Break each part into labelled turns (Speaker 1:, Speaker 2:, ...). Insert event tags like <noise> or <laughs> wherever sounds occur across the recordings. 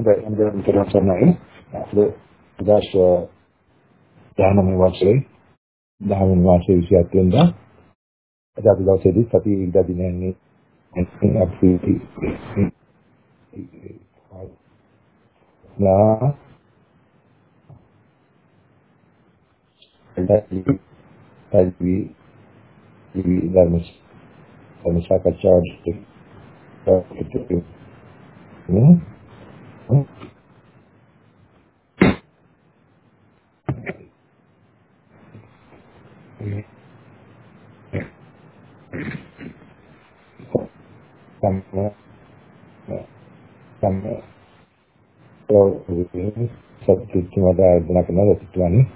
Speaker 1: හොඳයි. හොඳයි කරසන්නයි අද දාශ ධානමය වාසයේ දහවෙනි වාසයේ 27 වෙනිදා? අද අපි දවසේදී සති ඉරිදා දිනන්නේ අපි ලා එල්ඩි වි ධර්ම ධර්ම සාකච්ඡාවට නේ sampai sampai kalau ini satu cuma ada benar-benar satu tuan ini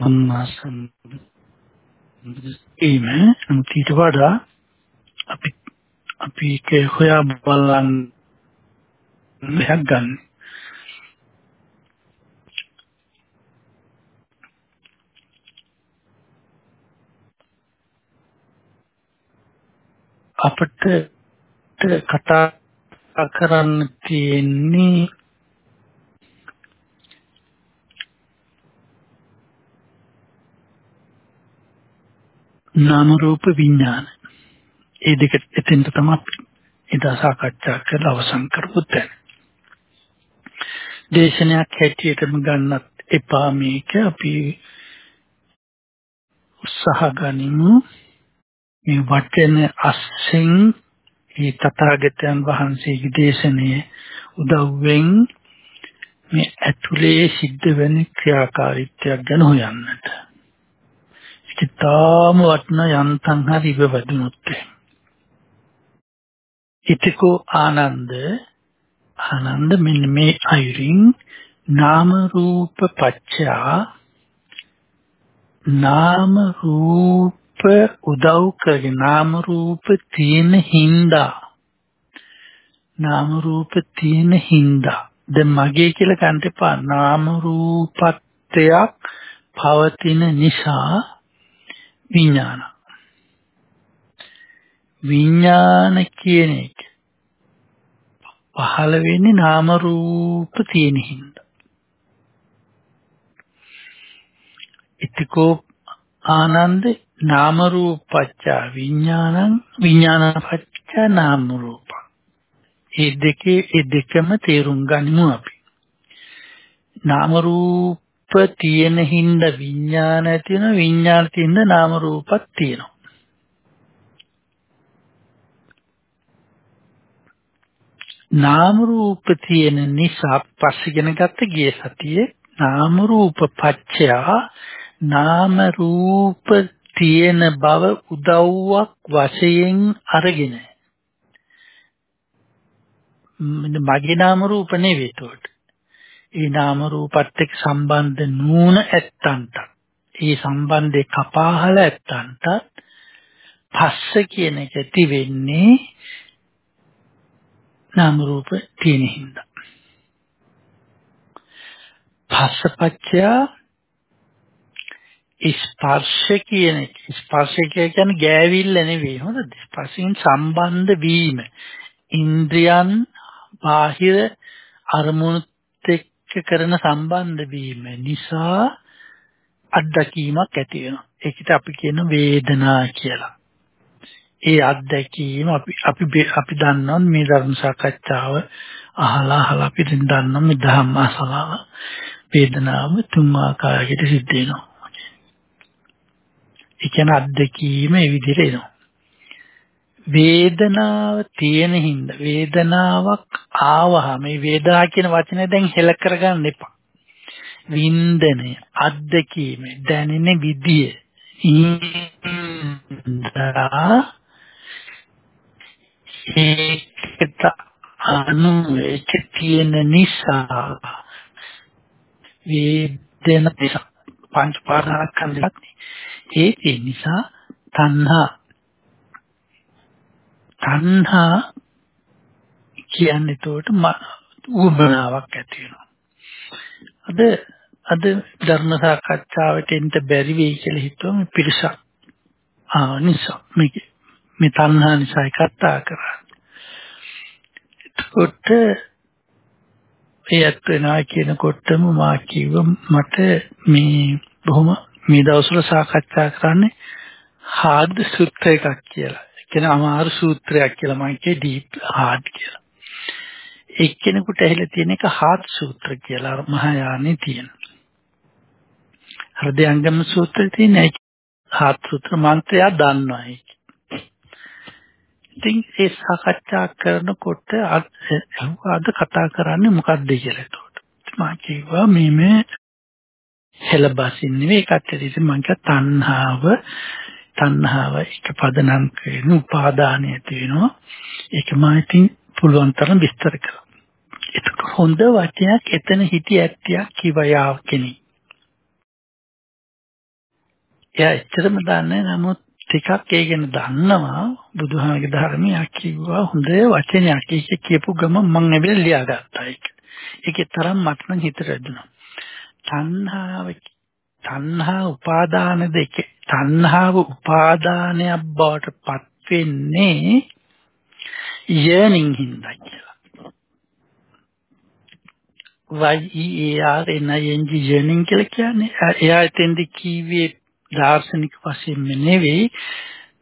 Speaker 1: di mana ada bahasa sakacau
Speaker 2: සම්මා සම්බුදීම ඊට වඩා අපි අපි ඒක හොයා බලන්න දෙයක් ගන්න. අපිට කතා කරන්න තියෙන්නේ නාම රූප විඥාන. ඒ දෙක එතෙන්ට තමයි එදා සාකච්ඡා කරලා අවසන් කරපු තැන. දේශනයක් හැටියටම ගන්නත් එපා මේක අපි උත්සාහ ගනිමු මේ වචන අස්සෙන් මේ තථාගතයන් වහන්සේගේ දේශනයේ උදව්වෙන් මේ ඇතුලේ සිද්ධ වෙන ක්‍රියාකාරීත්වයක් ගැන හොයන්නට. ඒක තාම වටන යන්තම් හරි ඉව වැදුනොත් ඉතිකෝ ආනන්ද ආනන්ද මෙන්න මේ අයුරින් නාම රූප පච්චා නාම රූප උදව් කරගෙන නාම රූප තියෙන හින්දා නාම රූප තියෙන හින්දා. දැන් මගේ කියලා ගන්න එපා. නාම රූපත්වයක් පවතින නිසා විඥාන. විඥාන කියන එක පහළ වෙන්නේ නාම රූප තියෙන හින්දා. ඉතිකෝ ආනන්ද නාම රූපච්චා විඥානං විඥානපච්චා නාම රූප. ඒ දෙකේ ඒ දෙකම තේරුම් ගනිමු අපි. නාම රූප තියෙන හින්දා විඥාන තියෙන විඥාන තියෙන නාම රූපක් තියෙනවා. නාම රූප තියෙන නිසා පස්සගෙන ගත්ත ගිය සතියේ නාම රූප පච්චයා නාම රූප තියෙන බව උදව්වක් වශයෙන් අරගෙන. මගේ නාම රූප නෙවෙයි ඒකට. ඒ නාම රූපත් එක්ක සම්බන්ධ නූන ඇත්තන්ට ඒ සම්බන්ධේ කපාහල ඇත්තන්ට පස්ස කියන එක ඇති වෙන්නේ නාම රූප තියෙන හින්දා. පස්සපච්චයා ස්පර්ශ කියන එක. ස්පර්ශ කියන්නේ ගෑවිල්ල නෙවෙයි. හොඳද? ස්පර්ශයෙන් සම්බන්ධ වීම. ඉන්ද්‍රියන් බාහිර අරමුණුත් එක්ක කරන සම්බන්ධ වීම නිසා අත්දැකීමක් ඇති වෙනවා. ඒකට අපි කියන වේදනා කියලා. ඒ අත්දැකීම අපි අපි අපි දන්නවා මේ ධර්ම සාකච්ඡාව අහලා අහලා අපි දන්නවා මේ ධම්ම අසලාව වේදනාව තුන් ආකාරයකට සිද්ධ වෙනවා. ඒ කියන්නේ අත්දැකීම ඒ විදිහට එනවා. වේදනාව තියෙන හින්දා වේදනාවක් ආවහම මේ වේදනා කියන වචනේ දැන් හෙල කරගන්න එපා. වින්දනය අත්දැකීම දැනෙන විදිය ඉන්දා ඒකට අනු ඒක තියෙන නිසා වේදන පංච පාරාක්ෂණයක් ඒ නිසා තණ්හා තණ්හා කියන්නේ එතකොට උවමනාවක් ඇති වෙනවා. අද අද ධර්ම සාකච්ඡාවට එන්න බැරි වෙයි කියලා හිතුවම පිරිසක් ආ නිසා මේ මේ තණ්හා නිසා කතා කරා. එතකොට ඒත් වෙනවා කියනකොටම මා කිව්ව මට මේ බොහොම මේ දවස්වල සාකච්ඡා කරන්නේ හාඩ් සූත්‍ර එකක් කියලා. ඒ කියන්නේ අමාරු සූත්‍රයක් කියලා මම කියේ ඩීප් හාඩ් කියලා. එක්කෙනෙකුට ඇහිලා තියෙන එක හාත් සූත්‍ර කියලා මහායානේ තියෙන. හෘදයංගම සූත්‍රයේ තියෙන හාත් සූත්‍ර මන්ත්‍රය දන්නවා ඒක. ඉතින් ඒ සාකච්ඡා කරනකොට අද කතා කරන්නේ මොකක්ද කියලා එතකොට. මම කිව්වා මේ මේ හෙලබසින් නෙවෙයි ඒකට ඉතින් මම කිය තණ්හාව තණ්හාව එක පදනම් කරන උපාදානය තියෙනවා. ඒක මම ඉතින් පුළුවන් තරම් විස්තර කරා. ඒක හොඳ වචනයක් එතන හිටි ඇත්තියක් කිව යාව කෙනෙක්. එයා එච්චරම දන්නේ නමුත් ටිකක් ඒ ගැන දන්නවා බුදුහාමගේ ධර්මයේ කිව්වා හොඳ වචනයක් ඒක කියපු ගම මම ඇවිල්ලා ලියාගත්තා ඒක. ඒකේ තරම් මට නම් හිත රැඳුණා. තණ්හාව තණ්හා උපාදාන දෙක තණ්හාව උපාදානයක් බවට පත් වෙන්නේ යර්නින් හින්දා කියලා. YEAR NING කියලා කියන්නේ එයා එතෙන්දි කීවේ දාර්ශනික වශයෙන් නෙවෙයි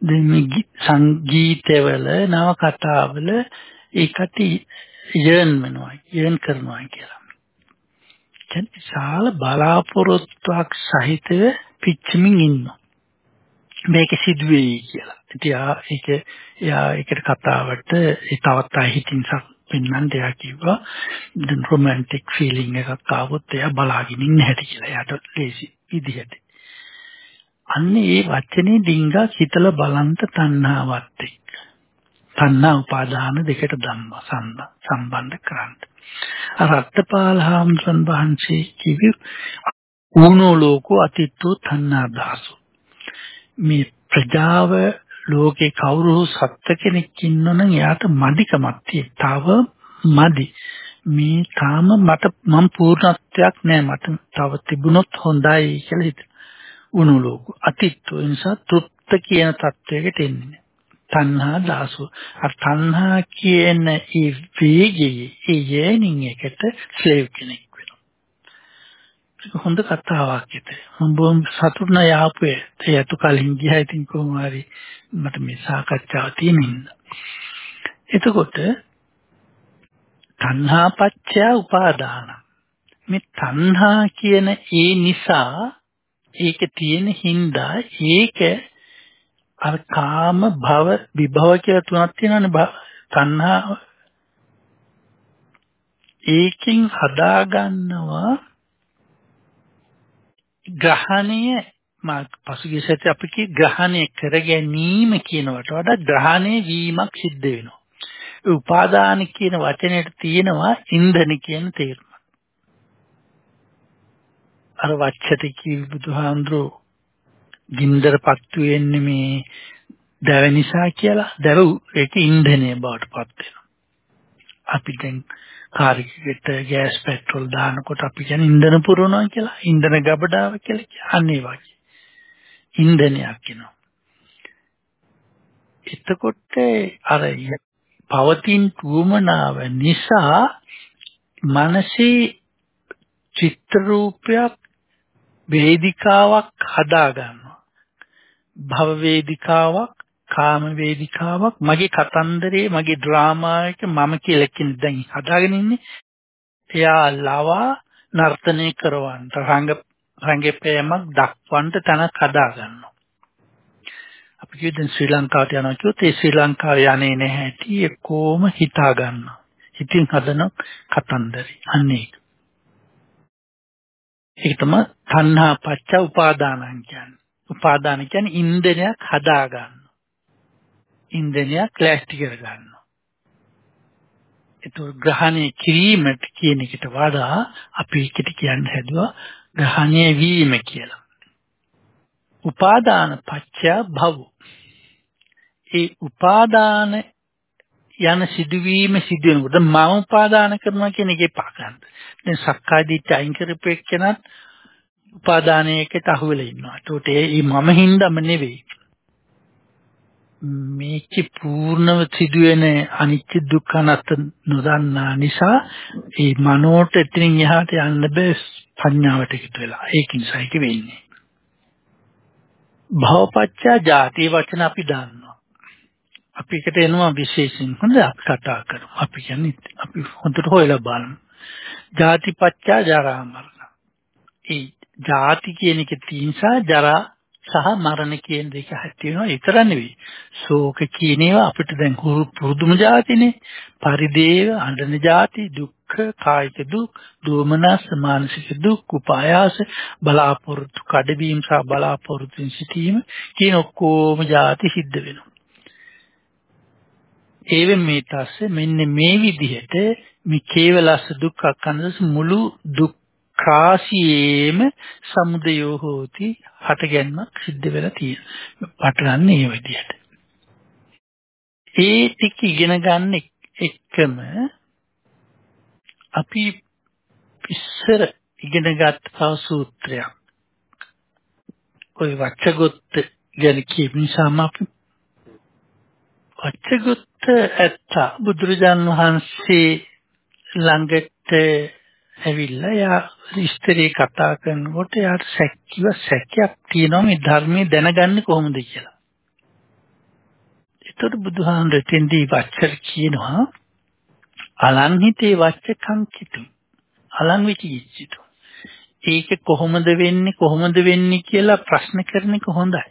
Speaker 2: දැන් මේ සංගීතවල නව කතාවල ඒකට යර්න් වෙනවා යර්න් කරනවා කියලා. කියන්නේ විශාල බලාපොරොත්තුවක් සහිතව පිච්චමින් ඉන්නවා. මේක සිදුවේයි කියලා. ඉතින් ඒක එයා ඒකට කතාවට ඒ තවත් අය හිතින්සක් පෙන්වන්න දෙයක් කිව්වා. දැන් රොමැන්ටික් ෆීලිං එකක් ආවොත් එයා බලාගෙන ඉන්න හැටි කියලා. එයාට ලේසි විදිහට. අන්න ඒ වචනේ ඩිංගා හිතලා බලන්ත තණ්හාවත් එක්ක. තණ්හා උපාදාන දෙකට ධම්ම සම්බන්ධ කරන්න. රත්පාල හාමුදුරන් වහන්සේ කිවි ඌනෝ ලෝකෝ අතිත්තෝ තණ්හා දාසු. මේ ප්‍රජාව ලෝකේ කවුරු සත්ත්ව කෙනෙක් ඉන්නවනම් එයාට මදිකමක් තව මදි. මේ තාම මට මම පූර්ණත්වයක් නෑ මට තව තිබුණොත් හොඳයි කියලා හිතෙනවා. උණු ලෝක අතිත්ව නිසා තෘප්ත කියන තත්වයකට එන්නේ තණ්හා දාසු අර තණ්හා කියන ඒ වේගයේ ඒ යෑනින් එකට ස්ලේව් කෙනෙක් වෙනවා. හොඳ කතාවක් ඒක. මම බොහොම සතුටුන යාපේ ඒ. අතු කලින් ගියා. ඉතින් කොහොම හරි මට මේ සාකච්ඡාව තියෙනින්න එතකොට තණ්හා පත්‍ය උපාදාන. මේ තණ්හා කියන ඒ නිසා ඒක තියෙන හින්දා ඒක අර කාම භව විභව කියලා තුනක් තියෙනවානේ තණ්හා ඒකෙන් හදාගන්නවා ග්‍රහණය මා පසුගිය සතියේ අපි කී ග්‍රහණය කර ගැනීම කියනවට වඩා ග්‍රහණය වීමක් සිද්ධ වෙනවා. ඒ උපාදාන කියන වචනයට තියෙනවා ඉන්ධන කියන තේරුම. අර වච්චති කී බුදුහාඳුරෝ ගින්දරපත්තු වෙන්නේ මේ දැව නිසා කියලා දැව ඒක ඉන්ධනය බවට පත් වෙනවා. අපි දැන් කාර් එකකට ගෑස් පෙට්‍රල් දානකොට අපි කියන්නේ ඉන්ධන පුරවනවා කියලා. ඉන්ධන ගබඩාව කියලා කියන්නේ වගේ. ඉන්ධනයක් වෙනවා. එතකොට අර පවතින වුමනාව නිසා මනසේ චිත්‍ර රූපයක් වේදිකාවක් හදා ගන්නවා. භව වේදිකාවක්, කාම වේදිකාවක්, මගේ කතන්දරේ, මගේ ඩ්‍රාමා එක මම කියලා කෙනෙක් දැන් හදාගෙන ඉන්නේ. එයා ලවා නර්තනය කරවන්න රංග රංගපෑමක් දක්වන්න තැනක් හදා ගන්නවා. අපි කියුවා ශ්‍රී ලංකාවට යනවා කිව්වොත් ඒ ශ්‍රී ලංකාව යන්නේ නැහැ ඇටි කොහොම හිතා ගන්නවා. ඉතින් හදන කතන්දරේ. අන්න ඒක. ඒක තමයි තණ්හා පච්ච උපාදානං කියන්නේ. උපාදාන කියන්නේ ඉන්ද්‍රයක් හදා ගන්න. ඉන්ද්‍රයක් ක්ලෑස්ටි කර ගන්න. ඒක ග්‍රහණය කිරීමට කියන එකට වඩා අපි එකට කියන්න හැදුවා ග්‍රහණය වීම කියලා. උපාදාන පච්ච භව. ඒ උපාදාන යන සිදුවීම සිදුවෙනකොට මම උපාදාන කරනවා කියන එකේ පාගන්න. දැන් සක්කාය දිට්ඨිය අයින් කරපු එක්කෙනත් උපාදානයකට අහු වෙලා ඉන්නවා. ඒකට ඒ මම හින්දාම නෙවෙයි. මේකේ පූර්ණව සිදුවෙන අනිත්‍ය දුක්ඛ අනාත්ම නොදන්නා නිසා ඒ මනෝට එතනින් එහාට යන්න බෑ ප්‍රඥාවට එකතු වෙලා. ඒක නිසා ඒක වෙන්නේ. භවපච්චා ජාති වචන අපි දන්නවා. අපි එකට එනවා විශේෂයෙන් හොඳ අපි කතා කරමු. අපි කියන්නේ අපි හොඳට හොයලා බලමු. ජාතිපච්චා ජරා මරණ. ඒ ජාති කියන එක තීන්සා ජරා සහ මරණ කියන දෙක හැටිවෙනවා විතර නෙවෙයි. ශෝක කියන ඒවා අපිට දැන් පුරුදුම જાතිනේ. පරිදේව, අඬන જાති, දුක්ඛ, කායික දුක්, දෝමනස්, මානසික දුක්, උපායාස, බලාපොරොත්තු කඩවීම සහ බලාපොරොත්තුන් සිටීම කියන ඔක්කොම જાති සිද්ධ වෙනවා. ඒවෙන් මේ තස්සේ මෙන්න මේ විදිහට මේ කේවලස්ස දුක්ඛ කන්දස මුළු දුක් කාසියේම සමුදයෝ හෝති හටගැන්මක් සිද්ධ වෙලා තියෙනවා. පටලන්නේ මේ විදිහට. ඒ ටික ඉගෙන ගන්න එකම අපි ඉස්සර ඉගෙනගත් තව සූත්‍රයක්. ওই වච්චගොත්ත ගැන කියපු නිසාම අපි වච්චගොත්ත ඇත්ත බුදුරජාන් වහන්සේ ළඟට ඇවිල්ලා යා ඉස්තරේ කතා කරනකොට යාට සැකිව සැකයක් තියෙනවා මේ ධර්මයේ දැනගන්නේ කොහොමද කියලා. ඒතර බුදුහාමුදුරේ තෙන්දී වච්චර කියනවා අලංහිතේ වච්ච කංකිතු. අලං විචිච්චිතු. ඒක කොහොමද වෙන්නේ කොහොමද වෙන්නේ කියලා ප්‍රශ්න කරන එක හොඳයි.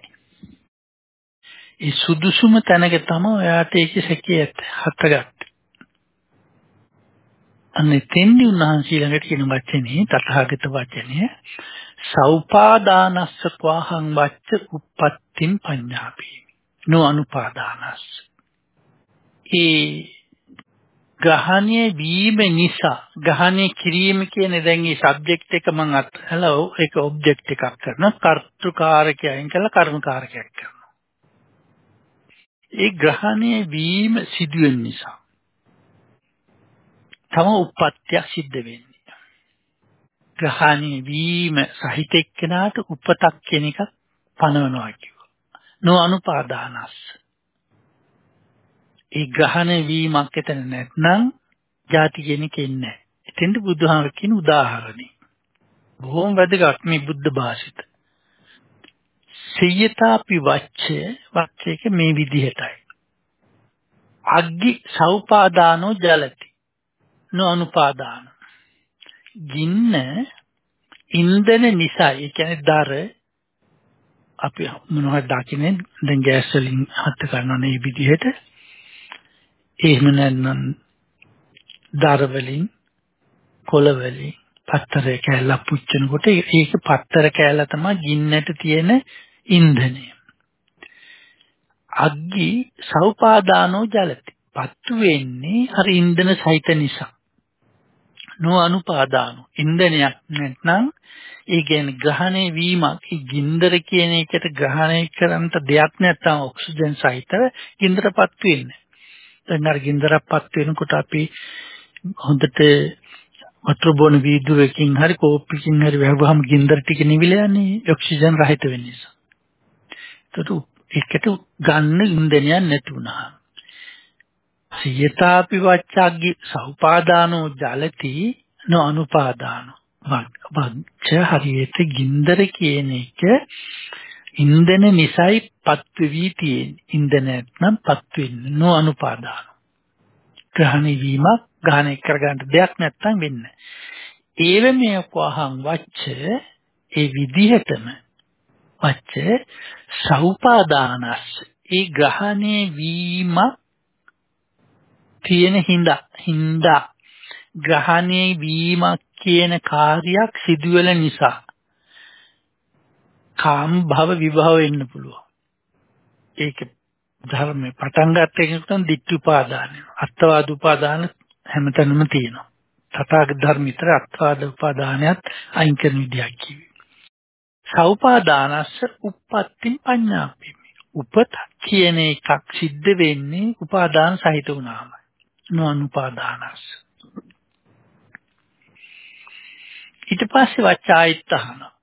Speaker 2: ඒ සුදුසුම තැනක තමයි ඔයාට ඒකේ සැකේ හතගත්තේ. අනේ තෙන්දි උන්වහන්සේ ළඟට කියන වචනේ තථාගත වචනය සෞපාදානස්ස ක්වාහං වච්ච උප්පත්තිම් පඤ්ඤාපි නෝ අනුපාදානස් ඒ ග්‍රහණය වීම නිසා ග්‍රහණය කිරීම කියන්නේ දැන් මේ සබ්ජෙක්ට් එක මම අත්හලා ඒක ඔබ්ජෙක්ට් එකක් කරනවා. කර්තෘකාරකය අයින් කරලා කර්මකාරකයක් කරනවා. ඒ ග්‍රහණය වීම සිදුවෙන නිසා. තම උප්පත්තියක් සිද්ධ වෙන්නේ. ග්‍රහණය වීම සහිත එක්කෙනාට උපතක් කියන එක පනවනවා කිව්වා. නෝ අනුපාදානස්. ඒ ග්‍රහණය වීමක් එතන නැත්නම් ಜಾති කියන එක ඉන්නේ නැහැ. එතෙන්ද බුදුහාමර කියන උදාහරණේ. බොහොම වැදගත් මේ බුද්ධ භාෂිත. සියතාපි වච්චය වච්චයක මේ විදිහටයි. අග්ගි සෞපාදානෝ ජලති නොඅනුපාදාන. ගින්න ඉන්ධන නිසා ඒ කියන්නේ දර අපි මොනවද දකින්නේ දැන් ගෑස් වලින් හත් කරනවා මේ විදිහට එහෙම නැත්නම් දර වලින් කොළ වලින් පත්තර කෑල්ල පුච්චනකොට ඒක පත්තර කෑල්ල තමයි ගින්නට තියෙන ඉන්ධනය. අග්ගි සෞපාදානෝ ජලති. පත්තු වෙන්නේ අර ඉන්ධන සහිත නිසා. නෝ අනුපාදාන ඉන්ධනයක් නැත්නම් ඒ කියන්නේ ග්‍රහණය වීමක් ඒ ගින්දර කියන එකට ග්‍රහණය කරන්න දෙයක් නැත්නම් ඔක්සිජන් සහිතව ගින්දරපත් වෙන්නේ. දැන් අර ගින්දරපත් වෙනකොට අපි හොඳට වතුර බොන වීදුරකින් හරි කෝප්පකින් හරි වැහුවාම ගින්දර ටික නිවිලා යන්නේ ඔක්සිජන් රහිත වෙන නිසා. ඒකට ගන්න ඉන්ධනයක් නැති වුණා. සියතාපි වච්චග්ගි සෞපාදානෝ ජලති නො අනුපාදානෝ වච්ච හරියට ගින්දර කියන එක ඉන්දන නිසයි පත් වී තියෙන ඉන්දන නැත්නම් පත් වෙන්නේ නො අනුපාදාන ග්‍රහණය වීමක් ග්‍රහණය කරගන්න දෙයක් නැත්නම් වෙන්නේ ඒව මේ කොහං වච්ච ඒ විදිහටම වච්ච සෞපාදානස් ඒ ග්‍රහණය වීමක් තියෙන හින්දා හින්දා ග්‍රහණය වීමක් කියන කාර්යයක් සිදුවෙල නිසා කාම භව විභව වෙන්න පුළුවන්. ඒක ධර්මයේ පටන් ගන්න එකකට ditthi උපාදාන අත්වාද උපාදාන හැමතැනම තියෙනවා. තථාගත ධර්ම විතර අත්වාද උපාදානයත් අයින් කරන විදියක් කිව්වේ. සෞපාදානස්ස උප්පත්ති පඤ්ඤාපි. උපත කියන එකක් සිද්ධ වෙන්නේ උපාදාන සහිත වුණාම. නොඅනුපාදානස් ඊට පස්සේ වචායිත් අහනවා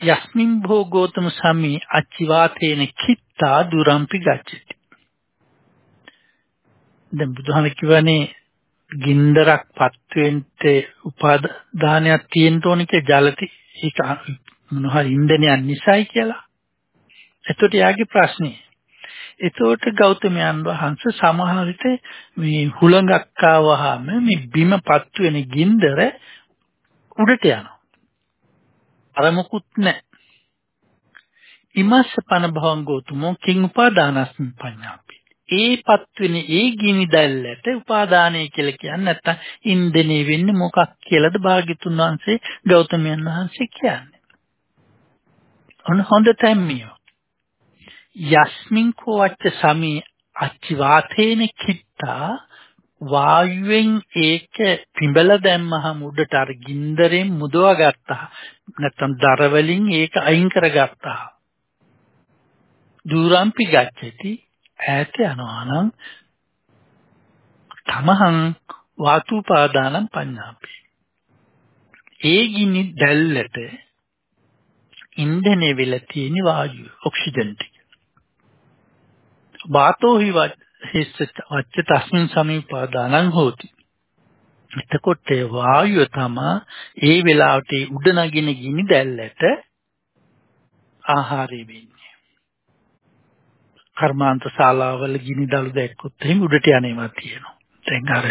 Speaker 2: යස්මින් භෝ ගෝතම සමි අච්චිවාතේන කිත්තා දුරම්පි ගච්ඡති දැන් බුදුහාම කියවනේ ගින්දරක් පත් වෙන්න උපාදානයක් තියෙන්න ඕන කියලා ජලති ඒක මොනවා ඉන්ධනයක් නිසායි කියලා. එතකොට යාගේ ප්‍රශ්නේ. එතකොට ගෞතමයන් වහන්සේ සමහර විට මේ හුලඟක් ආවහම මේ බිමපත් වෙන ගින්දර උඩට යනවා. අර මොකුත් නැහැ. ඉමස්ස පන භවං ගෝතුමෝ කිං උපාදානස්මින් පඤ්ඤාපි. ඒපත් වෙන ඒ ගිනි දැල්ලට උපාදානය කියලා කියන්නේ නැත්තම් ඉන්දනේ වෙන්නේ මොකක් කියලාද භාග්‍යතුන් වහන්සේ ගෞතමයන් වහන්සේ කියන්නේ. ඔන්න හොඳ තැම්මියෝ. යස්මින් කෝච්ච සමී අච්චි වාතේන කිත්තා වායුවෙන් ඒක පිඹල දැම්මහම උඩට අර ගින්දරෙන් මුදවා ගත්තා. නැත්තම් දර වලින් ඒක අයින් කරගත්තා. දුරම්පි ගච්ඡති ඈත යනවා නම් තමහං වාතුපාදානම් පඤ්ඤාපේ. ඒ ගිනි දැල්ලට ඉන්ධනේ වෙල තියෙන වායුව ඔක්සිජන් ටික. වාතෝ හි හිස්ස වච්ච තස්මින් සමීපාදානං හෝති. එතකොට ඒ වායුව තමයි ඒ වෙලාවට උඩ නගින ගිනි දැල්ලට ආහාරය වෙන්නේ. කර්මාන්ත ශාලාවල ගිනි දළු දැක්කොත් එහෙම උඩට යන්නේවා තියෙනවා. දැන් අර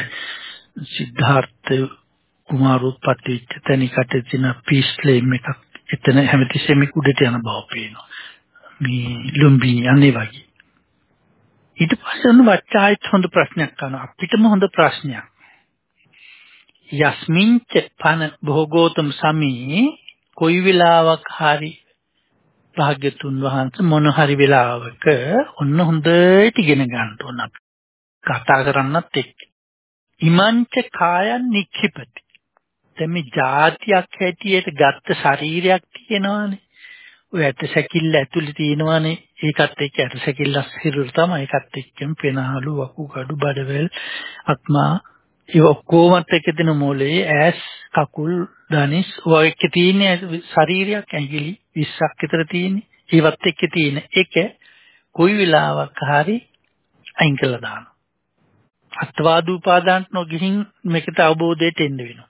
Speaker 2: සිද්ධාර්ථ කුමාරෝත්පත්ති වෙච්ච තැනිකට තියෙන පීස් ෆ්ලේම් එකක් එතන හැමතිස්සෙම උඩට යන බව පේනවා. මේ ලුම්බිනි අනේ වගේ. ඊට පස්සේ ඔන්න වච්චායිත් හොඳ ප්‍රශ්නයක් අහනවා. අපිටම හොඳ ප්‍රශ්නයක්. යස්මින්ච පන භෝගෝතම සමී කොයි වෙලාවක හරි භාග්‍යතුන් වහන්සේ මොන හරි වෙලාවක ඔන්න හොඳට ඉගෙන ගන්න ඕන අපි. කතා කරන්නත් එක්ක. ඉමංච කායන් නික්ඛිපති. දැන් මේ જાතියක් හැටියට ගත්ත ශරීරයක් තියෙනවානේ. ඔය ඇට සැකිල්ල ඇතුලේ තියෙනවානේ. ඒකත් එක්ක ඇට සැකිල්ල හිරුර තමයි. ඒකත් එක්කම පෙනහළු වකුගඩු බඩවැල් අත්මා ඒ ඔක්කොමත් එක්ක දෙන මොලේ ඇස් කකුල් දනිස් ඔය එක්ක තියෙන ශරීරයක් ඇඟිලි 20ක් විතර තියෙන්නේ. ඒවත් එක්ක තියෙන එක කොයි වෙලාවක හරි අයින් කළා දානවා. අත්වාද උපාදාන්ට නොගිහින් මේකට අවබෝධයට එන්න වෙනවා.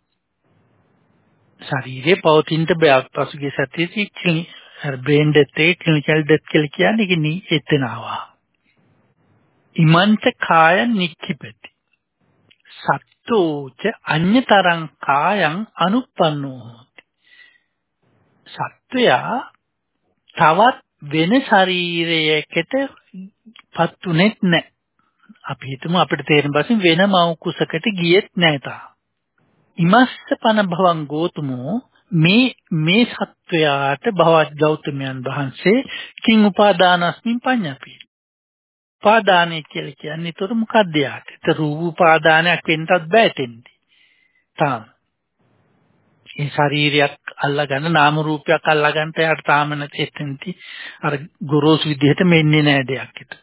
Speaker 2: ශරීරයේ පවතින බයක් පසුගිය සතියේදී අර බ්‍රේන් ඩෙත් එක ක්ලිනිකල් ඩෙත් කියලා කියන්නේ ඒක නී එතනවා. ඉමන්ත කායන් නික්කිපති. සත්තෝච අඤ්‍යතරං කායං අනුප්පන්නෝ හෝති. සත්වයා තවත් වෙන ශරීරයකට පත්ුනේත් නැහැ. අපි හිතමු අපිට තේරෙන බසින් වෙන මව් කුසකට ගියෙත් නැහැ තා. ඉමස්ස පන භවං ගෝතුමෝ මේ මේ සත්වයාට භවත් ගෞතමයන් වහන්සේ කිං උපාදානස්මින් පඤ්ඤාපි. උපාදානය කියලා කියන්නේ ඒතර මොකක්ද යාට? ඒතර රූප උපාදානයක් වෙන්නත් බෑ තෙන්දී. තාම. ඒ ශරීරයක් අල්ලගන්න නාම රූපයක් අල්ලගන්න යාට තාම නැතෙන්දී අර ගොරෝසු විදිහට මෙන්නේ නෑ දෙයක් ඒකට.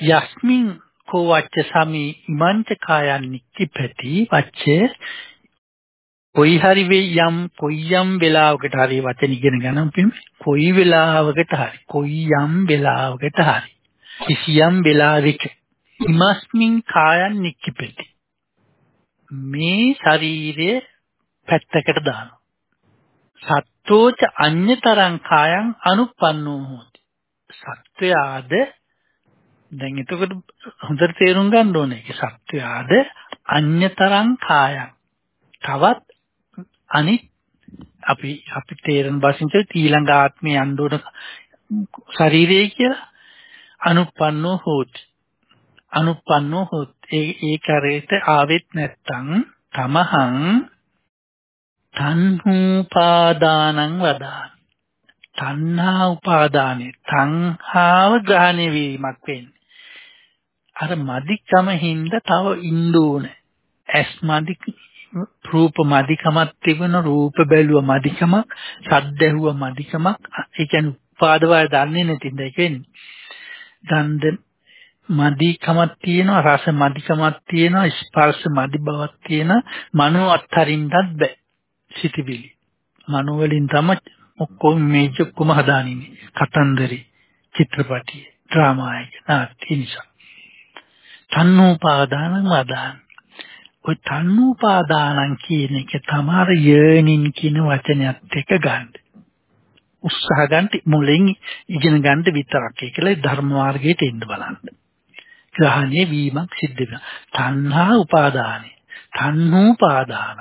Speaker 2: යස්මින් කෝ වච්ච සමි ඉමංච කායන් නික්කිපති වච්චේ කොයි හරි වෙයි යම් කොයි යම් වෙලාවකට හරි වචන ඉගෙන ගන්න පින් කොයි වෙලාවකට හරි කොයි යම් වෙලාවකට හරි කිසියම් වෙලාවක ඉමස්මින් කායන් නික්කිපෙති. මේ ශරීරය පැත්තකට දානවා. සත්තෝච අඤ්‍යතරං කායන් අනුප්පන්නෝ හොති. සත්වයාද දැන් එතකොට හොඳට තේරුම් ගන්න ඕනේ. ඒක සත්වයාද අඤ්‍යතරං කායන් තවත් අනිත් අපි අපි තේරෙන භාෂෙන් කිය ඊළඟ ආත්මේ යන්න ඕන ශරීරය කියලා? අනුප්පන්නෝ හෝති. අනුප්පන්නෝ හොත්. ඒ ඒ කරේට ආවෙත් නැත්තම් තමහං තන්හූපාදානං වදාන. තණ්හා උපාදානේ තණ්හාව ග්‍රහණය වීමක් වෙන්නේ. අර මදිකම හින්දා තව ඉන්න ඕනේ. ඇස් මදි රූප මදිකමක් තිබෙන රූප බැලුව මදිකමක් ශබ්ද ඇහුව මදිකමක් ඒ කියන්නේ උපාදවය දන්නේ නැතිද ඒක වෙන්නේ ගන්ධ මදිකමක් තියෙනවා රස මදිකමක් තියෙනවා ස්පර්ශ මදි බවක් තියෙනවා මනෝ අත්තරින්නත් බෑ සිටිවිලි මනෝ වලින් තමයි ඔක්කොම මේක ඔක්කොම හදානින්නේ. කතන්දරේ, චිත්‍රපටිය, ඩ්‍රාමා එක, නාට්‍ය නිසා. තන්නෝපාදානං වදාන. ඔය තන්නෝපාදානං කියන එක තමයි යර්නින් කියන වචනයත් එක්ක ගන්න. උත්සාහ ගන්න මුලින් ඉගෙන ගන්න විතරක් ඒකල ධර්ම මාර්ගයට එන්න බලන්න. ග්‍රහණය වීමක් සිද්ධ වෙනවා. තණ්හා උපාදානයි. තණ්හෝපාදාන.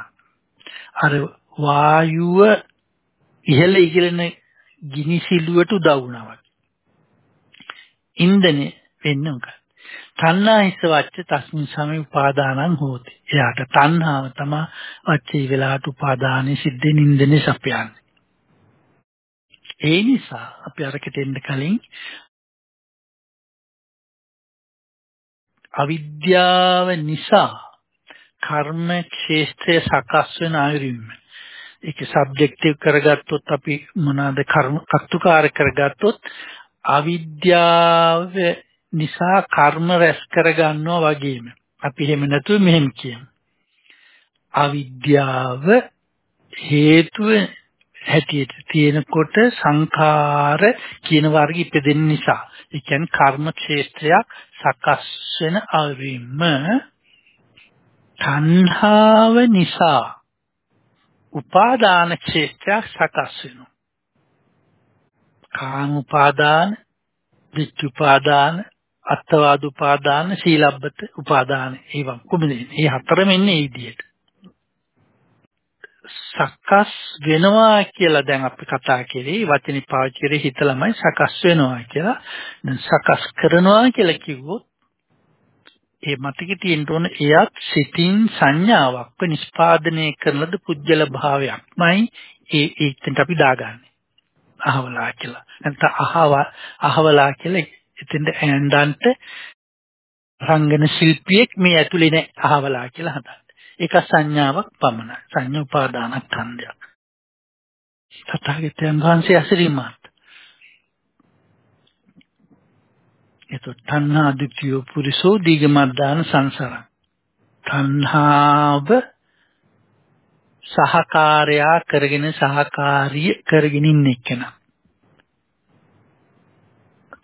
Speaker 2: අර වායුව ඉහළ ඉගලන ගිනි සිලුවට උදව් වුණා. ඉන්දනේ වෙන්නේ උක. තණ්හා හිස වච්ච තස්මින් සමේ උපාදානං හෝති. එයාට තණ්හාව තමයි වච්චේ වෙලාවට උපාදානෙ සිද්ධෙන් ඉන්දනේ සපයන්නේ. ඒ නිසා අපි අරකට එන්න කලින් අවිද්‍යාව නිසා කර්ම ක්ෂේත්‍රය සකස් වෙන ආයුරින්ම ඒක සබ්ජෙක්ටිව් කරගත්තොත් අපි මොනවාද කර්ම කර්තුකාර කරගත්තොත් අවිද්‍යාව නිසා කර්ම රැස් කරගන්නවා වගේම. අපි එහෙම නැතුව මෙහෙම කියමු. අවිද්‍යාව හේතුව හැටියට තියෙනකොට සංඛාර කියන වර්ග ඉපදෙන නිසා ඒ කියන්නේ කර්ම ක්ෂේත්‍රයක් සකස් වෙන අවිම තණ්හාව නිසා උපාදාන ක්ෂේත්‍රයක් සකස් වෙනවා. කාම උපාදාන විච්ඡ උපාදාන අත්වාද උපාදාන සීලබ්බත උපාදාන ඒවා කොහොමද මේ හතරම එන්නේ මේ විදිහට සකස් වෙනවා කියලා දැන් අපි කතා කරේ වචනේ පාවිච්චි කරේ හිතලමයි සකස් වෙනවා කියලා. දැන් සකස් කරනවා කියලා කිව්වොත් ඒ මතකේ තියෙන්න ඕන එයත් සිතින් සංඥාවක් නිස්පාදනය කරනද පුජ්‍යල භාවයක්මයි ඒ ඒකට අපි දාගන්නේ. අහවලා කියලා. නැත්නම් අහව අහවලා කියලා එතෙන්ද ඇඳන්ට රංගන ශිල්පියෙක් මේ ඇතුලේ නෑ අහවලා කියලා හදන්න. ඒක සංඥාවක් පමණයි. සංඥා උපාදානස්කන්ධයක්. තථාගතයන් වහන්සේ අසිරිමත්. එතකොට තණ්හා දිට්ඨිය පුරිසෝ දීගමද්දාන සංසාර. තණ්හාව සහකාරයා කරගෙන සහකාරිය කරගෙන ඉන්න එක්කෙනා.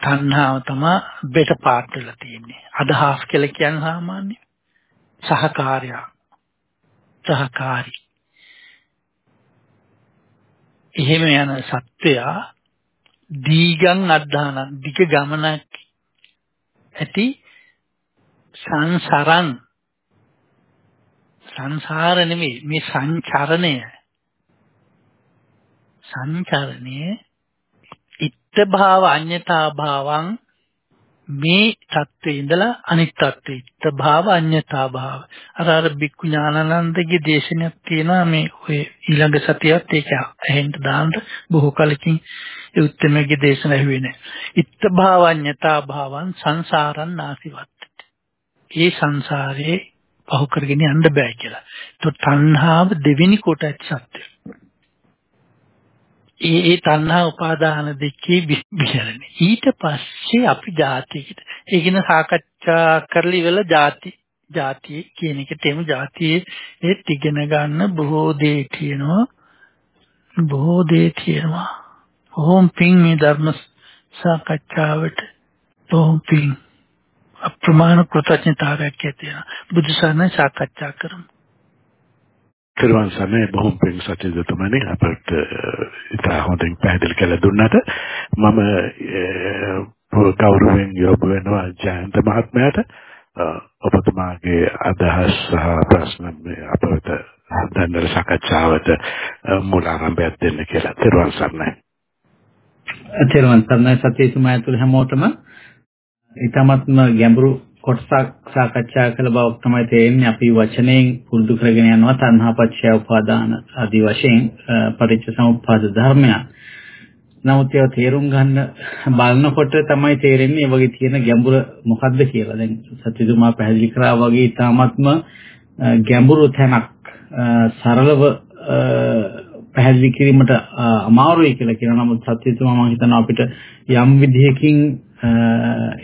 Speaker 2: තණ්හාව තමයි බෙට පාට් වෙලා තියෙන්නේ. අදහස් කියලා කියන්නේ සාමාන්‍ය සහකාරයා සහකාරී. එහෙම යන සත්වයා දීගං අද්ධාන දිග ගමනක් ඇති සංසරං සංසාර නෙමෙයි මේ සංචරණය සංචරණය ඉත්ත භාව අඤ්‍යතා භාවං මේ தත්ත්වේ ඉඳලා අනිත් தත්ත්වේ ඉත භාව අඤ්‍යතා භාව. අර අර බික්කු ඥානানন্দගේ දේශනයක් තියෙනවා මේ ඔය ඊළඟ සතියත් ඒක ඇහෙන්න දාන්න. බොහෝ කලකින් ඒ උත්තරමගේ දේශන ඇහුවේ නැහැ. ඉත භාව අඤ්‍යතා භාවං සංසාරං නාසිවත් ඒ සංසාරේ පහු කරගෙන යන්න බෑ කියලා. ඒත් තණ්හාව දෙවෙනි කොටයි සත්‍යය. ඒ ඒ තණ්හා උපාදාන දෙකේ බිහිරෙන. ඊට පස්සේ අපි જાතියකට ඒ කියන සාකච්ඡා කරලා ඉවරලා જાති જાතිය කියන එකට එමු જાතියේ ඒත් ඉගෙන ගන්න බොහෝ දේ තියෙනවා. බොහෝ දේ තියෙනවා. බොහොම පිං මේ ධර්ම සාකච්ඡාවට බොහොම පිං අප්‍රමාණ කෘතඥතාවයක් ඇති වෙනවා. බුදුසසුන සාකච්ඡා කරමු.
Speaker 3: තිරුවන් සරණයි බොහොම පිං සත්‍යදතුමනි අපට ඉතා හොඳින් පැහැදිලි කළ දුන්නට. මම ගෞරවයෙන් යොමු වෙනවා ජයන්ත මහත්මයාට. ඔබතුමාගේ අදහස් සහ ප්‍රශ්න අපට දැන්වල සාකච්ඡාවට මූල ආරම්භයක් දෙන්න කියලා. තිරුවන් සරණයි.
Speaker 4: තිරුවන් සරණයි සත්‍යතුමා ඇතුළු හැමෝටම. ඊටමත්ම ගැඹුරු කොටසක් සාකච්ඡා කළ බවක් තමයි තේරෙන්නේ අපි වචනයෙන් පුරුදු කරගෙන යනවා තණ්හාපච්චය උපාදාන ආදී වශයෙන් පටිච්ච සමුප්පාද ධර්මයන්. නමුත් ඒවා තේරුම් ගන්න බලනකොට තමයි තේරෙන්නේ මේ වගේ තියෙන ගැඹුර මොකද්ද කියලා. දැන් සත්‍යතුමා පැහැදිලි කරා වගේ ඊටාත්ම ගැඹුරු තැනක් සරලව පැහැදිලි කිරීමට අමාරුයි කියලා කියනවා. නමුත් සත්‍යතුමා මම හිතනවා අපිට යම් විදිහකින්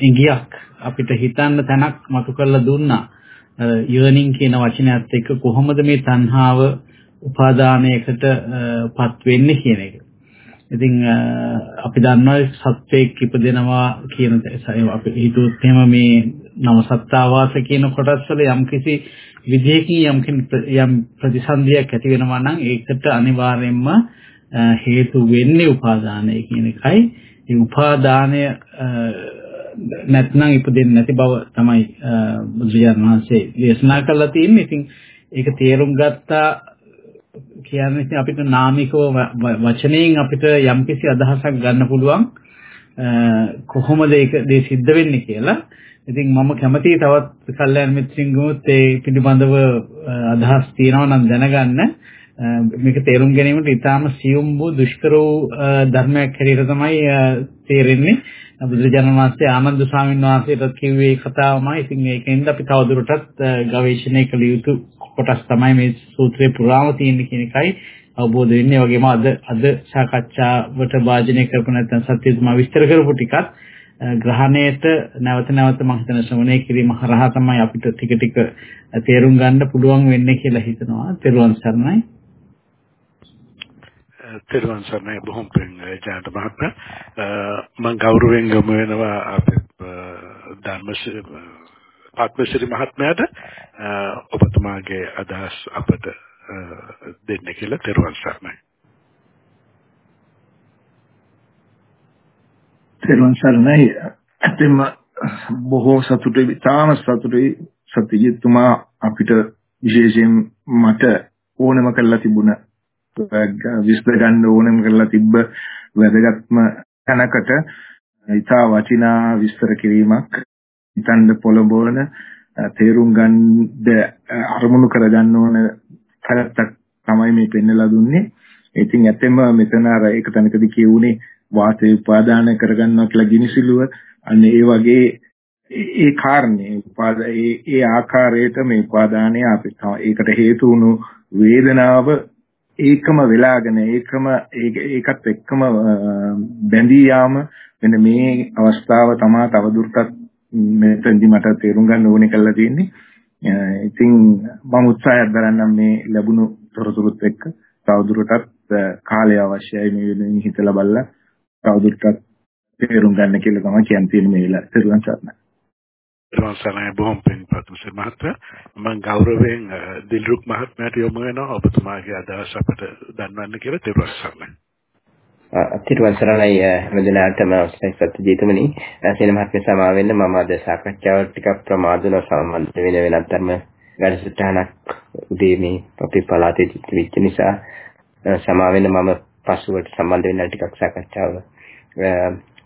Speaker 4: ඉඟියක් අපිට හිතන්න තැනක් මතු කරලා දුන්නා. යර්නින් කියන වචනයත් එක්ක කොහොමද මේ තණ්හාව උපාදානයකට පත් වෙන්නේ කියන එක. ඉතින් අපි දන්නවා සත්වයක් ඉපදෙනවා කියන අපි හිතුවොත් එහෙම මේ නව සත්තාවාස කියන කොටස් වල යම්කිසි විදේකින් යම් යම් ප්‍රතිසන්දියක් ඇති වෙනවා නම් ඒකට අනිවාර්යයෙන්ම හේතු වෙන්නේ උපාදානය කියන එකයි. ඒ උපාදානය නැත්නම් ඉපදෙන්නේ නැති බව තමයි බුදුරජාණන් වහන්සේ දේශනා කළා තියෙන්නේ. ඉතින් ඒක තේරුම් ගත්තා කියන්නේ ඉතින් අපිට නාමිකව වචනයෙන් අපිට යම්කිසි අදහසක් ගන්න පුළුවන් කොහොමද ඒක දේ සිද්ධ වෙන්නේ කියලා. ඉතින් මම කැමතියි තවත් කල්යන මිත්‍රින්ගුත් ඒ පිළිබඳව අදහස් තියෙනවා නම් දැනගන්න. මේක තේරුම් ගැනීමට ඉතාම සියුම් වූ දුෂ්කර වූ ධර්මයක් හැටියට තමයි තේරෙන්නේ. බුදුරජාණන් වහන්සේ ආනන්ද ස්වාමීන් වහන්සේට කිව්වේ කතාවමයි. ඉතින් ඒකෙන්ද අපි තවදුරටත් ගවේෂණය කළ යුතු කොටස් තමයි මේ සූත්‍රයේ පුරාම තියෙන්නේ කියන එකයි අවබෝධ වෙන්නේ. වගේම අද අද සාකච්ඡාවට වාජනය කරපු නැත්නම් සත්‍යතුමා විස්තර කරපු ටිකත් ග්‍රහණයට නැවත නැවත මම හිතන ශ්‍රවණය කිරීම හරහා තමයි අපිට ටික ටික තේරුම් ගන්න පුළුවන් වෙන්නේ කියලා හිතනවා. තෙරුවන් සරණයි.
Speaker 3: තෙරුවන් සරණයි. බොහොම පිං ජයන්ත මහත්මයා. මම ගෞරවයෙන් ගමු වෙනවා අපේ ධර්මශ්‍රී පත්මශ්‍රී මහත්මයාට. ඔබතුමාගේ අදහස් අපට දෙන්න කියලා තෙරුවන් සරණයි.
Speaker 5: තෙරුවන් සරණයි. ඇත්තම බොහෝ සතුටුයි තාම සතුටුයි සත්‍යජිත්තුමා අපිට විශේෂයෙන් මට ඕනම කරලා තිබුණ විස්තර ගන්න ඕනම කරලා තිබ්බ වැදගත්ම තැනකට ඉතා වටිනා විස්තර කිරීමක් හිතන්න පොළඹවන තේරුම් ගන්න අරමුණු කරගන්න ඕන පැත්තක් තමයි මේ පෙන්නලා දුන්නේ. ඉතින් ඇත්තෙම මෙතන අර එක තැනකදී කියුනේ වාතය උපාදාන කරගන්නවා කියලා ගිනිසිලුව අන්න ඒ වගේ ඒ කාරණේ උපාද ඒ ඒ ආකාරයට මේ උපාදානය අපිට ඒකට හේතු වුණු වේදනාව ඒකම වෙලාගෙන ඒකම ඒකත් එක්කම බැඳී යාම මෙන්න මේ අවස්ථාව තමයි තවදුරටත් මෙතෙන්දි මට තේරුම් ගන්න ඕනේ කරලා තියෙන්නේ. ඉතින් මම උත්සාහයක් දරන්නම් මේ ලැබුණු තොරතුරුත් එක්ක තවදුරටත් කාලය අවශ්‍යයි මේ වෙනුවෙන් හිතලා බලලා තවදුරටත් තේරුම් ගන්න කියලා තමයි කියන්නේ මේ වෙලාවට. තෙරුවන් සරණයි.
Speaker 3: රොන්සනයි බොහොම පින්පත් මුසේ මහත්මයා මම ගෞරවයෙන් දිල්රුක් මහත්මයාට යොමු වෙනවා ඔබතුමාගේ අදහස් අපට දන්වන්න කියලා තිරුවන් සරණයි.
Speaker 6: තිරුවන් සරණයි හැමදෙනාටම අවසරයි සත්‍යජීතමනි සේන මහත්මයා සමා වෙන්න මම අද සාකච්ඡාවට ටිකක් ප්‍රමාදුන සම්බන්ධ වෙන වෙනත් ධර්ම වැඩසටහනක් උදේ මේ අපේ පළාතේ වෙච්ච නිසා සමා වෙන්න මම පසුවට සම්බන්ධ වෙන්න ටිකක් සාකච්ඡාව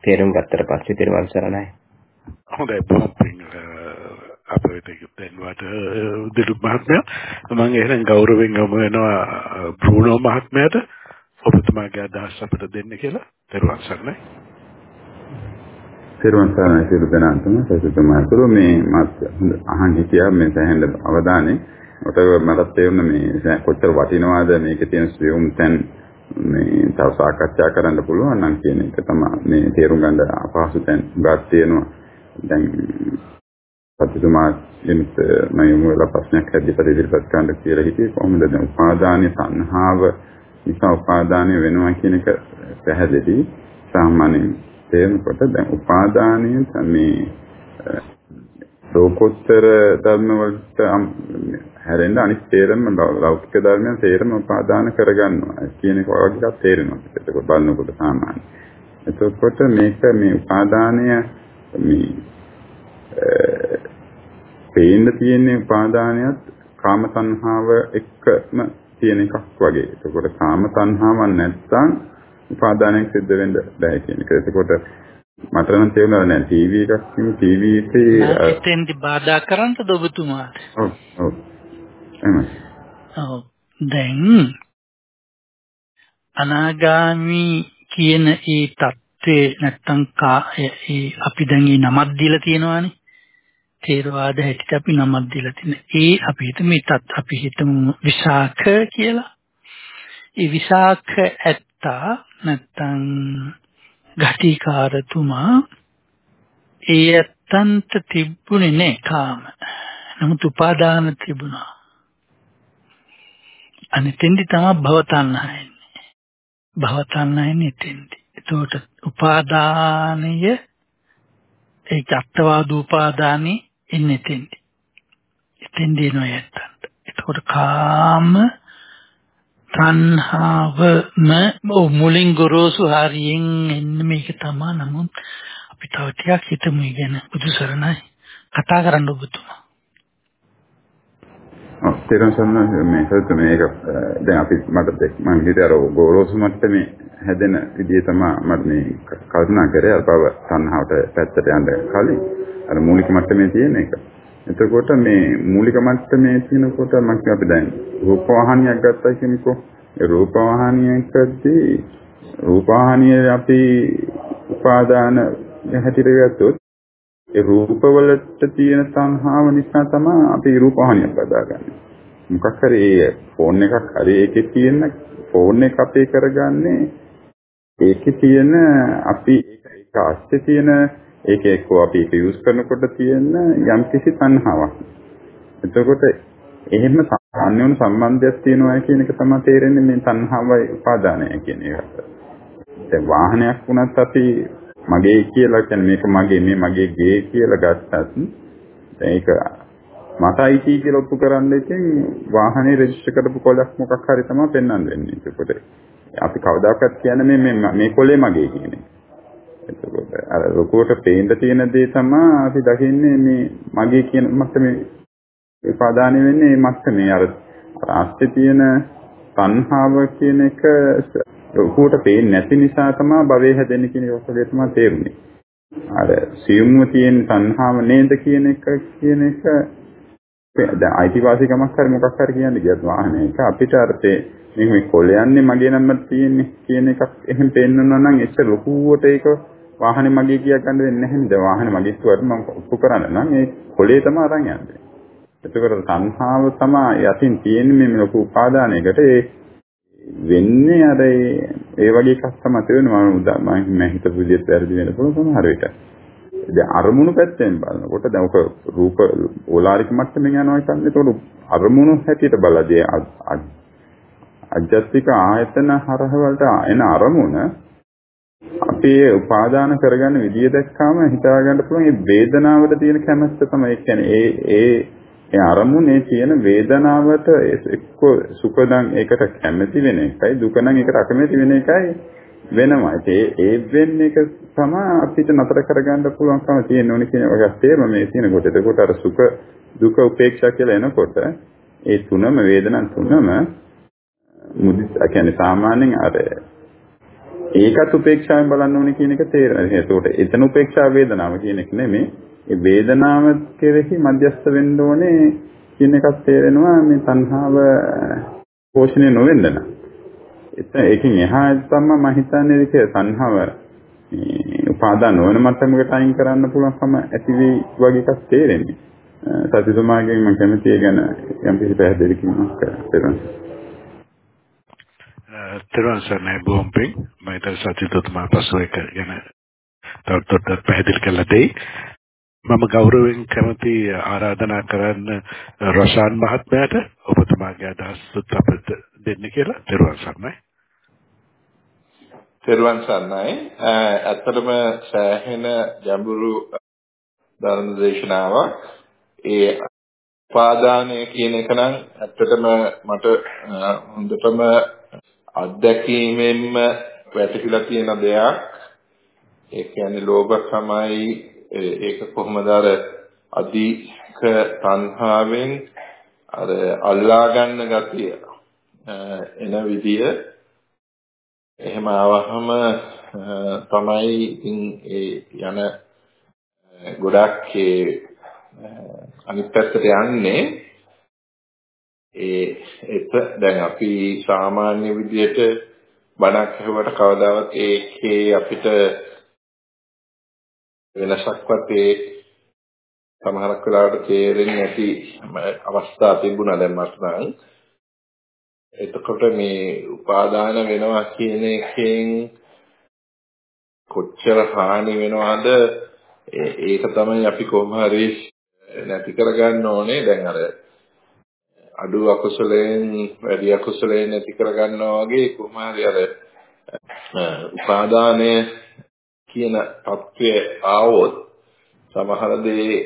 Speaker 6: තේරුම් ගත්තට පස්සේ තිරුවන් සරණයි.
Speaker 3: හොඳයි බොහොම පිං අපිට දෙන්නුවට දිලු මහත්මයා. මම එහෙනම් ගෞරවයෙන් යොමු වෙනවා බ්‍රූනෝ මහත්මයාට. ඔබතුමාගේ අදහස් අපිට දෙන්න කියලා. තෙරුවන් සරණයි.
Speaker 7: තෙරුවන් සරණයි සියලු දෙනාටම. සතුටුමා තුරු මේ මත් අහන් හිටියා මේ සැහැඳ අවධානය ඔතන මට තේරුණ මේ කොච්චර වටිනවද මේකේ තියෙන සියුම් තැන් මේ තව සාකච්ඡා කරන්න පුළුවන් නම් කියන එක තමයි මේ තේරුම් ගන්න අපහසු තැන් ගන්න තියෙනවා. දැන් පතිතුමා ගෙනත් මම වල ප්‍රශ්නයක් හැදියට ඉදිරිපත් කරන්න කියලා හිතේ කොහොමද දැන් උපාදානයේ සංහාව නිසා උපාදානය වෙනවා කියන එක පැහැදිලි. සාමාන්‍යයෙන් තේරෙනකොට දැන් උපාදානයේ මේ ලෝකෝත්තර ධර්ම වලට හැරෙන්න අනිත් තේරම ලෞකික ධර්මයන් තේරම උපාදාන කරගන්නවා කියන එක වගේ තේරෙනවා. ඒක බලනකොට සාමාන්‍ය එතකොට මේක මේ උපාදානය මේ පේන්න තියෙන උපාදානයත් කාම තණ්හාව එක්කම තියෙන එකක් වගේ. ඒකෝට කාම තණ්හාවක් නැත්තම් උපාදානයක් සිද්ධ වෙන්න බෑ කියන එක. ඒකෝට මට නම් තේරුණා නෑ ටීවී එකක් කිව්ව ටීවී එකේ
Speaker 2: එතෙන්දි බාධා කරන්නද ඔබතුමාට?
Speaker 7: ඔව් ඔව්. එහෙමයි.
Speaker 2: ඔව්. දැන් අනාගාමි කියන ඒ தත්ත්වේ නැත්තම් ඒ අපි දැන් මේ නමක් දීලා තියෙනවානේ. තේරවාද හැටියට අපි නමක් දීලා තියෙන. ඒ අපි හිතමු ඒත් අපි හිතමු විසාඛ කියලා. ඒ විසාඛ ඇත්තා නැත්තම් ගටිකාරතුමා ඒ ඇත්තන්ට තිබුණේ නෑ කාම. නමුත් උපාදාන තිබුණා. අනිතෙන්දි තමයි භව තණ්හා එන්නේ. භවතණ්හයෙන් එතෙන්දි. එතකොට උපාදානය ඒ අත්වාද උපාදානෙ එන්නේ එතෙන්දි. එතෙන්දි එනවා යත්තන්ට. එතකොට කාම තණ්හාවම මුලින් ගොරෝසු හරියෙන් එන්නේ මේක තමයි නමුත් අපි තව ටිකක් හිතමු ඉගෙන බුදු සරණයි කතා කරන්න ඔබතුමා.
Speaker 7: ඔව් තේරුම් ගන්න මේ හරිත මේක දැන් අපි මට මම හිතේ අර ගොරෝසු මට්ටමේ හැදෙන විදිය තමයි මම මේ කල්පනා කරේ අර බව තණ්හාවට පැත්තට යන්න කලින් අර මූලික මට්ටමේ තියෙන එක. එතකොට මේ මූලික මට්ටමේ තියෙනකොට මම කිය අපි දැන් රූප වාහනියක් ගත්තා කියමුකෝ. ඒ රූප වාහනියකදී රූප වාහනිය අපි උපාදාන හැටියට ගත්තොත් ඒ රූපවලට තියෙන සංහාව නිසා තමයි අපි රූපහානියක් හදාගන්නේ. මොකක් හරි ෆෝන් එකක් හරි ඒකේ තියෙන ෆෝන් එක අපේ කරගන්නේ ඒකේ තියෙන අපි ඒක ඇස්සේ තියෙන ඒක එක්ක අපි ඒක යූස් කරනකොට තියෙන යම් කිසි තණ්හාවක්. එතකොට එහෙම අන්‍යෝන්‍ය සම්බන්ධයක් තියෙනවා කියන එක තමයි තේරෙන්නේ මේ තණ්හාවයි උපාදානය කියන එකට. දැන් වාහනයක් වුණත් අපි මගේ කියලා කියන්නේ මේක මගේ මේ මගේ ගේ කියලා ගත්තත් ඒක මටයි කී කියලා ඔප්පු කරන්න ඉතින් වාහනේ රෙජිස්ටර් කරපු කොලයක් මොකක් හරි තමයි පෙන්වන්න වෙන්නේ. ඒකකොට අපි කවදාකවත් කියන්නේ මේ මේ කොලේ මගේ කියන එක. එතකොට අර ලොකුවට පේන්න තියෙන දේ තමයි අපි දකින්නේ මේ මගේ කියන මට්ටමේ උපාදානෙ වෙන්නේ මේ මට්ටමේ අර ආස්තේ තියෙන තණ්හාව කියන එක ලොකුවට පේන්නේ නැති නිසා තමයි භවය හැදෙන්නේ කියන යොසලේ තමයි තේරුනේ. අර සියුම්ව තියෙන තණ්හාව නේද කියන එක කියන එක දැන් අයිතිවාසිකමක් හරි මොකක් හරි කියන්නේ කියත් වාහනයක අපිට අර මේ මේ කොලයන්නේ මගේ නම්මත් තියෙන්නේ කියන එකක් එහෙම පෙන්වනවා නම් එච්ච ලොකුවට ඒක වාහනේ මගේ කියා ගන්න වෙන්නේ නැහැ නේද වාහනේ මගේ කිව්වට මම ඔප්පු කරන්න නම් ඒ කොලේ තමයි අරන් යන්නේ. එතකොට සංහාව තමයි යටින් තියෙන්නේ මේ ලොකු උපාදානයකට ඒ වෙන්නේ අර ඒ වගේ එකක් තමයි තේරෙනවා මම මම හිතපු විදිහට වැරදි වෙන පුළුවන් සමහර විට. දැන් අරමුණු පැත්තෙන් බලනකොට දැන් ඔක රූප ඕලාරික මට්ටමින් යනවා කියන්නේ ඒතකොට අරමුණු හැටියට බලදී අජ්ජත්තික ආයතන හරහවලට එන අරමුණ අපි උපාදාන කරගන්න විදිය දැක්කාම හිතා ගන්න පුළුවන්. මේ වේදනාවට තියෙන කැමැත්ත තමයි. කියන්නේ ඒ ඒ ඒ අරමුණේ තියෙන වේදනාවට එක්ක සුඛ නම් ඒකට කැමති වෙන එකයි දුක නම් ඒකට අකමැති වෙන එකයි වෙනවා. ඒ ඒ වෙන්නේ එක තමයි අපිට නතර කරගන්න පුළුවන්කම තියෙන ඕනේ කියන එක තේරෙම මේ තියෙන කොට. එතකොට අර සුඛ දුක උපේක්ෂා කියලා එනකොට ඒ තුනම වේදනන් තුනම මුදිත කියන්නේ සාමාන්‍යයෙන් අර ඒකත් උපේක්ෂාවෙන් බලන්න ඕනේ කියන එක තේරෙනවා. ඒකට එතන උපේක්ෂා වේදනාව කියන එක නෙමෙයි ඒ වේදනාව කෙරෙහි මධ්‍යස්ත වෙන්න ඕනේ කියන එකක් තේරෙනවා මේ තණ්හාව පෝෂණය නොවෙන්න නම්. ඒකෙන් එහා තමයි මම හිතන්නේ ඒක තණ්හාව මේ උපාදාන නොවන මට්ටමකට අයින් කරන්න පුළුවන්කම ඇති වෙයි වගේ එකක් තේරෙන්නේ. සතිතුමාගෙන් මම කැමති ඒ ගැන යම් කිසි පැහැදිලි කිරීමක් කරන්න.
Speaker 3: තෙරුවන් සරණයි බොහොම පිං මම හිතන සතිතුමා පසු එක ගැන තවදුරටත් පැහැදිලි කළා දෙයි. මම ගෞරවයෙන් කැමති ආරාධනා කරන්න රොෂාන් මහත්මයාට ඔබතුමාගේ අදහස් අපිට දෙන්න කියලා තෙරුවන් සරණයි.
Speaker 8: තෙරුවන් සරණයි. ඇත්තටම සෑහෙන ගැඹුරු ධර්ම දේශනාවක්. ඒ උපාදානය කියන එක නම් ඇත්තටම මට හොඳටම අත්දැකීමෙන්ම වැටහිලා තියෙන දෙයක්. ඒ කියන්නේ ලෝභ සමයි ඒක කොහොමද අර අධික තණ්හාවෙන් අර අල්ලා ගන්න ගතිය එන විදිය. එහෙම ආවහම තමයි ඉතින් ඒ යන ගොඩක් ඒ අනිත් පැත්තට යන්නේ. ඒ එත දැන් අපි සාමාන්‍ය විදියට බණක් ඇහුවට කවදාවත් ඒකේ අපිට වෙනසක්වත් ඒ සමහරක් වෙලාවට තේරෙන්නේ නැති අවස්ථා තිබුණා දැන් මට නම්. එතකොට මේ උපාදාන වෙනවා කියන එකෙන් කොච්චර හානි වෙනවද? ඒක තමයි අපි කොහොම හරි නැති කරගන්න ඕනේ. දැන් අර අඩු අකුසලයෙන් වැඩි අකුසලයෙන් නැති කරගන්නවා වගේ කොහොම හරි අර උපාදානය කියන தත්වය ආවොත් සමහර දේ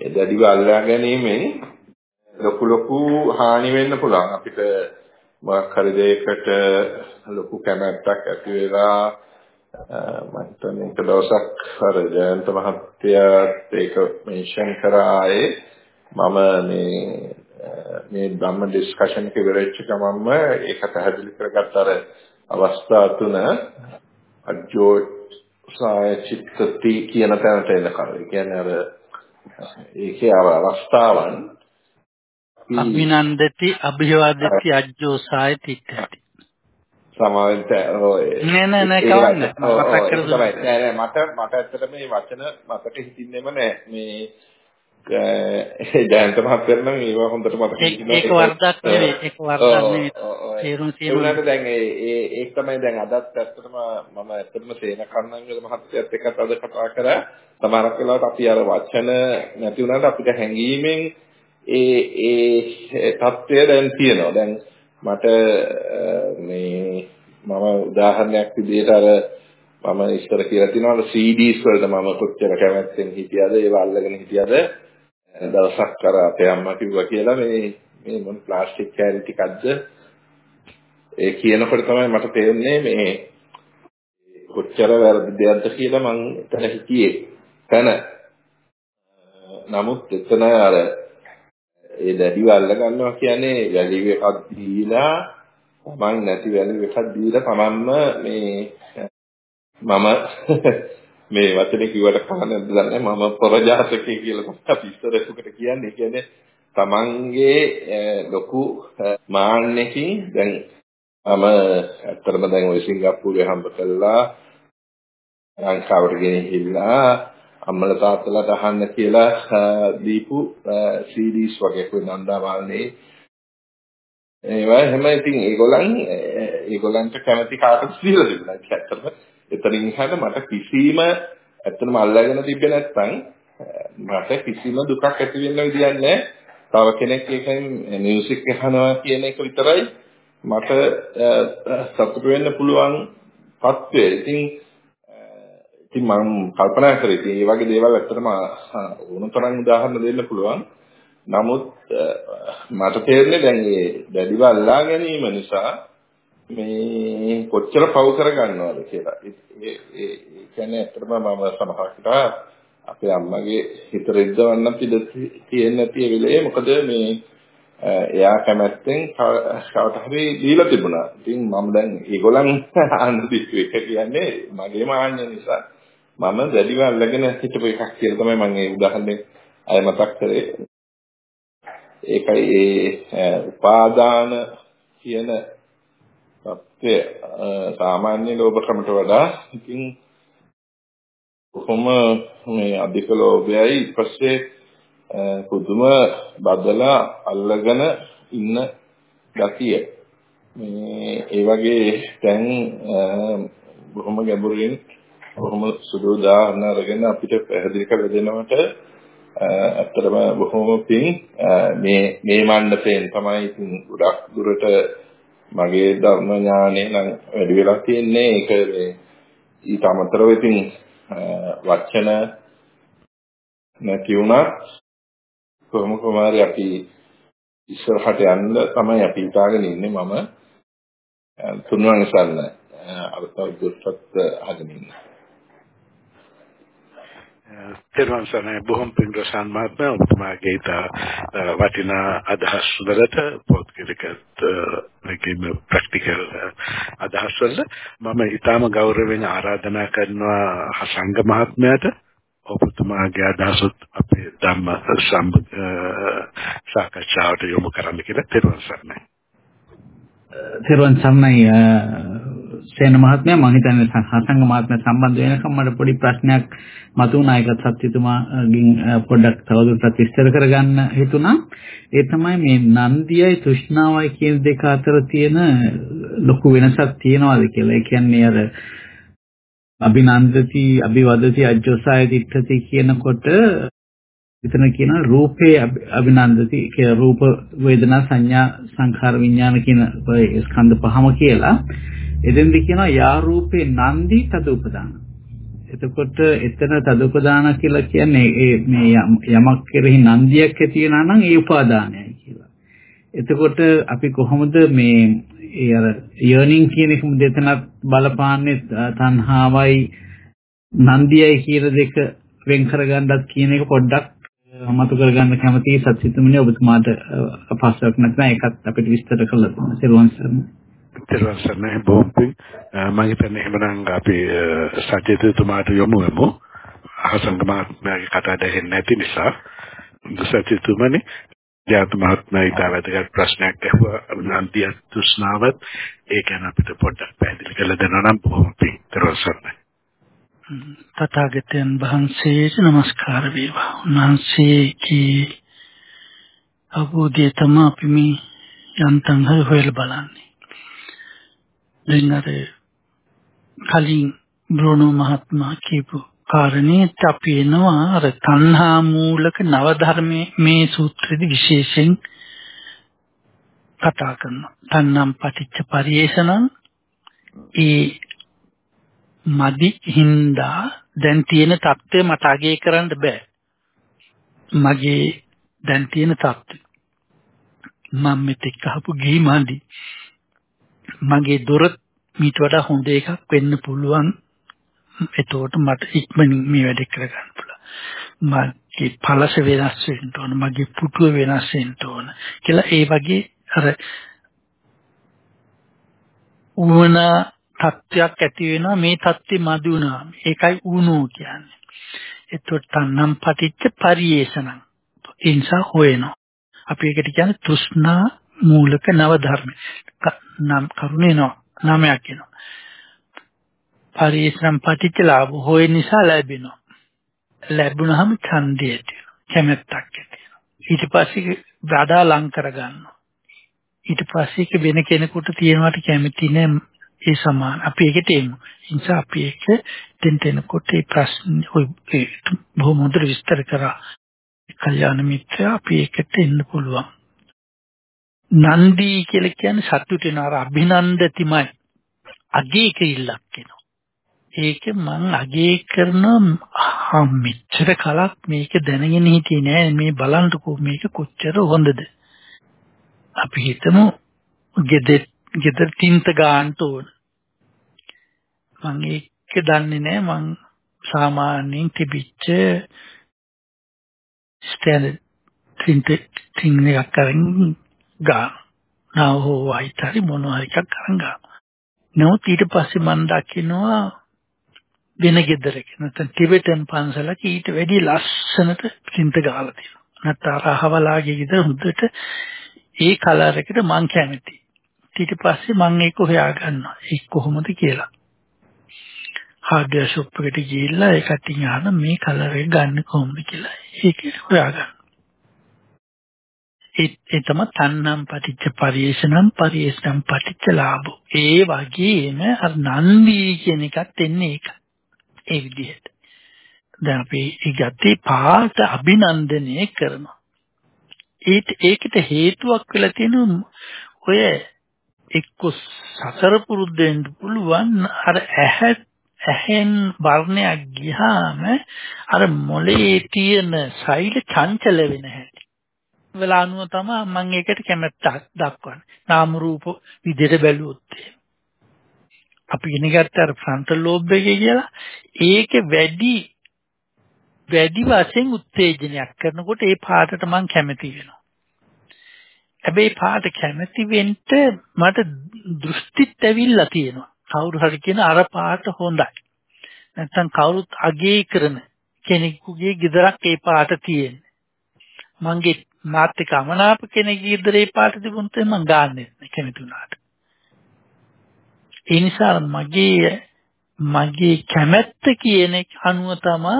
Speaker 8: දැඩිව අල්ලා ගැනීමෙන් ලොකු ලොකු හානි වෙන්න පුළුවන්. අපිට මොකක් හරි දෙයකට ලොකු කැමැත්තක් ඇති වෙලා මම හිතන්නේ එක දවසක් අර ජයන්ත මහත්තයාත් ඒක මෙන්ෂන් කරා ආයේ මම මේ මේ ධම්ම ඩිස්කෂන් එක ඉවරෙච්ච ගමන්ම ඒක පැහැදිලි කරගත්ත අර අවස්ථා තුන අජෝ සාය චිත්තති කියන තැනට එනකල්. ඒ කියන්නේ අර ඒකේ අවස්ථාවන්
Speaker 2: අභිනන්දති අභිවාදති අජ්ජෝ සාය තිට්ඨති
Speaker 8: සමාවෙන්ට
Speaker 2: නෑ නෑ නෑ කවන්න. මතක් කර
Speaker 8: නෑ නෑ මට මට ඇත්තට මේ වචන මතක හිතින්නෙම නෑ. මේ <laughs> ජයන්ත මහත්තයා නම් ඒවා හොඳට මතක
Speaker 2: හිටිනවා. ඒක වර්ධක් නෙවෙයි. ඒක වර්ධක් නෙවෙයි. තේරුම්
Speaker 8: තියෙනවා දැන් ඒ ඒක තමයි දැන් අදත් ඇත්තටම මම ඇත්තටම සේන කන්නංගල මහත්තයත් එක්කත් අද කතා කරා. සමහරක් වෙලාවට අපි අර වචන නැති වුණාට අපිට හැංගීමෙන් ඒ ඒ தත්ත්වය දැන් තියෙනවා. දැන් මට මේ මම උදාහරණයක් විදිහට අර මම ඉස්සර කියලා තියනවා CDs වලට මම කොච්චර කැමැත්තෙන් හිටියද? ඒව අල්ලගෙන හිටියද දවසක් අර අපේ අම්මා කිව්වා කියලා මේ මේ මොන ප්ලාස්ටික් කෑලි ටිකක්ද? ඒ කියනකොට තමයි මට තේරෙන්නේ මේ කොච්චර වැරදි දෙයක්ද කියලා මං එතන හිතියේ. තන නමුත් එතන අර ඒ දැඩිව අල්ල ගන්නවා කියන්නේ වැලියු එකක් දීලා තමන් නැති වැලියු එකක් දීලා තමන්ම මේ මම <laughs> මේ වචනේ කිව්වට කවන්නද දන්නේ මම පරජාතකේ කියලා තමයි අපි ඉස්සර එකට කියන්නේ. කියන්නේ තමන්ගේ ලොකු මාන්නකින් දැන් මම ඇත්තටම දැන් ওই සිංගප්පූරුවේ හම්බ කළා ලංකාවට ගෙනහිල්ලා අම්මලා තාත්තලාට අහන්න කියලා දීපු CDs වගේ කොයි නන්දාමාලනේ ඒවා එහෙම ඉතින් ඒගොල්ලන් ඒගොල්ලන්ට කැමති කාටද දීලා තිබුණා. ඇත්තටම එතනින් එහාට මට කිසිම ඇත්තටම අල්ලගෙන තිබ්බේ නැත්නම් මට කිසිම දුකක් ඇති වෙන්න විදියක් නැහැ. තව කෙනෙක් ඒකෙන් මියුසික් අහනවා කියන එක විතරයි මට සතුට වෙන්න පුළුවන් තත්ත්වය. ඉතින් ඉතින් මම කල්පනා කරේ ඉතින් මේ වගේ දේවල් ඇත්තටම ඕනතරම් උදාහරණ දෙන්න පුළුවන්. නමුත් මට තේරෙන්නේ දැන් මේ දැඩිව අල්ලා ගැනීම නිසා මේ කොච්චර පව් කරගන්නවද කියලා. ඒ ඒ කියන්නේ ඇත්තටම මම සමහරකට අපේ අම්මගේ හිත රෙද්දවන්නත් ඉඩ තියෙන්නේ නැති වෙලේ මොකද මේ එයා කැමැත්තෙන් කවට හරි දීලා තිබුණා. ඉතින් මම දැන් ඒගොල්ලන් අහන්න දීපු එක කියන්නේ මගේ මාන්න නිසා මම දැඩිව අල්ලගෙන හිටපු එකක් කියලා තමයි මම ඒ උදාහරණේ අය මතක් කරේ. ඒකයි ඒ උපාදාන කියන තත්ත්වය සාමාන්‍ය ලෝභකමට වඩා ඉතින් කොහොම මේ අධික ලෝභයයි. ඊට පස්සේ පුදුම බදලා අල්ලගෙන ඉන්න ගතිය. මේ ඒ වගේ දැන් බොහොම ගැඹුරින් බොහොම සුදු උදාහරණ අරගෙන අපිට පැහැදිලි කර දෙනවට ඇත්තටම බොහොම පිං මේ මේ මණ්ඩපයෙන් තමයි ඉතින් ගොඩක් දුරට මගේ ධර්ම ඥානය නම් වැඩි වෙලා තියෙන්නේ ඒක මේ ඊට අමතරව ඉතින් වචන නැති වුණත් කොහොම කොහමරි අපි ඉස්සරහට යන්න තමයි අපි හිතාගෙන ඉන්නේ මම. තුන්වන සල්න අර්ථ දුර්පත් අහගෙන ඉන්නේ
Speaker 3: තෙරුවන් සරණයි. බොහොම පින්රසන් මහත්මයා ඔබතුමාගේ ඉතා වටිනා අදහස් වලට පොත්කිලකත් මේකෙම ප්‍රැක්ටිකල් අදහස් වල මම ඊටාම ගෞරවයෙන් ආරාධනා කරනවා හසංග මහත්මයාට. ඔබතුමාගේ අදහසත් අපේ ධම්ම සම්බ සාකච්ඡාවට යොමු කරන්න කියලා. තෙරුවන් සරණයි.
Speaker 4: තෙරුවන් සරණයි. සේන මහත්මයා මම හිතන්නේ හසංග මහත්මයා සම්බන්ධ වෙනකම් මට පොඩි ප්‍රශ්නයක් මතුවුණා. ඒකත් සත්‍යතුමාගෙන් පොඩ්ඩක් තවදුරටත් විස්තර කරගන්න හිතුණා. ඒ තමයි මේ නන්දියයි තෘෂ්ණාවයි කියන දෙක අතර තියෙන ලොකු වෙනසක් තියෙනවාද කියලා. ඒ කියන්නේ අර අභිනන්දති අභිවදති අජ්ජෝසාය තිට්ඨති කියනකොට එතන කියන රූපේ අභිනන්දති කියලා රූප වේදනා සංඥා සංඛාර විඥාන කියන ස්කන්ධ පහම කියලා. එදෙන්දි කියනවා යා රූපේ නන්දි තදුපදාන. එතකොට එතන තදුපදාන කියලා කියන්නේ මේ යමක් කෙරෙහි නන්දියක් ඇති වෙනා නම් ඒ උපාදානයයි කියලා. එතකොට අපි කොහොමද මේ ඒ අර යර්නින් කියන එක දෙතනත් බලපාන්නේ තණ්හාවයි නන්දියයි කියන දෙක වෙන් කරගන්නත් කියන එක පොඩ්ඩක් මතු කරගන්න කැමතියි සත්‍යිතුමනි ඔබතුමාට අපහසුයක් නැත්නම් ඒකත් අපිට විස්තර කළා තමයි සර්වන් සර්ණ
Speaker 3: තෙරුවන් සරණයි බොම්පි මම හිතන්නේ එහෙමනම් අපි සත්‍යතුමාට යොමු වෙමු අහසංග මහත්මයාගේ කතා දෙහෙන්නේ නැති නිසා සත්‍යතුමනි ජාත මහත්මයා ඊට වැදගත් ප්‍රශ්නයක් ඇහුවා නන්දිය තෘෂ්ණාවත් ඒ ගැන අපිට පොඩ්ඩක් පැහැදිලි කරලා දෙනවා නම් බොහොම පිං තෙරුවන් සරණයි
Speaker 2: තථාගතයන් වහන්සේට নমස්කාර වේවා. උන්වහන්සේගේ අවබෝධය තමයි අපි මේ යන්තම් හරි හොයලා බලන්නේ. දැන් අර කලින් බ්‍රෝනෝ මහත්මයා කියපු කාරණේත් අපි එනවා අර තණ්හා මූලක නව ධර්මයේ මේ සූත්‍රෙදි විශේෂයෙන් කතා කරනවා. තණ්හම් පටිච්ච පරිේෂණං ඒ මදි හින්දා දැන් තියෙන தත්ත්වය මට අගය කරන්න බෑ. මගේ දැන් තියෙන தත්ත්වය. මම මෙතෙක් අහපු ගිහි මන්දි. මගේ දොර මීට වඩා හොඳ එකක් වෙන්න පුළුවන්. එතකොට මට ඉක්මනින් මේ වැඩේ කරගන්න පුළුවන්. මගේ පළස වෙනස් වෙන්න ඕන, මගේ පුටුව වෙනස් වෙන්න ඕන කියලා ඒ වගේ අර උවනා තත්ත්වයක් ඇති වෙනවා මේ தත්ත්වෙ මදි වුණා. ඒකයි ඌනෝ කියන්නේ. එතකොට තන්නම් පටිච්ච පරියේෂණං. ඒ නිසා හොයනවා. අපි ඒකට කියන්නේ තෘෂ්ණා මූලක නව ධර්ම. නම් කරුණේනවා. නාමයක් එනවා. පරියේෂණ පටිච්ච ලාභ හොය නිසා ලැබෙනවා. ලැබුණාම ඡන්දය ඇති වෙනවා. කැමැත්තක් ඇති වෙනවා. ඊට පස්සේ වඩා ලං කරගන්නවා. ඊට පස්සේ වෙන කෙනෙකුට තියෙනවට කැමති නෑ ඒ සමාන. අපි ඒකට එමු. ඒ නිසා අපි ඒක දෙන්න දෙනකොට ඒ ප්‍රශ්න ඔය බොහොම හොඳට විස්තර කරා. කල්යාණ මිත්‍රා අපි ඒකට එන්න පුළුවන්. නන්දී කියලා කියන්නේ සතුට වෙන අර අභිනන්දතිමයි. අගේ කිල්ලක් වෙනවා. ඒක මං අගේ කරන මෙච්චර කලක් මේක දැනගෙන හිටියේ නෑ මේ බලන්නකෝ මේක කොච්චර හොඳද අපි හිතමු ගෙදර ගෙදර තින්ත ගන්න ඕන මම ඒක දන්නේ නෑ මං සාමාන්‍යයෙන් තිබිච්ච ස්ටෑන්ඩඩ් තින්ත තින් එකක් අරන් ගා නෝ වයිතරි මොනවා හරි එකක් අරන් ගා නමුත් ඊට පස්සේ මම දකිනවා වෙන ගෙදරක නැත්නම් ටිබෙටන් පන්සලක ඊට වැඩි ලස්සනට තින්ත ගාලා තියෙනවා නැත්නම් අර අහවලාගේ ගෙදර හොඳට ඒ කලර් එකට මං කැමතියි ඊට පස්සේ මම ඒක හොයා ගන්නවා. ඒක කොහොමද කියලා. හાર્ඩ්වෙයාර් ෂොප් එකට ගිහිල්ලා ඒ කටින් අහන මේ කලර් එක ගන්න කොහොමද කියලා. ඒක හොයා ගන්න. ඒ තමයි තන්නම් පටිච්ච පරිේශනම් පරිේශනම් පටිච්ච ලාභෝ. ඒ වගේම අර නන්දි කියන එකත් එන්නේ ඒක. ඒ විදිහට. දැන් අපි ඒ ගත්තේ පාට අභිනන්දනය කරනවා. ඒත් ඒකට හේතුවක් වෙලා තියෙන ඔය එක්ක සසර පුරුද්ද වෙන්න පුළුවන් අර ඇහැ ඇහෙන් වර්ණයක් ගියාම අර මොලේ තියෙන සෛල චංචල වෙන හැටි. වෙලානුව තමයි මම ඒකට කැමැත්තක් දක්වන්නේ. නාම රූප විදිහට බැලුවොත් අපි ඉගෙන ගත්ත අර ෆ්‍රන්ටල් ලෝබ් එකේ කියලා ඒක වැඩි වැඩි වශයෙන් උත්තේජනයක් කරනකොට ඒ පාටට මම කැමති වෙනවා. හැබැයි පාට කැමති වෙන්න මට දෘෂ්ටිත් ඇවිල්ලා තියෙනවා. කවුරු හරි කියන අර පාට හොඳයි. නැත්තම් කවුරුත් අගේ කරන කෙනෙකුගේ ගෙදරක් ඒ පාට තියෙන්නේ. මංගේ මාත් එක්ක අමනාප කෙනෙක්ගේ ගෙදර ඒ පාට තිබුණොත් මං ගන්නෙ කැමති වුණාට. ඒ නිසා මගේ මගේ කැමැත්ත කියන එක අනුව තමයි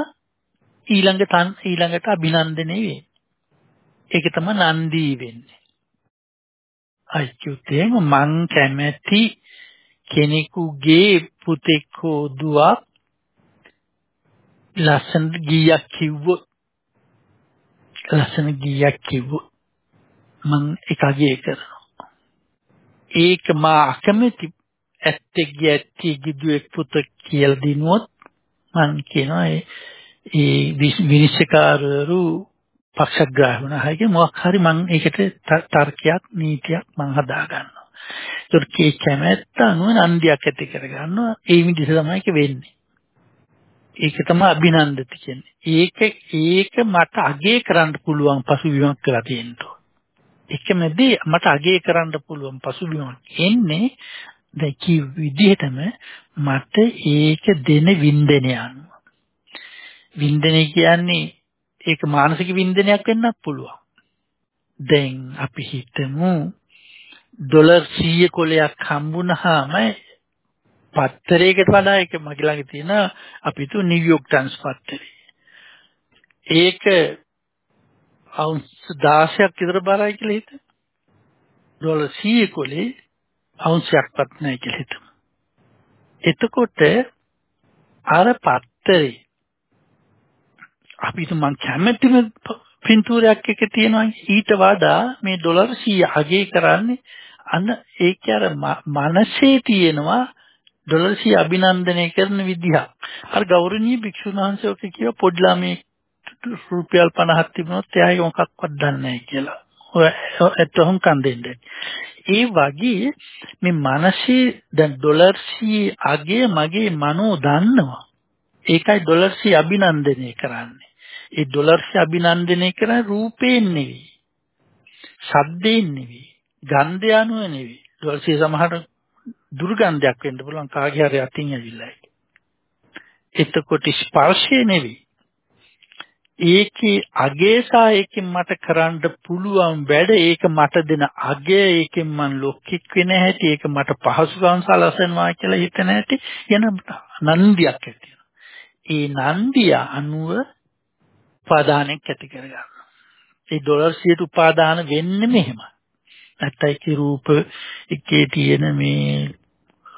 Speaker 2: ඊළඟ තන් ඊළඟට අභිනන්දනය වෙන්නේ. ඒක තමයි නන්දී වෙන්නේ. අයියුතේ මං කැමැති කෙනෙකුගේ පුතෙක් හෝ දුවක් ලස්සන ගීයක් කිව්වොත් ලස්සන ගීයක් කිව්වොත් මං එකගේ කරනවා ඒක මා අකමැති ඇත්තෙක්ගේ ඇත්තෙක්ගේ දුවෙක් පුතෙක් කියලා දිනුවොත් මම කියනවා ඒ ඒ විනිශ්චයකාරවරු පක්ෂග්‍රාහී වුණා. ඒකේ මොකක් හරි මම ඒකට තර්කයක් නීතියක් මම හදා ගන්නවා. ඒකේ කැමැත්ත අනුව නන්දියක් ඇති කර ගන්නවා. ඒ විදිහ තමයි ඒක වෙන්නේ. ඒක තමයි අභිනන්දති කියන්නේ. ඒක ඒක මට අගේ කරන්න පුළුවන් පසුබිමක් කරලා තියෙනවා. එකමදී මට අගේ කරන්න පුළුවන් පසුබිමක් එන්නේ දැන් කී විදිහටම මට ඒක දෙන වින්දනය අනුව. වින්දනය කියන්නේ ඒක මානසික වින්දනයක් වෙන්නත් පුළුවන්. දැන් අපි හිතමු ඩොලර් 100 කොලයක් හම්බුනහම පත්තරයකට වඩා ඒක මගේ ළඟ තියෙන අපි තු නිව්යෝක් ටයිම්ස් පත්තරේ. ඒක අවුන්ස් 16ක් විතර බරයි කියලා හිතමු. ඩොලර් 100 කොලේ අවුන්සයක්වත් නැහැ කියලා හිතමු. එතකොට අර පත්තරේ අපි මං කැමැතිම පින්තූරයක් එක තියෙනවා ඊට වඩා මේ ඩොලර් 100 අගේ කරන්නේ අන්න ඒක අර මනසේ තියෙනවා ඩොලර් 100 අභිනන්දනය කරන විදිහ. අර ගෞරවනීය භික්ෂුන් වහන්සේ ඔක කියව පොඩි ළමයි රුපියල් 50ක් තිබුණොත් එයා ඒක මොකක්වත් දන්නේ නැහැ කියලා. ඔය ඇත්තහොම් කන් දෙන්නේ. ඒ වගේ මේ මනසේ දැන් ඩොලර් 100 අගේ මගේ මනෝ දන්නවා. ඒකයි ඩොලර් 100 අභිනන්දනය කරන්නේ. ඒ ඩොලර් 100 අභිනන්දනය කරන්නේ රූපයෙන් නෙවෙයි. ශබ්දයෙන් නෙවෙයි. ගන්ධය අනුව නෙවෙයි. ඩොලර් 100 සමහර දුර්ගන්ධයක් වෙන්න පුළුවන් කාගේ හරි අතින් ඇවිල්ලා. එතකොට ස්පර්ශය නෙවෙයි. ඒකේ අගේසා ඒකෙන් මට කරන්න පුළුවන් වැඩ ඒක මට දෙන අගය ඒකෙන් මං ලොක්ෙක් වෙන හැටි ඒක මට පහසුකම් සලසනවා කියලා හිතන හැටි යන නන්දියක් ඇති ඒ නන්දිය අනුව උපාදානයක් ඇති කරගන්නවා. ඒ ඩොලර් 100ට උපාදාන වෙන්නේ මෙහෙම. නැත්නම් ඒකේ රූප එකේ තියෙන මේ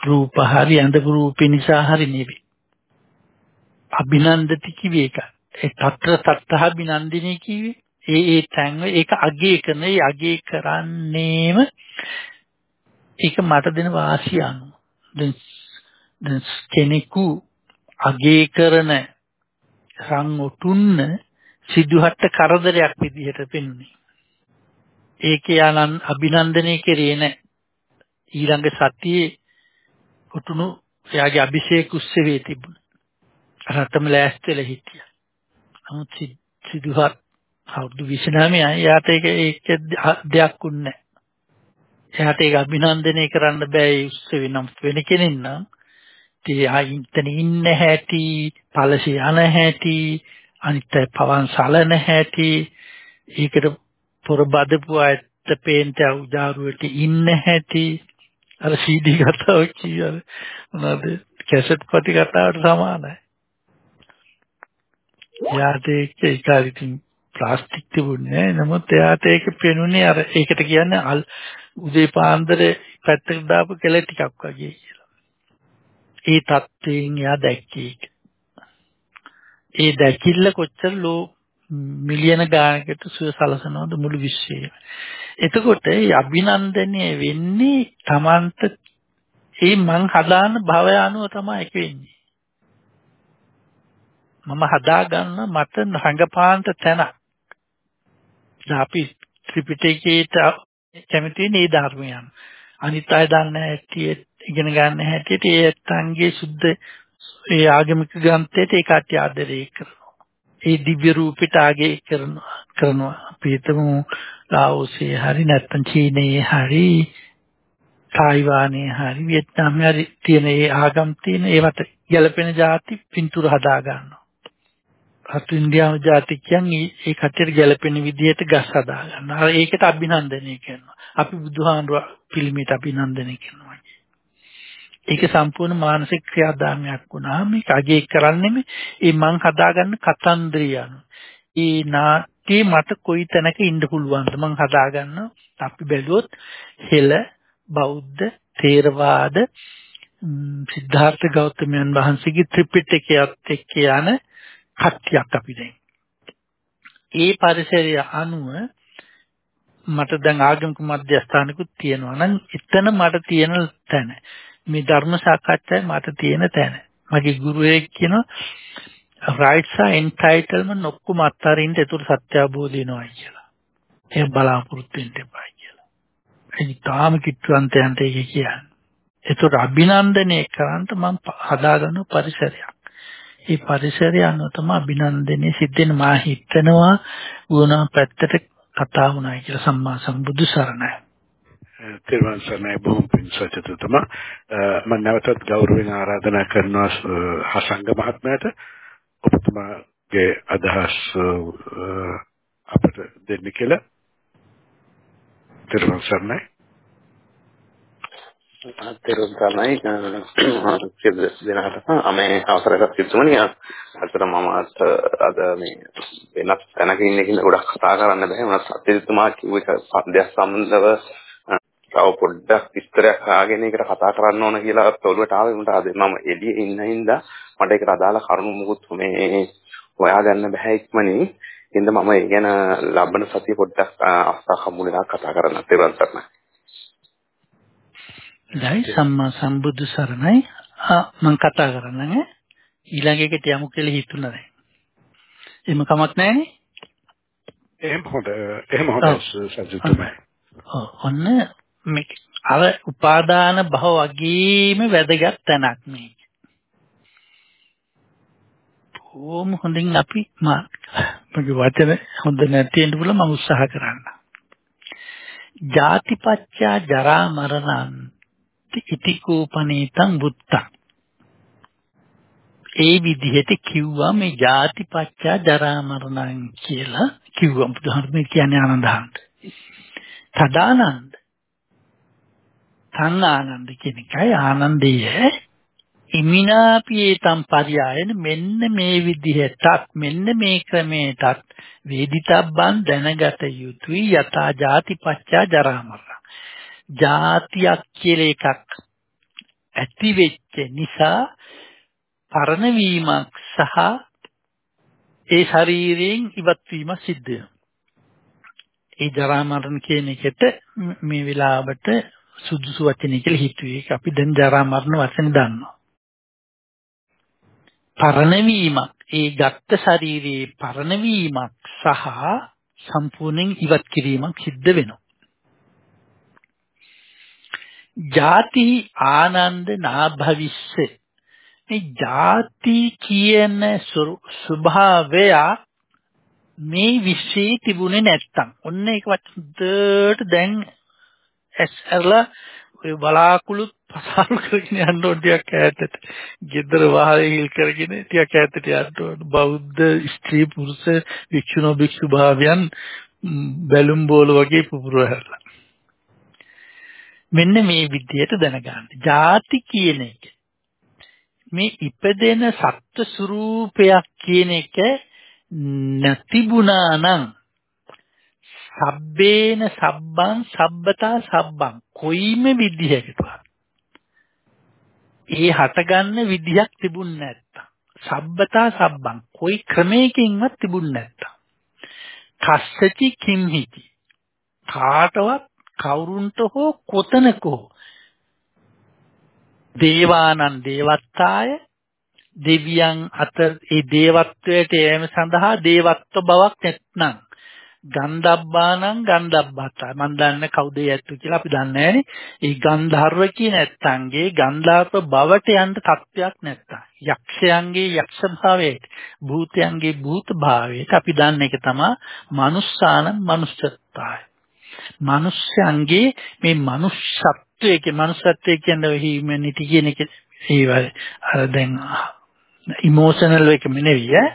Speaker 2: රූප හරි අඳපු රූපේ නිසා හරි නෙවෙයි. අභිනන්දති කිව්වේ ඒක. ඒ తත්‍ර තත්තහ අභිනන්දිනේ කිව්වේ. ඒ ඒ තැන්ව ඒක අගේ කරන ඒ අගේ කරන්නේම ඒක මට දෙන වාසිය අනුව. දැන් කෙනෙකු අගේ කරන රන් ඔටුන්න සිදුහට්ට කරදරයක් විදිහට පෙන්වන්නේ. ඒකේ ආනන් අභිනන්දනය කරේ නැහැ. ඊළඟ සතියේ උතුණු එයාගේ අභිෂේක උත්සවයේ තිබුණා. රටම ලෑස්තිලා හිටියා. නමුත් සිදුහත් අවුරුදු 29යි එයාට ඒක ඒක දෙයක් උන්නේ එයාට ඒක අභිනන්දනය කරන්න බෑ ඒ උත්සවේ නම් වෙන කෙනෙක් නම් ඉතින් ආයින්තන ඉන්න හැටි, පළසි යන හැටි, අනිත් පවන් සලන හැටි, ඒකට පොර බදපු අයත් පේන්ට උදාරුවට ඉන්න හැටි අර CD කතාව කියන මොනවද කැසට් පටි කතාවට සමානයි. එයාට ඒක ඒකාරිතින් ප්ලාස්ටික් තිබුණේ නමුත් එයාට ඒක පෙනුනේ අර ඒකට කියන්නේ අල් උදේ පාන්දර පැත්තකට දාපු කෙල ටිකක් වගේ කියලා. ඒ தත්වයෙන් එයා දැක්කේ. ඒ දැකිල්ල කොච්චර ලෝ මිලියන ගානකට සුව සලසනවද මුළු විශ්වයේම. එතකොට මේ අභිනන්දනය වෙන්නේ Tamanට ඒ මං හදාන භවය අනුව තමයි ඒක වෙන්නේ. මම හදාගන්න මට රංගපාන්ත තැන. අපි ත්‍රිපිටකයට කැමති නේ ධර්මයන්. අනිත් අය දන්න හැටි ඉගෙන ගන්න හැටියට ඒ ඇත්තන්ගේ සුද්ධ ඒ ආගමික ග්‍රන්ථයට ඒ කට්ටිය ආදරය කරනවා. ඒ දිව්‍ය රූපෙට ආගේ කරනවා කරනවා. අපි හිතමු ලාෝසයේ හරි නැත්නම් චීනයේ හරි තායිවානයේ හරි වියට්නාමයේ හරි තියෙන ඒ ආගම් තියෙන ඒවට ගැළපෙන ಜಾති පින්තූර හදා ගන්නවා. අතු ඉන්දියානු ජාතිකයන් ඒ කට්ටියට ගැළපෙන විදිහට ගස් හදා ගන්නවා. ඒකට අභිනන්දනය කරනවා. අපි බුදුහාමුදුර පිළිමයට අභිනන්දනය කරනවා. ඒක සම්පූර්ණ මානසික ක්‍රියාදාමයක් වුණා. මේක අගේ කරන්නේම ඒ මං හදාගන්න කතන්දරිය අනුව. ඒ නාට්‍යේ මට කොයි තැනක ඉන්න පුළුවන්ද මං හදාගන්න අපි බැලුවොත් හෙළ බෞද්ධ තේරවාද සිද්ධාර්ථ ගෞතමයන් වහන්සේගේ ත්‍රිපිටකයත් එක්ක යන කට්ටියක් අපි දැන්. ඒ පරිසරය අනුව මට දැන් ආගමික මධ්‍යස්ථානිකුත් තියෙනවා නම් එතන මට තියෙන තැන මේ ධර්ම සාකච්ඡාවේ මට තියෙන තැන. මගේ ගුරුවරයෙක් කියනවා rights are entitlement ඔක්කොම අත්හරින්න ඒතර සත්‍ය අවබෝධ වෙනවා කියලා. ඒ බලාපොරොත්තු වෙන්න එපා කියලා. ඒ තාම කිට්ටුවන්තයන්ට ඒක කියන්නේ. ඒතර අභිනන්දනය කරන්ට මම හදාගන්න පරිසරයක්. ඒ පරිසරය අනුව තමයි අභිනන්දනය සිද්ධ වෙන මා හිතනවා වුණා පැත්තට කතා වුණා කියලා සම්මා සම්බුදු සරණයි.
Speaker 3: තිරුවන් සරණයි. බොහොම පිං සත්‍යතුම මම නැවතත් ගෞරවයෙන් ආරාධනා කරනවා හසංග මහත්මයාට. ඔබතුමාගේ අදහස් අපට දෙන්න කියලා. තිරුවන් සරණයි.
Speaker 9: තෙරුවන් සරණයි. සියලු දෙනාට මේ අවසරයක් තිබුණා අතට මම අද මේ වෙනත් තැනක ඉන්න කෙනෙක් ගොඩක් කතා කරන්න බෑ මම සත්‍යතුමා කිව්ව එක දෙයක් සම්බන්ධව තව පොඩ්ඩක් විස්තරයක් ආගෙන ඒකට කතා කරන්න ඕන කියලා තොලුවට ආවේ. උන්ට අද මම එළියේ ඉන්න හින්දා මට ඒකට අදාළ කරුණු මුකුත් මේ හොයාගන්න බෑ ඉක්මනින්. හින්දා මම ඒ ගැන ලබන සතිය පොඩ්ඩක් අවස්ථාවක් හම්බුනේ කතා කරන්න තෙරුවන් සරණයි
Speaker 2: දැයි සම්මා සම්බුදු සරණයි. මම කතා කරන්නේ ඊළඟ එකට යමු කියලා හිතුණා දැන්. එහෙම කමක් නැහැනේ.
Speaker 3: එහෙම හොඳ එහෙම හොඳ සජිතුමයි.
Speaker 2: ඔන්න මේ අර උපාදාන භව වගේම වැදගත් තැනක් මේක. බොහොම හොඳින් අපි මගේ වචන හොඳ නැති වෙන්න පුළුවන් මම උත්සාහ කරන්න. ජාතිපච්චා ජරා මරණං ඉතිකෝපනීතං බුත්තං ඒ විදිහට කිව්වා මේ ජාතිපච්චා ජරා මරණං කියලා කිව්වා බුදුහාමුදුරුවෝ කියන්නේ ආනන්දහන්ට. තදානන්ද තං ආනන්ද කියන එකයි ආනන්දයේ. ඉමිනාපියේතම් පරියායන මෙන්න මේ විදිහටත් මෙන්න මේ ක්‍රමයටත් වේදිතබ්බන් දැනගත යුතුයි. යථා ජාතිපච්චා ජරා මරණ જાතියක් කියලා එකක් ඇති වෙච්ච නිසා පරණ වීමක් සහ ඒ ශරීරයෙන් ඉවත් වීම සිද්ධ වෙනවා. ඒ ජරා මරණ කියන එකට මේ වෙලාවට සුදුසු වචනේ කියලා හිතුවේ. ඒක අපි දැන් ජරා මරණ වචන දන්නවා. පරණ වීමක් ඒ ගත්ත ශරීරයේ පරණ වීමක් සහ සම්පූර්ණයෙන් ඉවත් කිරීමක් සිද්ධ වෙනවා. ಜಾති ආනන්ද නාභවිස්ස මේ ಜಾති කියන ස්වභාවය මේ විශ්ේ තිබුණේ නැත්තම් ඔන්න ඒක වචුද්දට දැන් ඇස් ඇරලා ඔය බලාකුළු පසාරු කරගෙන යන්න ඕන ටිකක් ඈතට. ගෙදර වහලේ හිල් කරගෙන ටිකක් ඈතට යන්න ඕන. බෞද්ධ ස්ත්‍රී පුරුෂ වික්ෂුණ භික්ෂු භාවයන් බැලුම් බෝල වගේ පුපුරව හැරලා. මෙන්න මේ විදිහට දැනගන්න. ಜಾති කියන එක මේ ඉපදෙන සත්ත්ව ස්වરૂපයක් කියන එක නැතිබුණා නම් සබ්බේන සබ්බං සබ්බතා සබ්බං. කොයිම විදිහකටවත් ඒ හටගන්න විදිහක් තිබුණ නැත්තම්. සබ්බතා සබ්බං. කොයි ක්‍රමයකින්වත් තිබුණ නැත්තම්. කස්සචි කිම්හිති. කාටවත් කවුරුන්ට හෝ කොතනක හෝ. දේවානන් දේවත්තාය. දෙවියන් අතර ඒ දේවත්වයට යෑම සඳහා දේවත්ව බවක් නැත්නම් ගන්ධබ්බානං ගන්ධබ්බතා මම දන්නේ කවුද ඇත්තු කියලා අපි දන්නේ නැහැ ඒ ගන්ධර්ව කියන ඇත්තන්ගේ ගන්ධාර්ව බවට යන්න තත්වයක් නැත්තම්. යක්ෂයන්ගේ යක්ෂ භාවයට භූතයන්ගේ භූත භාවයට අපි දන්නේ ඒක තමයි මනුස්සාන මනුස්සත්වය මිනිස්යන්ගේ මේ මනුෂ්‍යත්වයේ කියන මනුෂ්‍යත්වයේ කියන්නේ හියුමැනිටි කියන එක. ඒ අර දැන් ඉමෝෂනල් එකම නෙවෙයි ඈ.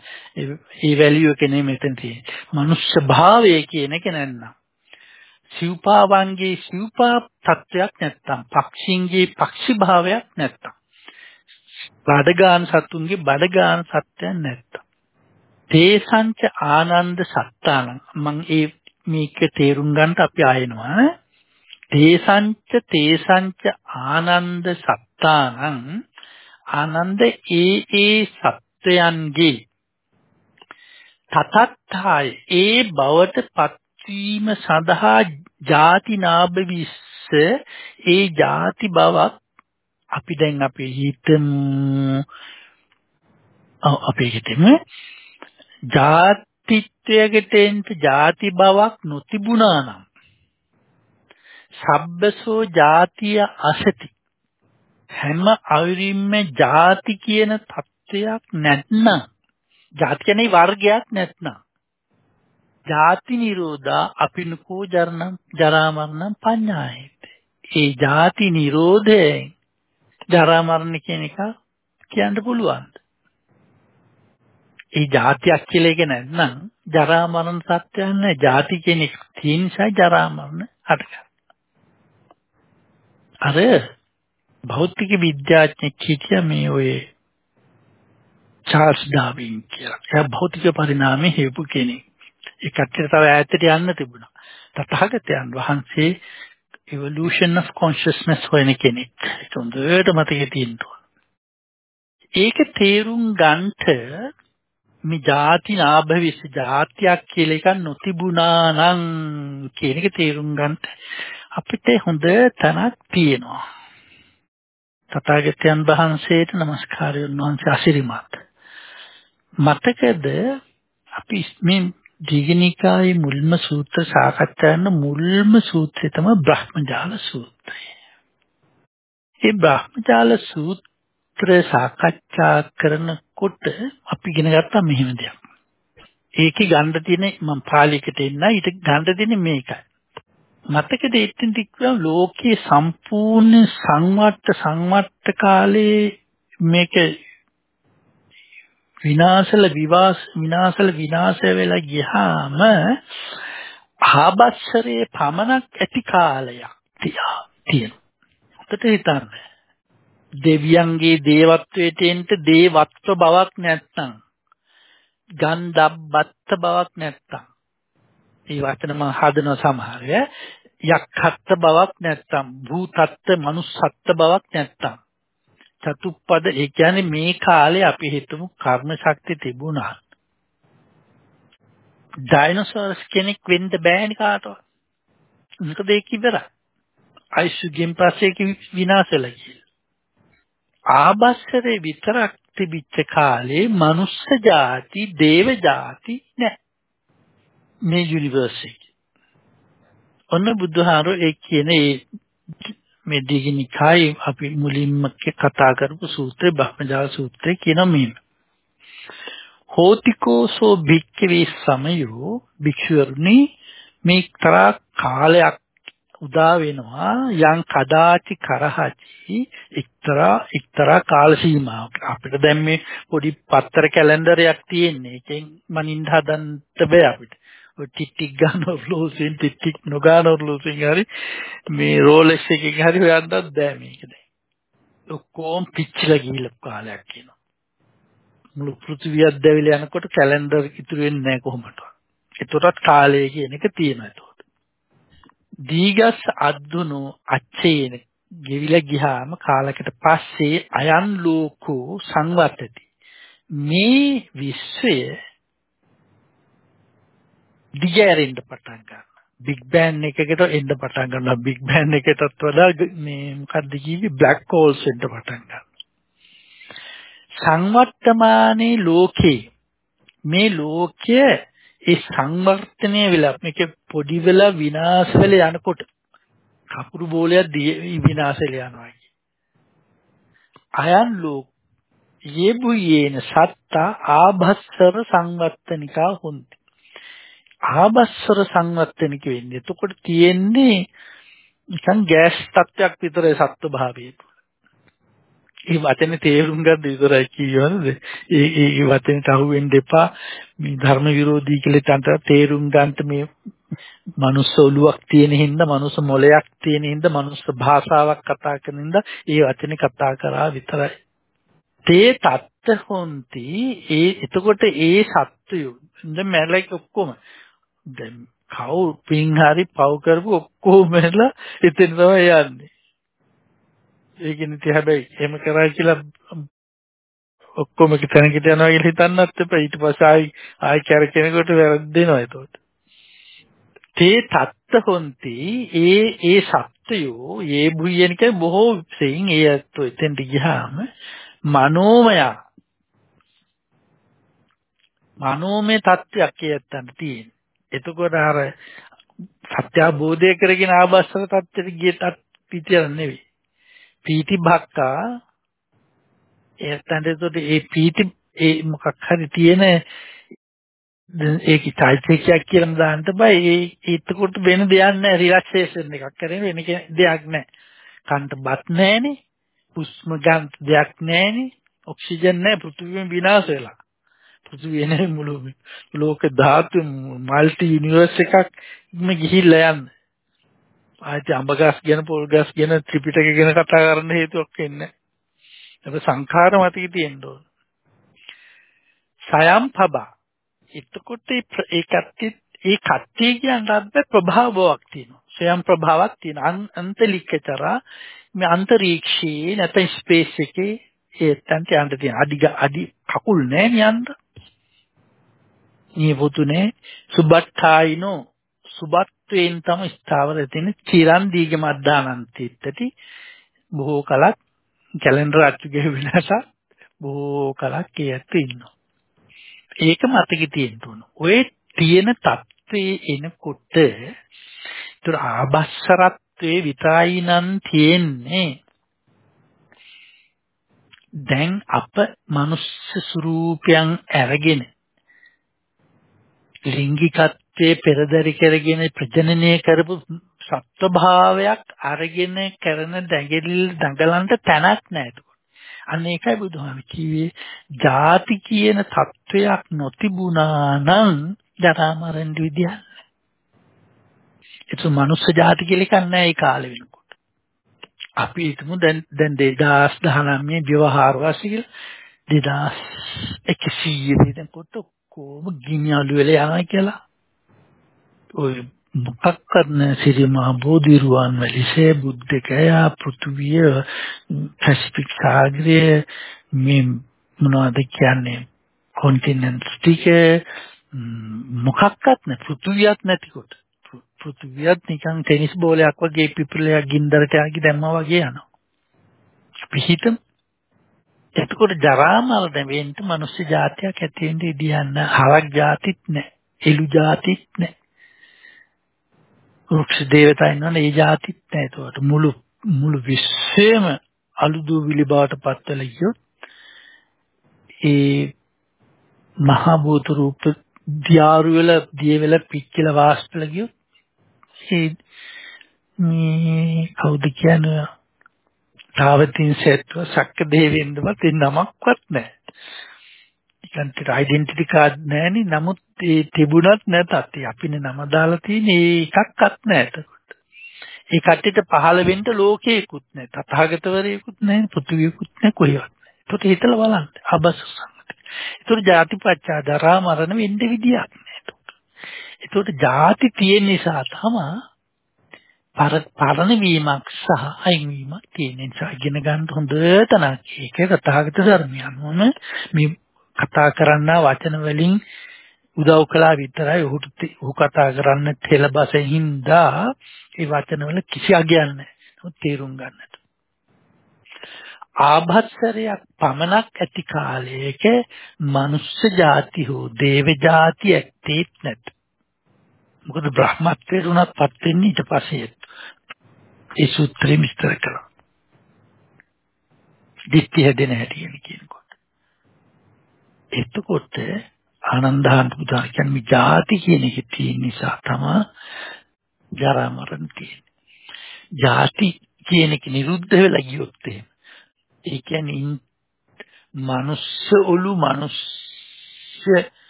Speaker 2: ඒ වැලියු එක නෙමෙයි මෙතන තියෙන්නේ. මනුෂ්‍ය භාවය කියන එක නැන්නම් සිව්පාවන්ගේ සිව්පා තත්වයක් නැත්තම් පක්ෂින්ගේ පක්ෂි භාවයක් නැත්තම්. බඩගාන සතුන්ගේ බඩගාන සත්‍යයක් නැත්තම්. තේසංච ආනන්ද සත්තාන. මම ඒ මේක තේරුම් ගන්නට අපි ආයෙනවා තේසංච තේසංච ආනන්ද සත්තානං ආනන්ද ඒ ඒ සත්වයන්ගේ තතත්ථාය ඒ බවට පත්වීම සඳහා ಜಾති නාභවිස්ස ඒ ಜಾති බවක් අපි දැන් අපි හිතමු. අපි හිතමු. ಜಾතිත්වයකට එන්න ಜಾති බවක් නොතිබුණා නම් සබ්බසෝ ಜಾතිය අසති. හැම අයුරින්ම ಜಾති කියන தත්වයක් නැත්නම් ಜಾති කියන්නේ වර්ගයක් නැත්නම් ಜಾති නිරෝධා අපිනකෝ ජරණම් ජරා මරණම් පඤ්ඤායෙත් ඒ ಜಾති නිරෝධයෙන් ජරා මරණ කියන එක කියන්න පුළුවන් ඒ જાතියක් කියලා එක නැත්නම් ජරා මරණ සත්‍යයක් නැහැ. ಜಾති කියන එක තියෙන නිසා ජරා මරණ අටක. අර භෞතික විද්‍යාඥයෙක් හිටිය මේ ඔය චාල්ස් ඩාවින් කියලා. එයා භෞතික පරිණාමයේ හේතු කෙනෙක්. ඒ කට්ටියට තව ඈතට යන්න තිබුණා. තථාගතයන් වහන්සේ evolution of consciousness හොයන කෙනෙක්. ඒක හොඳට මතකේ තියෙන්න ඕන. ඒක තේරුම් ගන්නට මේ ಜಾති නාභවිස ಜಾතියක් කියලා එකක් නොතිබුණා නම් කියන එක තේරුම් ගන්න අපිට හොඳ තැනක් තියෙනවා. තථාගතයන් වහන්සේට নমස්කාරය වහන්සේ අසිරිමත්. මතකද අපි මේ දීගනිකායේ මුල්ම සූත්‍ර සාකච්ඡා කරන මුල්ම සූත්‍රය තමයි බ්‍රහ්මජාල සූත්‍රය. මේ බ්‍රහ්මජාල සූත්‍රය සාකච්ඡා කරනකොට අපි ඉගෙන ගත්තා මෙහෙම දෙයක්. ඒකේ ගන්න තියෙන මම පාලියකට එන්න ඊට ගන්න තියෙන්නේ මේකයි. මතකද එතෙන් තික්වම ලෝකයේ සම්පූර්ණ සංවට්ට සංවට්ට කාලේ මේක විනාශල විවාස විනාශල විනාශය වෙලා ගියාම ආබස්සරේ පමණක් ඇති කාලයක් තියෙනවා. හොඳට හිතන්න. දෙවියන්ගේ දේවත්වයට එන්න දේවත්ව බවක් නැත්නම් ගන්ධබ්බත් බවක් නැත්නම් මේ වචන මම හදන සමහර යක්ඛත් බවක් නැත්නම් භූතත්ත්ව මනුස්සත්ත්ව බවක් නැත්නම් චතුප්පද ඒ කියන්නේ මේ කාලේ අපි හිතමු කර්ම ශක්තිය තිබුණා. ඩයිනෝසෝරස් කෙනෙක් වෙන්න බෑනේ කාටවත්. මොකද ඒක ඉවරයි. අයිසුගෙන් පස්සේ ඒක විනාශලා ගිහිල්ලා. ආබස්සරේ විතරක් තිබිච්ච කාලේ මනුස්ස జాති, දේව జాති නැහැ. මේ යුනිවර්ස් එකේ. ඔන්න බුදුහාරෝ ඒ කියන ඒ මේ දීගනිකායේ අපි මුලින්ම කතා කරපු සූත්‍රය බ්‍රහ්මජාල සූත්‍රය කියන මේම. හෝතිකෝසෝ භික්ඛවේ සමයෝ භික්ෂුවරුනි මේ තරා කාලයක් උදා වෙනවා යම් කදාචි කරහචි එක්තරා එක්තරා කාල සීමාවක අපිට දැන් මේ පොඩි පත්තර කැලෙන්ඩරයක් තියෙන්නේ ඒකෙන් මනින්න හදන්න බෑ අපිට ඔය ටික් ටික් ගන්න ඔර්ලෝසෙන් ටික් ටික් නොගාන ඔර්ලෝසෙන් හරි මේ රෝලෙක්ස් එකකින් හරි හොයන්නත් බෑ මේක දැන්. ඔක්කොම පිච්චිලා ගිහිල්ලා කාලයක් කියනවා. මුළු පෘථිවියක් දැවිලා යනකොට කැලෙන්ඩර් ඉතුරු වෙන්නේ නැහැ කොහොමද? ඒතරත් කාලය කියන එක තියෙනවා ඒතකොට. දීගස් අද්දුනෝ අච්චේන ගෙවිලා ගියාම කාලයකට පස්සේ අයන් ලෝකෝ සංවත්තති. මේ විශ්වය දිගෑරෙන්න පටන් ගන්නවා. බිග් බෑන් එකකට එන්න පටන් ගන්නවා. බිග් බෑන් එකටත් වඩා මේ මොකද්ද කිව්වේ බ්ලැක් හෝල්ස් එන්න පටන් ගන්නවා. සංවර්තමානයේ ලෝකේ මේ ලෝකය ඒ සංවර්ධනය වෙලා මේක පොඩි වෙලා විනාශ වෙලා යනකොට කපුරු බෝලයක් විනාශ වෙලා යනවා. අයන් ලෝක යෙබුයේන සත්තා ආභස්සර සංවත්තනිකා හොಂತಿ ආබස්සර සංවත්තනික වෙන්නේ. එතකොට තියෙන්නේ නිකන් ගෑස් තත්ත්වයක් විතරයි සත්ව භාවයේ. ඒ වචනේ තේරුම් ගන්න විතරයි කියවනද? ඒ ඒ වචනට අහු වෙන්න එපා. මේ ධර්ම විරෝධී කියලා තන්ට තේරුම් ගන්නට මේ මනුස්ස ඔලුවක් තියෙන හින්දා මනුස්ස මොලයක් තියෙන හින්දා මනුස්ස භාෂාවක් කතා කරන හින්දා ඒ වචනේ කතා කරා විතරයි. තේ තත්ත හොಂತಿ ඒ එතකොට ඒ සත්වයෝ දැන් මැලක ඔක්කොම දැන් කවු පින් හරි පව් කරපු ඔක්කොම එලා එතන තමයි යන්නේ. ඒකෙන් ඉතින් හැබැයි එහෙම කරා කියලා ඔක්කොම එක තැනකට යනවා කියලා හිතන්නත් එපා. ඊට පස්සේ ආයි ආයි කර කෙනෙකුට වැරද්දෙනවා ඒතකොට. තේ තත්ත හොಂತಿ ඒ ඒ ඇත්තයෝ ඒ බුයනික බොහෝ සෙයින් ඒ ඇත්තෝ එතෙන්ට ගියාම මනෝමය මනෝමය තත්ත්වයක් ඒ ඇත්තන්ට තියෙන. එතකොට අර සත්‍ය අවබෝධය කරගෙන ආබස්සර තත්ත්වෙට ගිය තත්ත්විතර නෙවෙයි. පීති භක්කා එතනට එතකොට ඒ පීති ඒ මොකක් හරි තියෙන ඒක චෛතසිකයක් කියලා දාන්න බෑ. ඒ එතකොට වෙන දෙයක් නෑ. රිලැක්සේෂන් එකක් කරේ වෙන දෙයක් නෑ. කන්ට බත් නෑනේ. හුස්ම ගන්න දෙයක් නෑනේ. ඔක්සිජන් නෑ. පෘථිවියෙන් විනාශ වෙලා. පෘථිවිය නේ මුළු ලෝක ධාතු මල්ටි යුනිවර්ස් එකක් ඉක්ම ගිහිල්ලා යන්නේ ආයිත් අඹ ගස් ගැන පොල් ගස් ගැන ත්‍රිපිටක ගැන කතා කරන්න හේතුවක් වෙන්නේ නැහැ. සංඛාර මතකේ තියෙන්න ඕන. සයම් පබා. එතකොට ඒ කට්ටිය ඒ කට්ටිය කියනවත් ප්‍රභාවයක් තියෙනවා. ස්වයං ප්‍රභාවක් තියෙනවා. අන්තලිකතර මේ අන්තරීක්ෂයේ නැත්නම් ස්පේස් එකේ ඒ තන්ට යන්න තියෙන අඩි අඩි කකුල් නෑ යන්න. මේ පුතුනේ සුබට්ඨායිනෝ සුබත්වයෙන් තම ස්ථාවර තියෙන චිරන් දීග මද්දානන්තිත්තටි බොහෝ කලක් කැලෙන්ඩර් අච්චු ගෙවිනස බොහෝ කලක් කියත් ඉන්නවා. ඒක මතකෙ තියෙන්න ඕන. ඔය තියෙන தත්ත්වේ එනකොට ඒතර ආබස්සරත්වේ විතරයි නම් තියෙන්නේ. දැන් අප මනුස්ස ස්වරූපයන් අරගෙන ලිංගිකත්වයේ පෙරදරි කරගෙන ප්‍රජනනය කරපු සත්ව භාවයක් අරගෙන කරන දැඟලිල් දඟලන්ට තැනක් නැහැ අන්න ඒකයි බුදුහාම කිව්වේ. ಜಾති කියන தত্ত্বයක් නොතිබුණා නම් ජරා මරණ විදියක් ඒක මනුස්ස ಜಾති කියලා එකක් නැහැ ඒ කාලෙ වෙනකොට. අපි හිතමු දැන් දැන් 2019 ව්‍යවහාර වාසිකල 2100 දෙනකොට කොහොම ගිනියලු වෙලා යනවා කියලා. ඔය මොකක්වත් නැ සිරිමා බෝධිරුවන් වැලිසේ බුද්ධකයා පෘථුවිය පැසිෆික් සාගරය මේ මොනවද කියන්නේ කොන්ටිනන්ට්ස් ටික මොකක්වත් නැ පෘථුවියක් නැතිකොට පෘථුවියත් නිකන් ටෙනිස් බෝලයක් වගේ පිපිරලයක් ගින්දරට යකි දැම්මා වගේ යනවා. අපි හිතමු එතකොට ජරා මරණ වෙන්න මිනිස් జాතියක් ඇති වෙන්න ඉඩියන්න හරක් జాතිත් නැහැ. එළු జాතිත් නැහැ. වෘක්ෂ දේවතා ඉන්නවනේ ඒ జాතිත් නැහැ. ඒකට මුළු මුළු විශ්වයම අලුදූවිලි බවට පත්වල ගියොත් ඒ මහා භූත රූප දියාරු වල දියවල පිච්චිල වාස්පල ගියොත් ඒ මේ කවුද කියන්නේ තාවතින් සෙට්ව සක්ක දේවෙන්දවත් ඒ නමක්වත් නැහැ. ඒකට ඩෙන්ටිටි කාඩ් නැහෙනි නමුත් ඒ තිබුණත් නැතත් අපිනේ නම දාලා තියෙන ඒකක්වත් නැහැ එතකොට. ඒ කට්ටියට පහළ වෙන්න ලෝකේකුත් නැහැ. තථාගතවරයෙකුත් නැහැ, පෘථිවියකුත් නැහැ කොහෙවත් නැහැ. ඒකට හිතලා බලන්න. අබස සංගත. ඒකට ජාතිපච්චා දරා මරණ වෙන්න විදියක් නැහැ. ඒකට ජාති තියෙන නිසා තමයි පරණ වීමක් සහ අයින් වීමක් තියෙන නිසා ඉගෙන ගන්න හොඳ තැනක්. ඒක තථාගත ධර්මය අනුවම මේ කතා කරන්න වචන වලින් උදව් කළා විතරයි ඔහුට ඔහු කතා කරන්න තෙලබසෙන් හින්දා ඒ වචන වල කිසි අගයක් නැහැ. තේරුම් ගන්නට. ආභස්සරයක් පමණක් ඇති කාලයක මනුස්ස ಜಾති හෝ දේව ಜಾති ඇත්තේත් නැත. මොකද බ්‍රහ්මත්වයට උනත් පත් වෙන්නේ ඊට පස්සේ ඒ සූත්‍රෙ විස්තර කළා. දිට්ඨිය දෙන හැටි කියනකොට. එතකොට ආනන්දාන්ත පුතා කියන්නේ ಜಾති කියන එක තියෙන නිසා තමයි ජරා මරණ තියෙන්නේ. ಜಾති කියන එක නිරුද්ධ වෙලා ගියොත් එහෙම. ඒ කියන්නේ මනුස්ස ඔලු මනුස්ස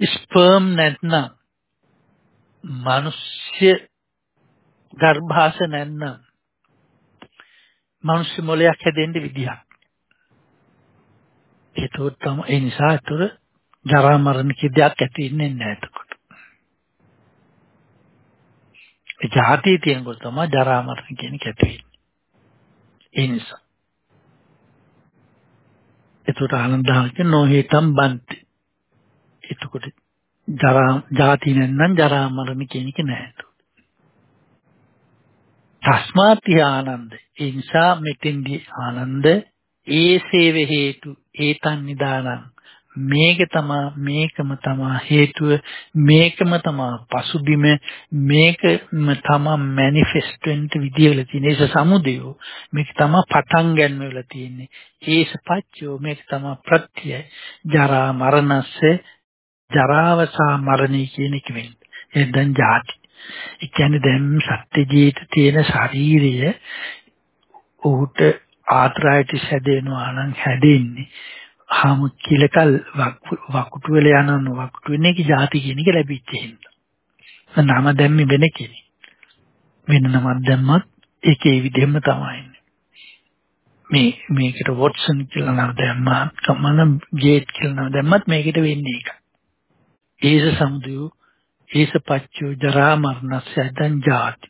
Speaker 2: ස්පර්ම් නැත්නම් මනුස්ස ගර්භාෂ නැත්නම් මනුස්ස මොලයක් හැදෙන්න විදියක්. ඒක තමයි ඒ නිසා ඒතර ජරා මරණ කිදයක් ඇති වෙන්නේ නැහැ එතකොට. ඒ ජාතිය තියෙනකොට තමයි ජරා මරණ කියන එක ඇති වෙන්නේ. ඒ නිසා. එතකොට ආනන්දහාක නොහේතම් බන්ති. එතකොට ජරා ජාති නැත්නම් ජරා මරණ කියන එක නැහැ. තස්මාති ආනන්ද. ඒ නිසා මෙතෙන්දී ආනන්ද ඒ සේව හේතු ඒතන් නිදානං මේක තමා මේකම තමා හේතුව මේකම තමා පසුබිම මේකම තමා මැනිෆෙස්ට් වෙන්න විදිය වෙලා තියෙන ඒස සමුදයෝ මේක තමා පටන් ගන්න වෙලා තියෙන්නේ. ඒස පච්චයෝ මේක තමා ප්‍රත්‍යය ජරා මරණස්ස ජරාව සහ මරණය කියන එක වෙන්නේ. ඒ දැන් ಜಾති ඒ කියන්නේ දැන් සත්‍ය ජීවිත තියෙන ශරීරය උහුට ආත්‍රයිටිස් හැදෙනවා නම් හැදෙන්නේ හාමු කිලකල් වකුටු වල යනන වකුටු වෙන එක ಜಾති කියන එක ලැබිච්ච හින්දා. නම දැම්මේ වෙන කෙනෙක්. වෙන නමක් දැම්මත් ඒකේ විදිහම තමයි මේ මේකට වොට්සන් කියලා නම දැම්මත් කමන ගේට් කියලා නම දැම්මත් මේකට වෙන්නේ ඒක. ඒස සමුදය ඒස පච්චෝ ජරා මරණස්ස දැන් ಜಾති.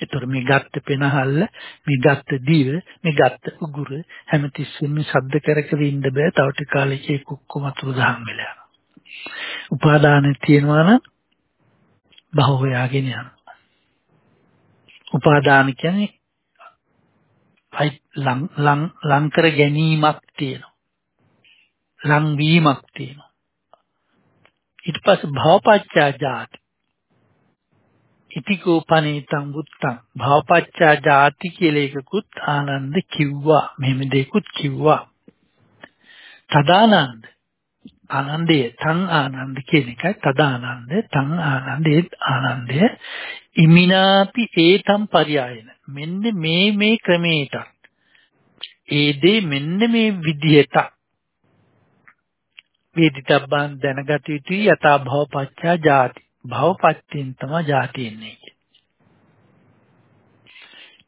Speaker 2: ඒතර මේ ගත්ත පෙනහල්ල මේ ගත්ත දිව මේ ගත්ත උගුර හැමතිස්සෙම මේ ශබ්ද කර කර ඉන්න බෑ. තව ටික කාලෙක ඒක ඔක්කොම අතුරු දහන් වෙලා යනවා. උපාදානෙ තියෙනවා නම් බහ හොයාගෙන යනවා උපාදාන කියන්නේ අයි ලං ලං ලං කර ගැනීමක් තියෙනවා. ලං වීමක් තියෙනවා. ඊට පස්සේ භවපච්චා ජාති. ඉතිකෝ පනීතං බුත්තං භවපච්චා ජාති කියලා එකකුත් ආනන්ද කිව්වා. මෙහෙම දෙකුත් කිව්වා. තදානන්ද? ආනන්දේ තං ආනන්ද කියන එකයි. තදානන්ද තං ආනන්දේ ආනන්දය. ඉමිනාපි ඒතම් පරියායන. මෙන්න මේ මේ ක්‍රමයට ඒ දේ මෙන්න මේ විදිහට වේදිතබ්බන් දැනගත යුතුයි යථා භව පච්චා ජාති. භවපත්තින් තමයි ජාතියන්නේ.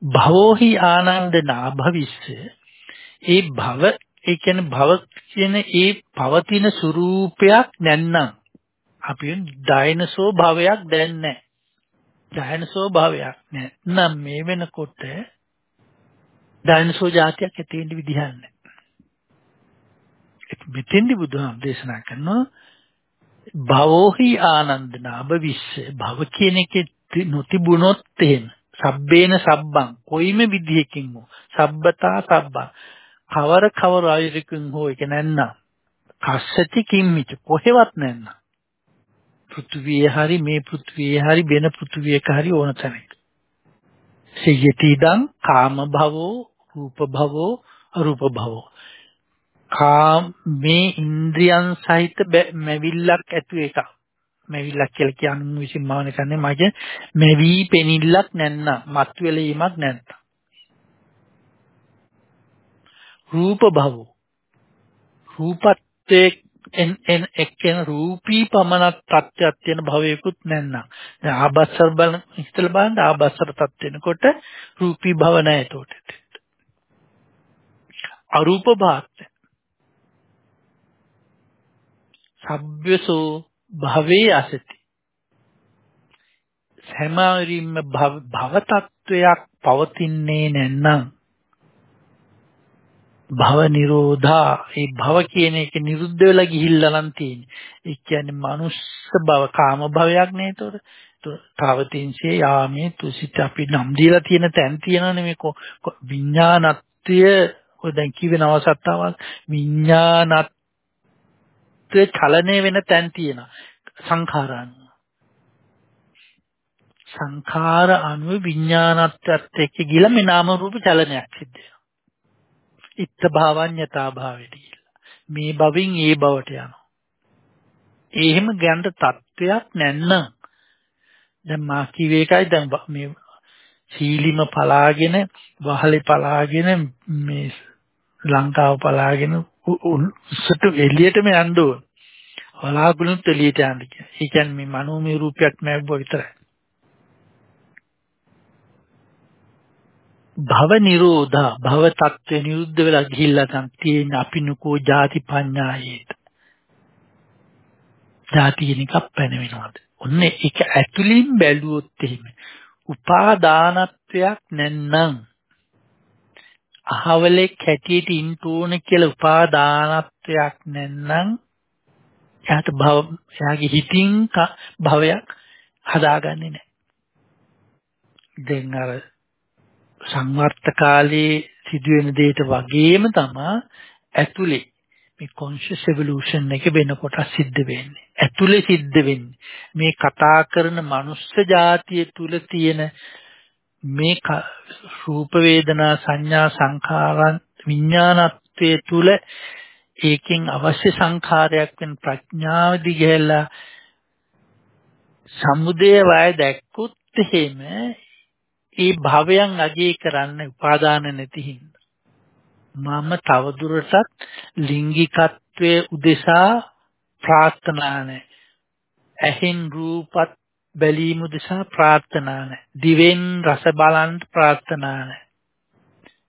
Speaker 2: භවෝහි ආනන්දනා භවිස්ස ඒ භව ඒ කියන්නේ භව කියන ඒ පවතින ස්වરૂපයක් නැන්නම් අපි ඩයිනසෝ භවයක් දැන් නැහැ. ඩයිනසෝ භවයක් නැහැ. නම් මේ වෙනකොට ඩයිනසෝ జాතියක් ඇති වෙන්න විදිහක් නැහැ. මෙතෙන්දි බුදුහාම දේශනා කරනවා භවෝහි ආනන්දනාබ විශ්ස භව කියන එකේ නොතිබුණොත් එහෙම. සබ්බේන සබ්බං. කොයිම විදිහකින් හෝ. සබ්බතා සබ්බං. කවර කවර ආයතකින් හෝ ඒක නැන්නා. කස්සති කිම්මිච. කොහෙවත් නැන්නා. පෘථුවිය හරි මේ පෘථුවිය හරි වෙන පෘථුවියක හරි ඕන තැනක. සියතිදං කාම භවෝ රූප භවෝ අරූප භවෝ. කාම මේ ඉන්ද්‍රියන් සහිත මැවිල්ලක් ඇතු එක. මැවිල්ලක් කියලා කියන්නේ විසින් මවන කන්නේ මගේ මැවි පෙනිල්ලක් නැන්න මත් වෙලීමක් නැත්ත. රූප භව. රූපත්තේ එන් එන් එක්කෙන රූපී පමණක් තත්ත්වයක් තියෙන භවයකුත් නැන්න. දැන් ආබස්සර බලන හිතලා බලන්න ආබස්සර තත් වෙනකොට රූපී භව නැහැ ඒතකොට. අරූප භාත්‍ය සබ්බසෝ භවේ අසති හැමරින්ම භව තත්වයක් පවතින්නේ නැත්නම් භව නිරෝධා ඒ භව කියන එක නිරුද්ධ වෙලා ගිහිල්ලා නම් තියෙන්නේ. ඒ කියන්නේ මනුස්ස භව කාම භවයක් නේ ඒතොර. තාවතින්සේ යාමේ තුසිත අපි නම් දීලා තියෙන තැන් තියෙනනේ මේ විඥානත්වය ඔය දැන් කිව්වේ නවසත්තාවක් විඥානත් චිත්තය චලනය වෙන තැන් තියෙනවා. සංඛාරානුව. සංඛාර අනුව විඥානත්වයට එක්ක ගිල මේ නාම රූප චලනයක් සිද්ධ වෙනවා. ඉත්ත භාවඤ්ඤතා භාවයට ගිහිල්ලා. මේ භවෙන් ඒ භවට යනවා. එහෙම ගන්න තත්වයක් නැන්නම් දැන් මා කිව්ව එකයි දැන් මේ සීලිම පලාගෙන වහලේ පලාගෙන මේ ලංකාව පලාගෙන උස්සට එළියටම යන්න ඕන. බලාපොරොත්තු එළියට යන්න කියන. ඒ කියන්නේ මේ මනෝමය රූපයක් නැවුවා විතරයි. භව නිරෝධා භව තත්ත්ව නිරුද්ධ වෙලා ගිහිල්ලා තන් තියෙන අපිනකෝ ಜಾති පඤ්ඤායේත. ಜಾති කියන එකක් පැනවෙනවාද? ඔන්න ඒක ඇතුලින් බැලුවොත් එහෙම උපාදානත්වයක් නැන්නම් අහවලෙක් හැටියට ඉන්න ඕන කියලා උපාදානත්වයක් නැත්නම් එයාට භව එයාගේ හිතින් භවයක් හදාගන්නේ නැහැ. දැන් අර සංවර්ත කාලයේ සිදුවෙන දෙයට වගේම තමයි ඇතුලේ මේ කොන්ෂස් එවලූෂන් එක වෙනකොට සිද්ධ වෙන්නේ. ඇතුලේ සිද්ධ වෙන්නේ. මේ කතා කරන මනුස්ස జాතිය තුල තියෙන මේ රූප වේදනා සංඥා සංඛාරන් විඥානත්වයේ තුල ඒකෙන් අවශ්‍ය සංඛාරයක් වෙන ප්‍රඥාව දිගහැලා සමුදය වය දැක්කුත් එහෙම ඒ භවයන් අගය කරන්න උපාදාන නැති හින්දා මම තවදුරටත් ලිංගිකත්වයේ උදෙසා ප්‍රාර්ථනා නැහැ. ඇහෙන් රූපත් බැලීම උදෙසා ප්‍රාර්ථනා නැහැ. දිවෙන් රස බලන්න ප්‍රාර්ථනා නැහැ.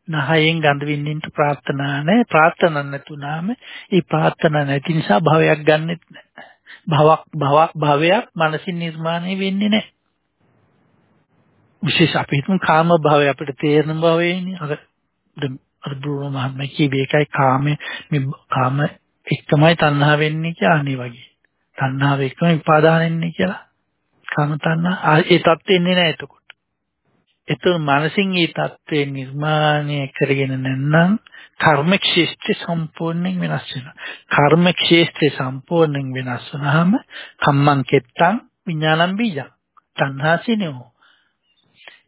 Speaker 2: නහයෙන් ගඳ විඳින්න ප්‍රාර්ථනා නැහැ. ප්‍රාර්ථනා නැතුණාම ඒ ප්‍රාර්ථනා නැති නිසා භවයක් ගන්නෙත් නැහැ. භවක් භවක් භවයක් මනසින් නිර්මාණය වෙන්නේ නැහැ. විශේෂ අපි හිතමු කාම භවය අපිට තේරෙන භවයනේ. අර අර බ්‍රුනෝ මහත්මයා කියවේ ඒකයි කාමේ මේ කාම එක්කමයි තණ්හා වෙන්නේ කියලා අනේ වගේ. තණ්හාව එක්කම උපාදාන වෙන්නේ කියලා. කාම තණ්හා ඒ தත්ත්වෙ ඉන්නේ නැහැ එතකොට. එතකොට මනසින් ඒ தත්ත්වේ නිර්මාණය කරගෙන නැත්නම් කර්ම ක්ෂේත්‍රය සම්පූර්ණයෙන් වෙනස් වෙනවා. කර්ම ක්ෂේත්‍රය සම්පූර්ණයෙන් වෙනස් වුනහම කම්මං කෙත්තං විඥානං බීජං. තණ්හාසිනෝ.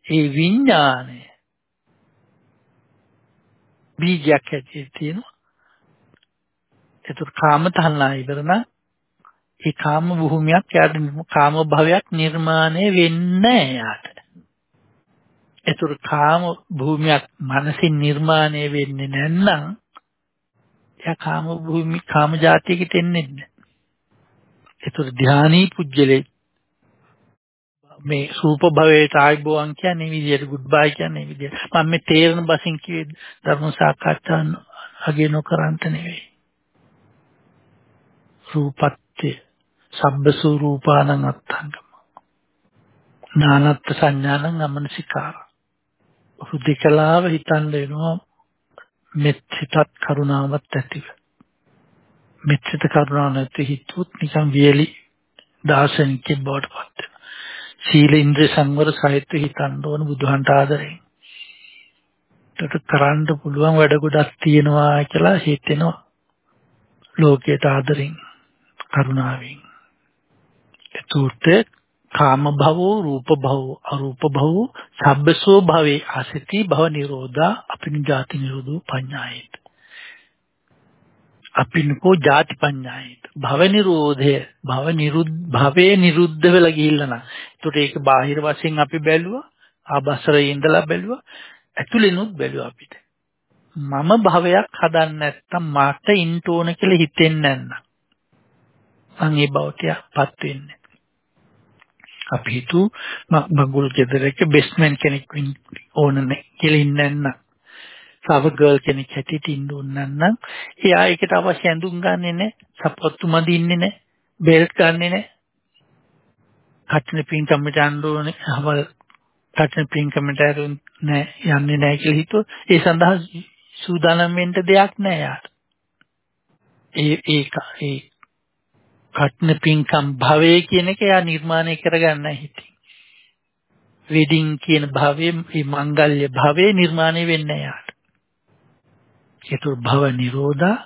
Speaker 2: ඒ විඥානය බීජයක් හැටියට තියෙනවා. ඒතර කාම තණ්හා ඉවර නම් ඒ කාම භූමියක් යාට කාම භවයක් නිර්මාණය වෙන්නේ යාට. ඒතර කාම භූමියක් මනසින් නිර්මාණය වෙන්නේ නැත්නම් එයා කාම භූමි කාම જાතියකට එන්නේ නැහැ. ඒතර ධානී පුජ්‍යලේ මේ රූප භවයට ආයිබෝවන් කියන්නේ විදියට ගුඩ් බයි කියන්නේ විදියට. මම මේ තේරෙන බසින් කිව්වේ ධර්ම සාකච්ඡා අගේ නොකරන්ත නෙවෙයි. රූපත්‍ය සබ්බසු රූපානං අත්තංගම නානත් සංඥානං අමනසිකාර. හුදෙකලාව හිතන්න වෙනවා මෙත් සිතත් කරුණාවත් ඇතිව මෙත් සිත කරුණාව නැති හිතුවොත් නිකන් වියලි දාර්ශනිකයෙක් බවට පත් වෙනවා සීල ඉන්ද්‍රිය සංවර සහිත හිතන්න ඕන බුදුහන්ට ආදරෙන්. ඒකට කරන්න පුළුවන් වැඩ ගොඩක් තියෙනවා කියලා හිතෙනවා. ලෝකයට ආදරෙන් කරුණාවෙන්. ඒකට කාම භවෝ රූප භවෝ අරූප භවෝ සබ්බසෝ භවේ ආසිතී භව නිරෝධා අපිනිජාති නිරෝධෝ පඤ්ඤායේත. අපිනකෝ ಜಾති පඤ්ඤායේත. භව නිරෝධය භව නිරුද්ධ භවයේ නිරුද්ධ වෙලා ගිහිල්ලා නම් ඒකට ඒක බාහිර වශයෙන් අපි බැලුවා ආබස්සරේ ඉඳලා බැලුවා ඇතුළෙනුත් බැලුවා අපිට මම භවයක් හදන්න නැත්තම් මාට ඉන්න ඕන කියලා හිතෙන්නේ නැන්නම් මං ඒ බවටපත් වෙන්නේ අපි හිතු මගුල් ගෙදරක බෙස්මන් කෙනෙක් ඕනනේ කියලා ඉන්නේ නැන්නම් සව ගර්ල් කෙනෙක් හැටියට ඉන්න ඕන නම්. එයා ඒකට අවශ්‍ය ඇඳුම් ගන්නෙ නැහැ සපත්තු මදින්නේ නැහැ බෙල්ට් ගන්නෙ නැහැ කටන පින්කමට යන්න ඕනේ. අවල් කටන පින්කමට නෑ. යන්නේ නෑ කියලා හිතුවොත් ඒ සඳහා සූදානම් වෙන්න දෙයක් නෑ යාට. ඒ ඒක ඒ කටන පින්කම් භවයේ කියන එක යා නිර්මාණය කරගන්න හිතින් වෙඩින් කියන භවයේ මේ මංගල්‍ය භවයේ නිර්මාණය වෙන්නේ යාට ඒතර භව නිරෝධා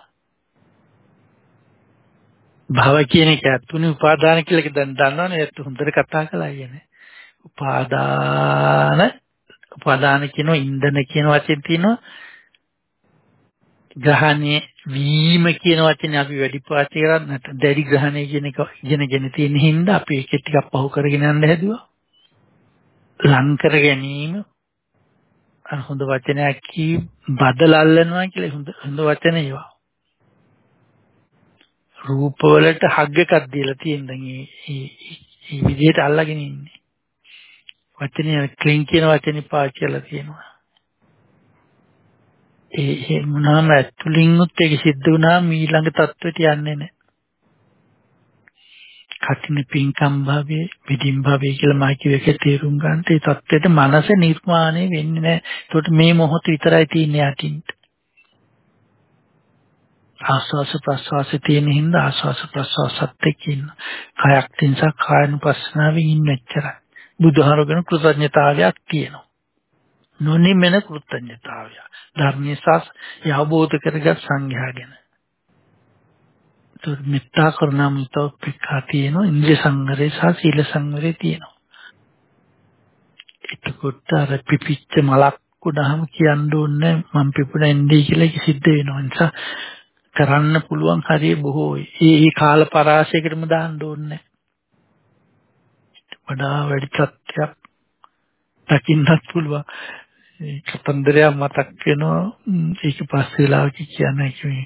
Speaker 2: භව කියන එක තුනේ උපාදාන කියලා එක දැන් දන්නවනේ ඒත් හොඳට කතා කළා කියන්නේ. උපාදාන උපාදාන කියන ඉන්ධන කියන වචෙන් තියෙනවා. ග්‍රහණය වීම කියන වචනේ අපි වැඩි පාවිච්චි කරන්නේ නැත්නම් දැඩි ග්‍රහණය කියන එක ඉගෙනගෙන තියෙන හින්දා අපි ඒක ටිකක් පහු කරගෙන යන්න හැදුවා. ලං කර ගැනීම හොඳ වචනයක් කී බදලල්ලනවා කියලා හොඳ හොඳ වචන ඒවා. රූපවලට හග් එකක් දීලා තියෙන දැන් මේ මේ විදිහට අල්ලගෙන ඉන්නේ. වචනේ ක්ලින් කියන වචනේ පාවිච්චි කරලා තියෙනවා. ඒ එහෙම වුණාම ඇතුලින්ුත් ඒක සිද්ධ වුණාම ඊළඟ தത്വෙට යන්නේ නැහැ. කටින පිංකම් භාවයේ පිටින් භාවයේ කියලා මා කිව්ව එක තේරුම් ගන්න ඒ தത്വෙට මනස නිර්මාණය වෙන්නේ නැහැ. ඒකට මේ මොහොත විතරයි තියෙන්නේ යටින්ට. ආස්වාස ප්‍රස්වාස තියෙන හින්දා ආස්වාස ප්‍රස්වාසත් එක්ක ඉන්න. කයක් තින්සක් කායනුපස්සනාවෙන් ඉන්න එච්චරයි. බුදුහාරගෙන කෘතඥතාවයක් තියෙනවා. නොනිමෙන කෘතඥතාවය. ධර්මයේ අවබෝධ කරගත් සංඝයා ගැන. ඒත් මෙත්තා කරුණා මුතෝ පික්ඛා තියෙනවා ඉන්ද්‍රිය සංවරය සහ සීල සංවරය තියෙනවා. එතකොට අර පිපිච්ච මලක් උඩහම කියන්න ඕනේ මම පිපුණ එන්නේ කියලා සිද්ධ වෙනවා. නිසා කරන්න පුළුවන් හරිය බොහෝයි. ඒ ඒ කාල පරාසයකටම දාන්න ඕනේ. වඩා වැඩි තත්ත්වයක් දකින්නත් පුළුවන්. ඒ කතන්දරයක් මතක් වෙනවා. ඒක පස්සේ වෙලාවක කියන්නේ කිව්වේ.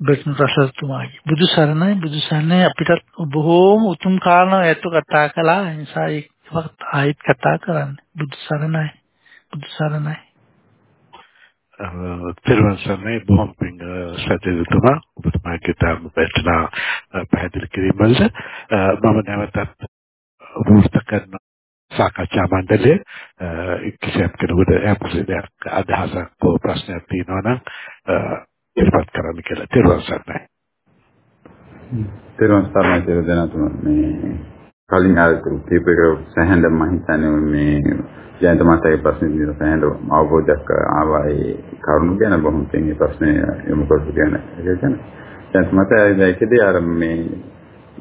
Speaker 2: බෙස්න රසතුමාගේ බුදු සරණයි බුදු සරණයි අපිට බොහෝම උතුම් කාරණා ඇත්ත කතා කළා. ඒ නිසා ඒක ආයෙත් කතා කරන්න. බුදු සරණයි. බුදු සරණයි.
Speaker 3: තෙරුවන් සරණයි බොහොම පිං සත්‍යතුමා ඔබතුමාගේ තාම පැටනා පැහැදිලි කිරීම වලට මම නැවතත් වෘත්ත කරන සාකච්ඡා මණ්ඩලයේ කිසියම් කෙනෙකුට යම්කිසි අදහසක් හෝ ප්‍රශ්නයක් තියෙනවා නම් ඉදිරිපත් කරන්න කියලා. තෙරුවන් සරණයි.
Speaker 7: තෙරුවන් සරණයි කියලා දෙනතුම මේ කලින් ආයත කීපයක සැහැඳ මම හිතන්නේ මේ ජයන්ත මාතගේ ප්‍රශ්නේ දින සැහැඳ අවබෝධයක් ආවා. ඒ කරුණු ගැන බොහොම තෙන් ඒ ප්‍රශ්නේ යොමු කරපු ගැන. ඒක ගැන ජයන්ත මාතයි ඒකදී අර මේ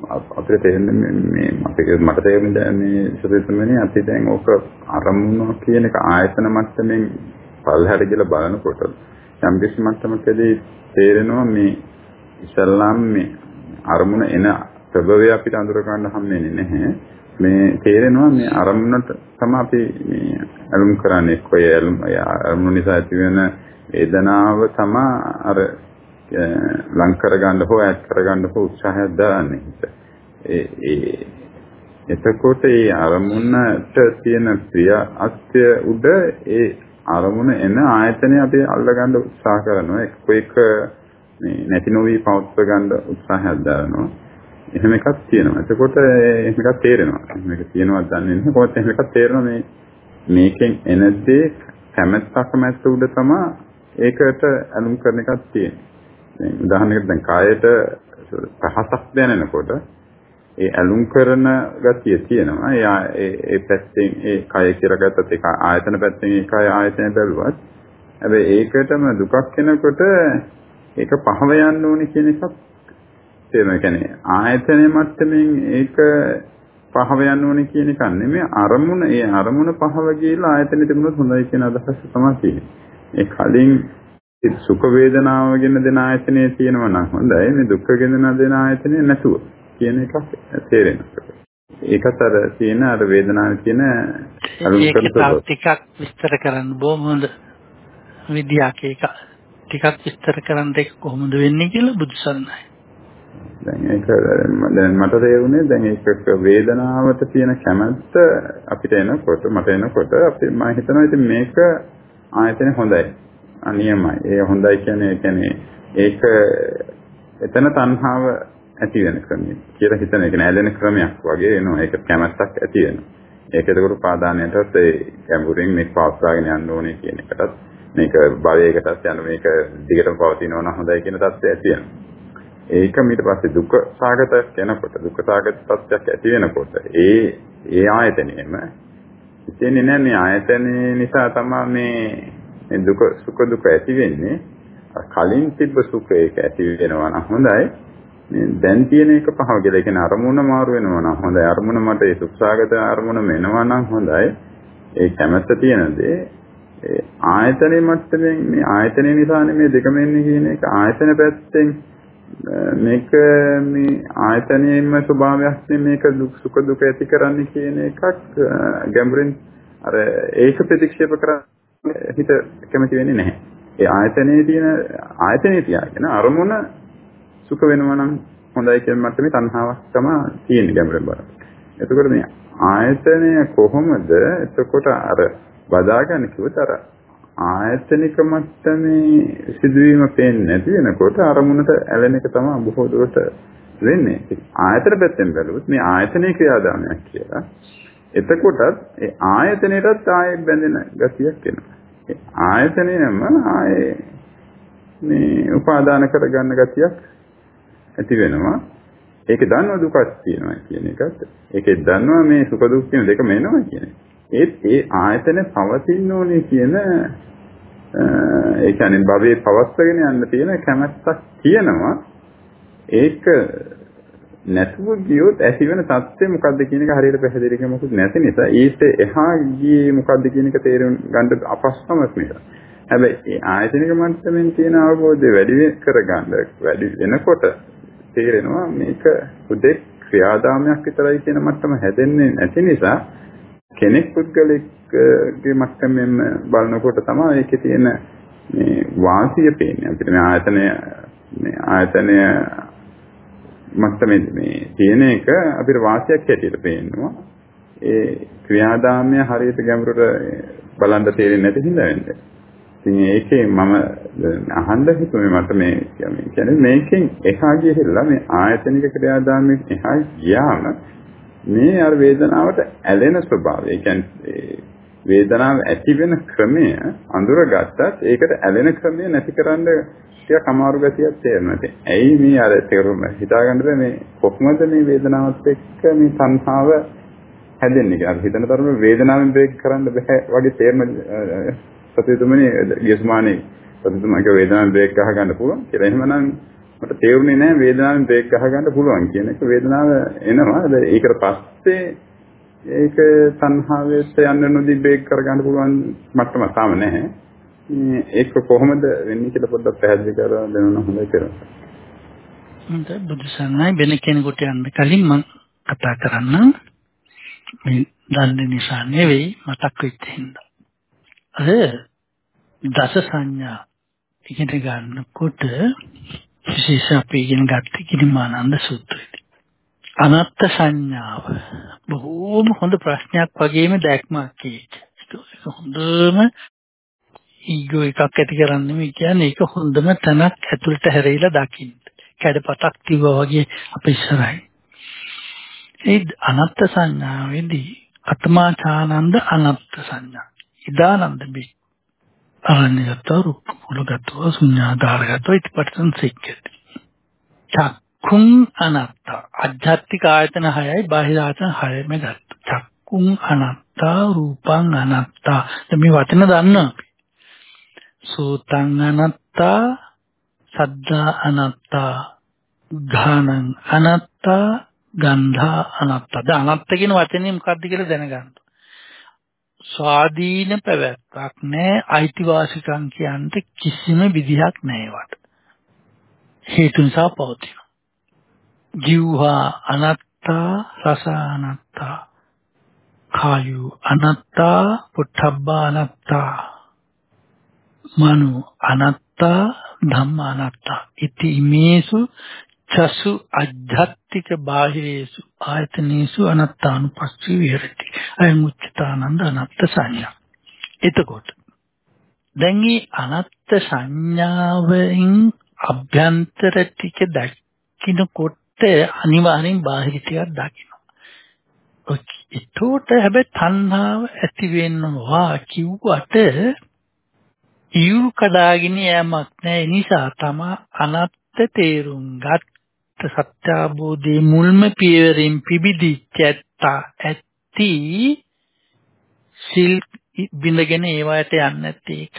Speaker 7: අපිට තේරෙන්නේ මේ අපිට මට තේරෙන්නේ මේ සුදුසුමනේ අපි දැන් ඕක අරමුණ කියන එක ආයතන මට්ටමින් පල්හැර කියලා බලනකොට යම් කිසි මට්ටමකදී තේරෙනවා මේ ඉස්ලාම් මේ අරමුණ එන ප්‍රභවය අපිට අඳුර ගන්න හම්බෙන්නේ නැහැ. මේ තේරෙනවා මේ අරමුණට තමයි අපි මේ අලුම් කරන්නේ කොයි අරමුණ නිසා ඇති වෙන වේදනාව තමයි අර ලං කරගන්න හෝ ඈත් කරගන්න හෝ උත්සාහයක් දරන්නේ. ඒ එතකොට ඒ අරමුණට තියෙන ප්‍රිය අත්‍ය උඩ ඒ අරමුණ එන ආයතනය අපි අල්ලගන්න උත්සාහ කරනවා. එක්ක එක මේ නැති නොවි පවත්ව ගන්න උත්සාහයක් දරනවා. එහෙම එකක් තියෙනවා. එතකොට එහෙම එකක් තේරෙනවා. මේක තියෙනවද දන්නේ නැහැ. කොහොමද එහෙම එකක් තේරෙනවා මේ මේකෙන් එන දේ කැමැත්තක් කැමැත්ත උඩ තමයි ඒකට අලුම් කරන එකක් තියෙන්නේ. දැන් උදාහරණයකට දැන් කායයට පහසක් දැනෙනකොට ඒ ඇලුම් කරන ගතිය තියෙනවා. ඒ ඒ පැත්තෙන් ඒ කය කියලා ගත්තත් ඒක ආයතන පැත්තෙන් ඒ කය ආයතන බැලුවත් හැබැයි ඒකටම දුකක් එනකොට ඒක පහව යන්න ඕනේ කියන එකක් තේරෙනවා. කියන්නේ ආයතනයේ මට්ටමින් ඒක පහව යන්න ඕනේ කියන එක නෙමෙයි අරමුණ ඒ අරමුණ පහව ගිහලා ආයතනෙ තිබුණොත් හොඳයි කියන අදහස තමයි තියෙන්නේ. ඒ කලින් සුඛ වේදනාව ගැන දෙන ආයතනයේ තියෙනවා නම් හොඳයි. මේ දුක්ඛ ගැන දෙන ආයතනයේ නැතුව. කියන එකක් තේරෙනවා. ඒකත් අර තියෙන අර වේදනාවේ තියෙන
Speaker 2: අලුත් කරපු ටිකක් විස්තර කරන්න බොහොම හොඳ විදියක් ඒක ටිකක් විස්තර කරන්න දෙක කොහොමද වෙන්නේ කියලා බුදුසරණයි.
Speaker 7: දැන් ඒක දැන් මට තේරුනේ දැන් ඒක වේදනාවට තියෙන කැමැත්ත අපිට එනකොට මට එනකොට අපි මම හිතනවා ඉතින් මේක ආයතන හොඳයි. අනියමයි. ඒ හොඳයි කියන්නේ ඒ කියන්නේ ඒක එතන තණ්හාව ඇති වෙන ක්‍රමයක් කියලා හිතන එක නෑදෙන ක්‍රමයක් වගේ වෙනවා. ඒක කැමැත්තක් ඇති වෙනවා. ඒක ඒකට පාදානයටත් ඒ ගැඹුරින් මේක පවත්වාගෙන යන්න ඕනේ කියන එකටත් මේක භවයකටත් යන මේක දිගටම පවතිනවා නම් හොඳයි කියන தත්ත්වය ඇති වෙනවා. ඒක ඊට පස්සේ දුක සාගතයක් වෙනකොට දුක සාගත තත්ත්වයක් ඇති වෙනකොට ඒ ඒ ආයතනෙම ඉතින්නේ නැහැ මේ ආයතනේ නිසා තමයි මේ මේ දුක සුඛ දුක ඇති වෙන්නේ. කලින් තිබ්බ සුඛ ඒක ඇති වෙනවා නම් හොඳයි. මේ දැන් තියෙන එක පහව කියලා. ඒ කියන්නේ අරමුණ මාරු වෙනවා නම් හොඳයි. අරමුණ මට ඒ සුඛසාගත අරමුණ මෙනවා නම් හොඳයි. ඒ කැමැත්ත තියෙන දේ ඒ ආයතනෙ මට්ටමින් මේ ආයතනෙ නිසානේ මේ දෙකම එන්නේ කියන එක ආයතන පැත්තෙන් මේක මේ ආයතනයේම ස්වභාවයක් මේක දුක් සුඛ දුක ඇති කරන්නේ කියන එකක් ගැඹුරින් අර ඒක ප්‍රතික්ෂේප කරන්න හිත කැමති වෙන්නේ නැහැ. ඒ ආයතනයේ තියෙන ආයතනයේ තියාගෙන අරමුණ සුඛ වෙනවා නම් හොඳයි කියන මට්ටමේ තණ්හාවක් තමයි තියෙන්නේ ගැඹුරින් බලන්න. එතකොට මේ ආයතනය කොහොමද එතකොට අර බදාගන්න කිව්වොත් අර ආයතනික මට්ටමේ සිදුවීම පේන්නේ නැති වෙනකොට අරමුණට ඇලෙන එක තමයි බොහෝ දුරට වෙන්නේ. ආයතන පැත්තෙන් බැලුවොත් මේ ආයතනයේ ක්‍රියාදාමයක් කියලා. එතකොටත් ඒ ආයතනයටත් ආයෙ බැඳෙන ගතියක් එනවා. ඒ ආයතනයම ආයෙ මේ උපාදාන කරගන්න ගතියක් ඇති වෙනවා. ඒකේ දන්නවා දුකක් තියෙනවා කියන එකත් ඒකේ දන්නවා මේ සුඛ දුක් කියන දෙකම එනවා කියන ඒත් ඒ ආයතන පවතින්න ඕනේ කියන ඒ කියන්නේ භවයේ පවස්තගෙන යන්න තියෙන කැමැත්තක් තියෙනවා ඒක නැතුව ගියොත් ඇතිවෙන தත්ත්වය මොකද්ද කියන එක හරියට පැහැදිලි කරන්න මොකද නැති නිසා ඊට එහා ගියේ මොකද්ද කියන එක තේරුම් ගන්න අපස්සමක් නිසා. හැබැයි ඒ ආයතනික මට්ටමින් තියෙන අවබෝධය වැඩි කරගන්න වැඩි වෙනකොට තේරෙනවා මේක උදේ ක්‍රියාදාමයක් විතරයි කියන මට්ටම හැදෙන්නේ නැති නිසා කෙනෙක් පුද්ගලෙක්ගේ මට්ටමෙන් බලනකොට තමයි ඒකේ තියෙන මේ වාසිය පේන්නේ. අපිට මේ ආයතනය මේ ආයතනය මට්ටමේ මේ තියෙන එක අපිට වාසියක් හැටියට පේනවා. ඒ ක්‍රියාදාමය හරියට ගැඹුරට බලන්න තේරෙන්නේ නැති හින්දා වෙන්නේ. ඉතින් ඒකේ මම අහන්න හිතුවේ මට මේ කියන්නේ මේකෙන් එහා ගිහිල්ලා මේ ආයතනික ක්‍රියාදාමයෙන් එහා ගියාම මේ අර වේදනාවට ඇලෙන ස්වභාවය. ඒ කියන්නේ වේදනාව ඇති වෙන ක්‍රමය අඳුරගත්තත් ඒකට ඇලෙන ක්‍රමය නැතිකරන්න ටිකක් අමාරු ගතියක් තේරෙනවා. ඉතින් ඇයි මේ අර තේරුම හිතාගන්න මේ කොහොමද මේ වේදනාවත් එක්ක මේ සංහාව හැදෙන්නේ කියලා. හිතන තරම වේදනාවෙන් බ්‍රේක් කරන්න බෑ වගේ තේරෙන සතිතුමනි යස්මානේ සතිතුමාගේ වේදනාවෙන් බ්‍රේක් ගහගන්න පුළුවන් කියලා. එහෙමනම් මට තේරුනේ නැහැ වේදනාවෙන් බ්‍රේක් ගහගන්න පුළුවන් කියන එක. වේදනාව එනවා. ඒකට පස්සේ ඒක තණ්හාවෙත් යන්න නොදී බ්‍රේක් කරගන්න පුළුවන් මට්ටම තාම නැහැ. ඒක කොහොමද වෙන්නේ කියලා පොඩ්ඩක් පැහැදිලි කරලා දෙන්න හොඳයි කියලා.
Speaker 2: හොඳයි බුදු සරණයි වෙන කෙනෙකුට යන්න කලින් මම කතා කරන්න මේ දන්නේ නිසා නෙවෙයි මතක් වෙච්ච හින්දා. අර දස සංඥා ඉගෙන ගන්නකොට විශේෂ අපි ඉගෙන ගත්ත කිරිමානන්ද සූත්‍රයේදී අනත්ත් සංඥාව බොහෝම හොඳ ප්‍රශ්නයක් වගේම දැක්මක් ඒක හොඳම ඊගෝ එකක් ඇති කරන්නේ මේ කියන්නේ ඒක හොඳම තැනක් ඇතුළට හැරෙයිලා දකින්න. කැඩපතක් තිබ්බා වගේ අපේ ඉස්සරහින්. ඒ අනත්ත් සංඥාවේදී අත්මාචානන්ද අනත්ත් සංඥා. ඉදානන්ද බි. අරණ්‍යගත රුක් කුලගතව ශුන්‍යාකාරගතව ඉතිපටන් සික්කති. චක්කුං අනත්ත අධ්‍යාත්මික ආයතන 6යි බාහිර ආයතන 6ම ගත්ත. චක්කුං අනත්තා රූපං අනත්තා. මේ වචන දන්නවා. සෝතං අනත්තා සද්දා අනත්තා ඝානං අනත්තා ගන්ධා අනත්තා දැන් අනත්ත කියන වචනේ මොකක්ද කියලා දැනගන්න. ස්වාධීන පැවැත්මක් නැහැ අයිතිවාසිකම් කියන්න කිසිම විදිහක් නැහැ වට. හේතු නිසා පවතින. ජීවහා අනත්තා රස අනත්තා කායු අනත්තා පුඨබ්බා අනත්තා මනු අනත්තා ධම්ම අනත්තා ඉති මේසු චසු අජ්ජත්තික බාහිරේසු ආයතනේසු අනත්තානුපස්සී විහෙරති. අයං උච්චතානන්ද අනත්ත සංඥා. එතකොට දැන් මේ අනත්ත සංඥාවෙන් අභ්‍යන්තර ටික දකින්නකොට අනිවාර්යෙන් බාහිර ටිකක් දකින්න ඒතකොට හැබැයි තණ්හාව ඇති වෙනවා කිව්වට ඉයුරු කඩාගෙන යෑමක් නැහැ. නිසා තමා අනත්ත් තේරුම් ගත්ත සත්‍ය අවබෝධයේ මුල්ම පියවරින් පිබිදිච්ච ඇත්ති සිල් බින්දගෙන ඒවට යන්නේ නැත්තේ ඒක.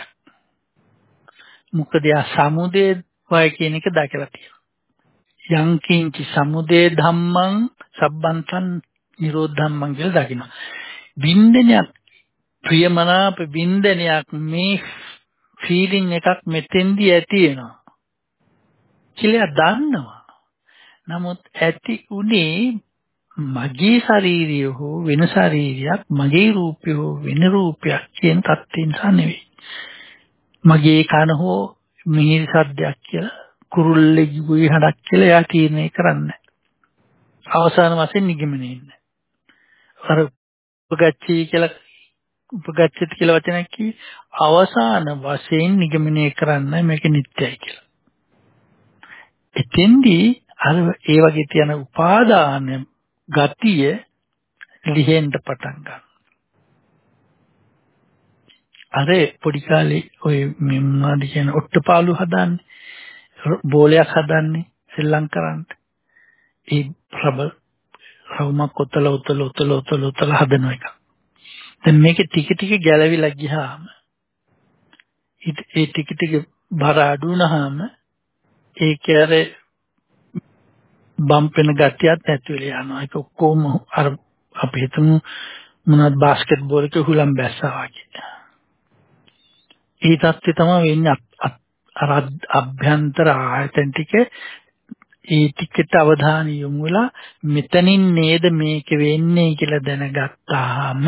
Speaker 2: මොකද යා සමුදේ වය කියන එක දැකලා තියෙනවා. යං කිංචි සමුදේ ධම්මං සබ්බන්තං නිරෝධ ධම්මං කියලා දකිනවා. බින්දනයක් ප්‍රියමනාප බින්දනයක් මේ ෆීලිං එකක් මෙතෙන්දී ඇති වෙනවා. කියලා දන්නවා. නමුත් ඇති උනේ මගේ ශරීරය හෝ වෙන ශරීරයක් මගේ රූපය හෝ වෙන රූපයක් කියන තත්ත්වෙන් නිසා නෙවෙයි. මගේ කන හෝ මිහිරි සද්දයක් කියලා කුරුල්ලෙක් ගුයි හඩක් කියලා එයා තීරණය කරන්නේ. අවසාන වශයෙන් නිගමනය ඉන්නේ. අර උපගච්ඡී කියලා උපගච්ඡති කියලා වචනයක් කි අවසාන වශයෙන් නිගමනය කරන්න මේක නිත්‍යයි කියලා. එතෙන්දී අර ඒ වගේ තියෙන උපාදාන ගතිය ලිහෙන්න පටන් ගන්නවා. අර පොඩි කාලේ ඔය මොනවද කියන ඔට්ටපාලු හදන්නේ බෝලයක් හදන්නේ ශ්‍රී ලංකාවට. ඒ රබර් රවුමක් ඔතල ඔතල ඔතල ඔතල ඔතල හදන එක. දැන් මේක ටික ටික ගැලවිලා ගියාම ඒ ටික ටික බර අඩු වුණාම ඒක අර බම්ප් වෙන ගතියක් නැති වෙලා යනවා. ඒක ඔක්කොම අර අපි හිතමු මොනවද බාස්කට් බෝල් එක හුලම් බැස්සා වගේ. ඒ தත්ත්වය තමයි වෙන්නේ අර අභ්‍යන්තර ආයතන ටික ඒ ටිකට අවධානය යොමු වෙලා මෙතනින් නේද මේක වෙන්නේ කියලා දැනගත්තාම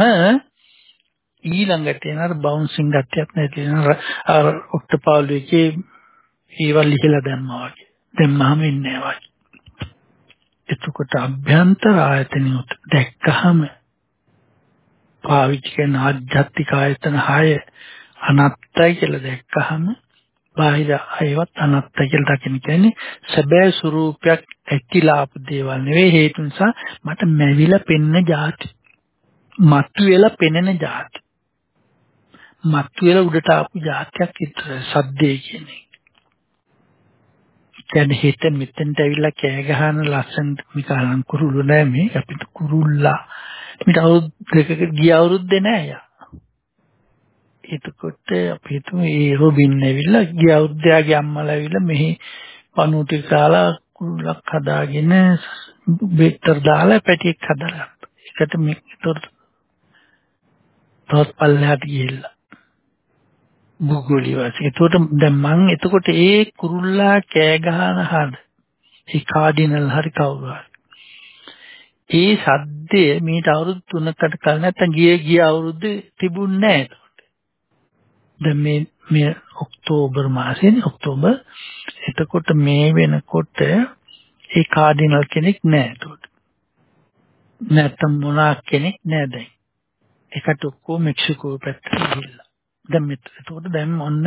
Speaker 2: ඊළඟට එන අර බවුන්සින් ගතියක් නැති වෙන අර ඔක්ටපාලුවේ ඒවල් ලිහලා දැම්මා වගේ. දැම්මම ඉන්නේ වගේ. එතකොට අභ්‍යන්තර ආයතනිය උත් දැක්කහම පාවිච්චි කරන ආධ්‍යාත්මික ආයතන 6 අනත්තයි කියලා දැක්කහම බාහිර අයවත් අනත්තයි කියලා දකින්න. කියන්නේ සැබෑ ස්වરૂපයක් ඇකිලා අපදේවල් නෙවෙයි. හේතු නිසා මට මැවිලා පෙන්න જાති. මතුවෙලා පෙනෙන જાති. මතුවෙලා උඩට ආපු જાතියක් විතර සද්දේ කියන්නේ. කියන්නේ හිත මෙතෙන්ට ඇවිල්ලා කෑ ගහන ලස්සන මිකාලන් කුරුළු නෑ මේ. අපිට කුරුල්ලා. මිට අවුරුදු දෙකක ගිය අවුරුද්දේ නෑ යා එතකොට අපි හිතමු ඒ රොබින් ඇවිල්ලා ගිය අවුරුද්දයාගේ අම්මලා ඇවිල්ලා මෙහි පණුටි කාලා කුරුල්ලක් හදාගෙන බෙටර් දාලා පැටියෙක් හදලා ඒකට මේකට තවත් පල්ලෙහාට ගිහිල්ලා. බුගුලි වාසිය. එතකොට දැන් මං එතකොට ඒ කුරුල්ලා කෑ ගහන හද ඒ කාඩිනල් හරි කවුරු හරි. ඒ සද්දය මීට අවුරුදු 3කට කලින් නැත්තම් ගිය ගිය අවුරුද්දේ තිබුණේ නැහැ. දැන් මේ මේ ඔක්තෝබර් මාසෙනේ ඔක්තෝබර් එතකොට මේ වෙනකොට ඒ කාඩිනල් කෙනෙක් නැහැ එතකොට නැත්තම් මොනා කෙනෙක් නැහැ දැන් ඒකට ඔක්කොම මෙක්සිකෝ පැත්තට ගිහිල්ලා දැන් එතකොට දැන් ඔන්න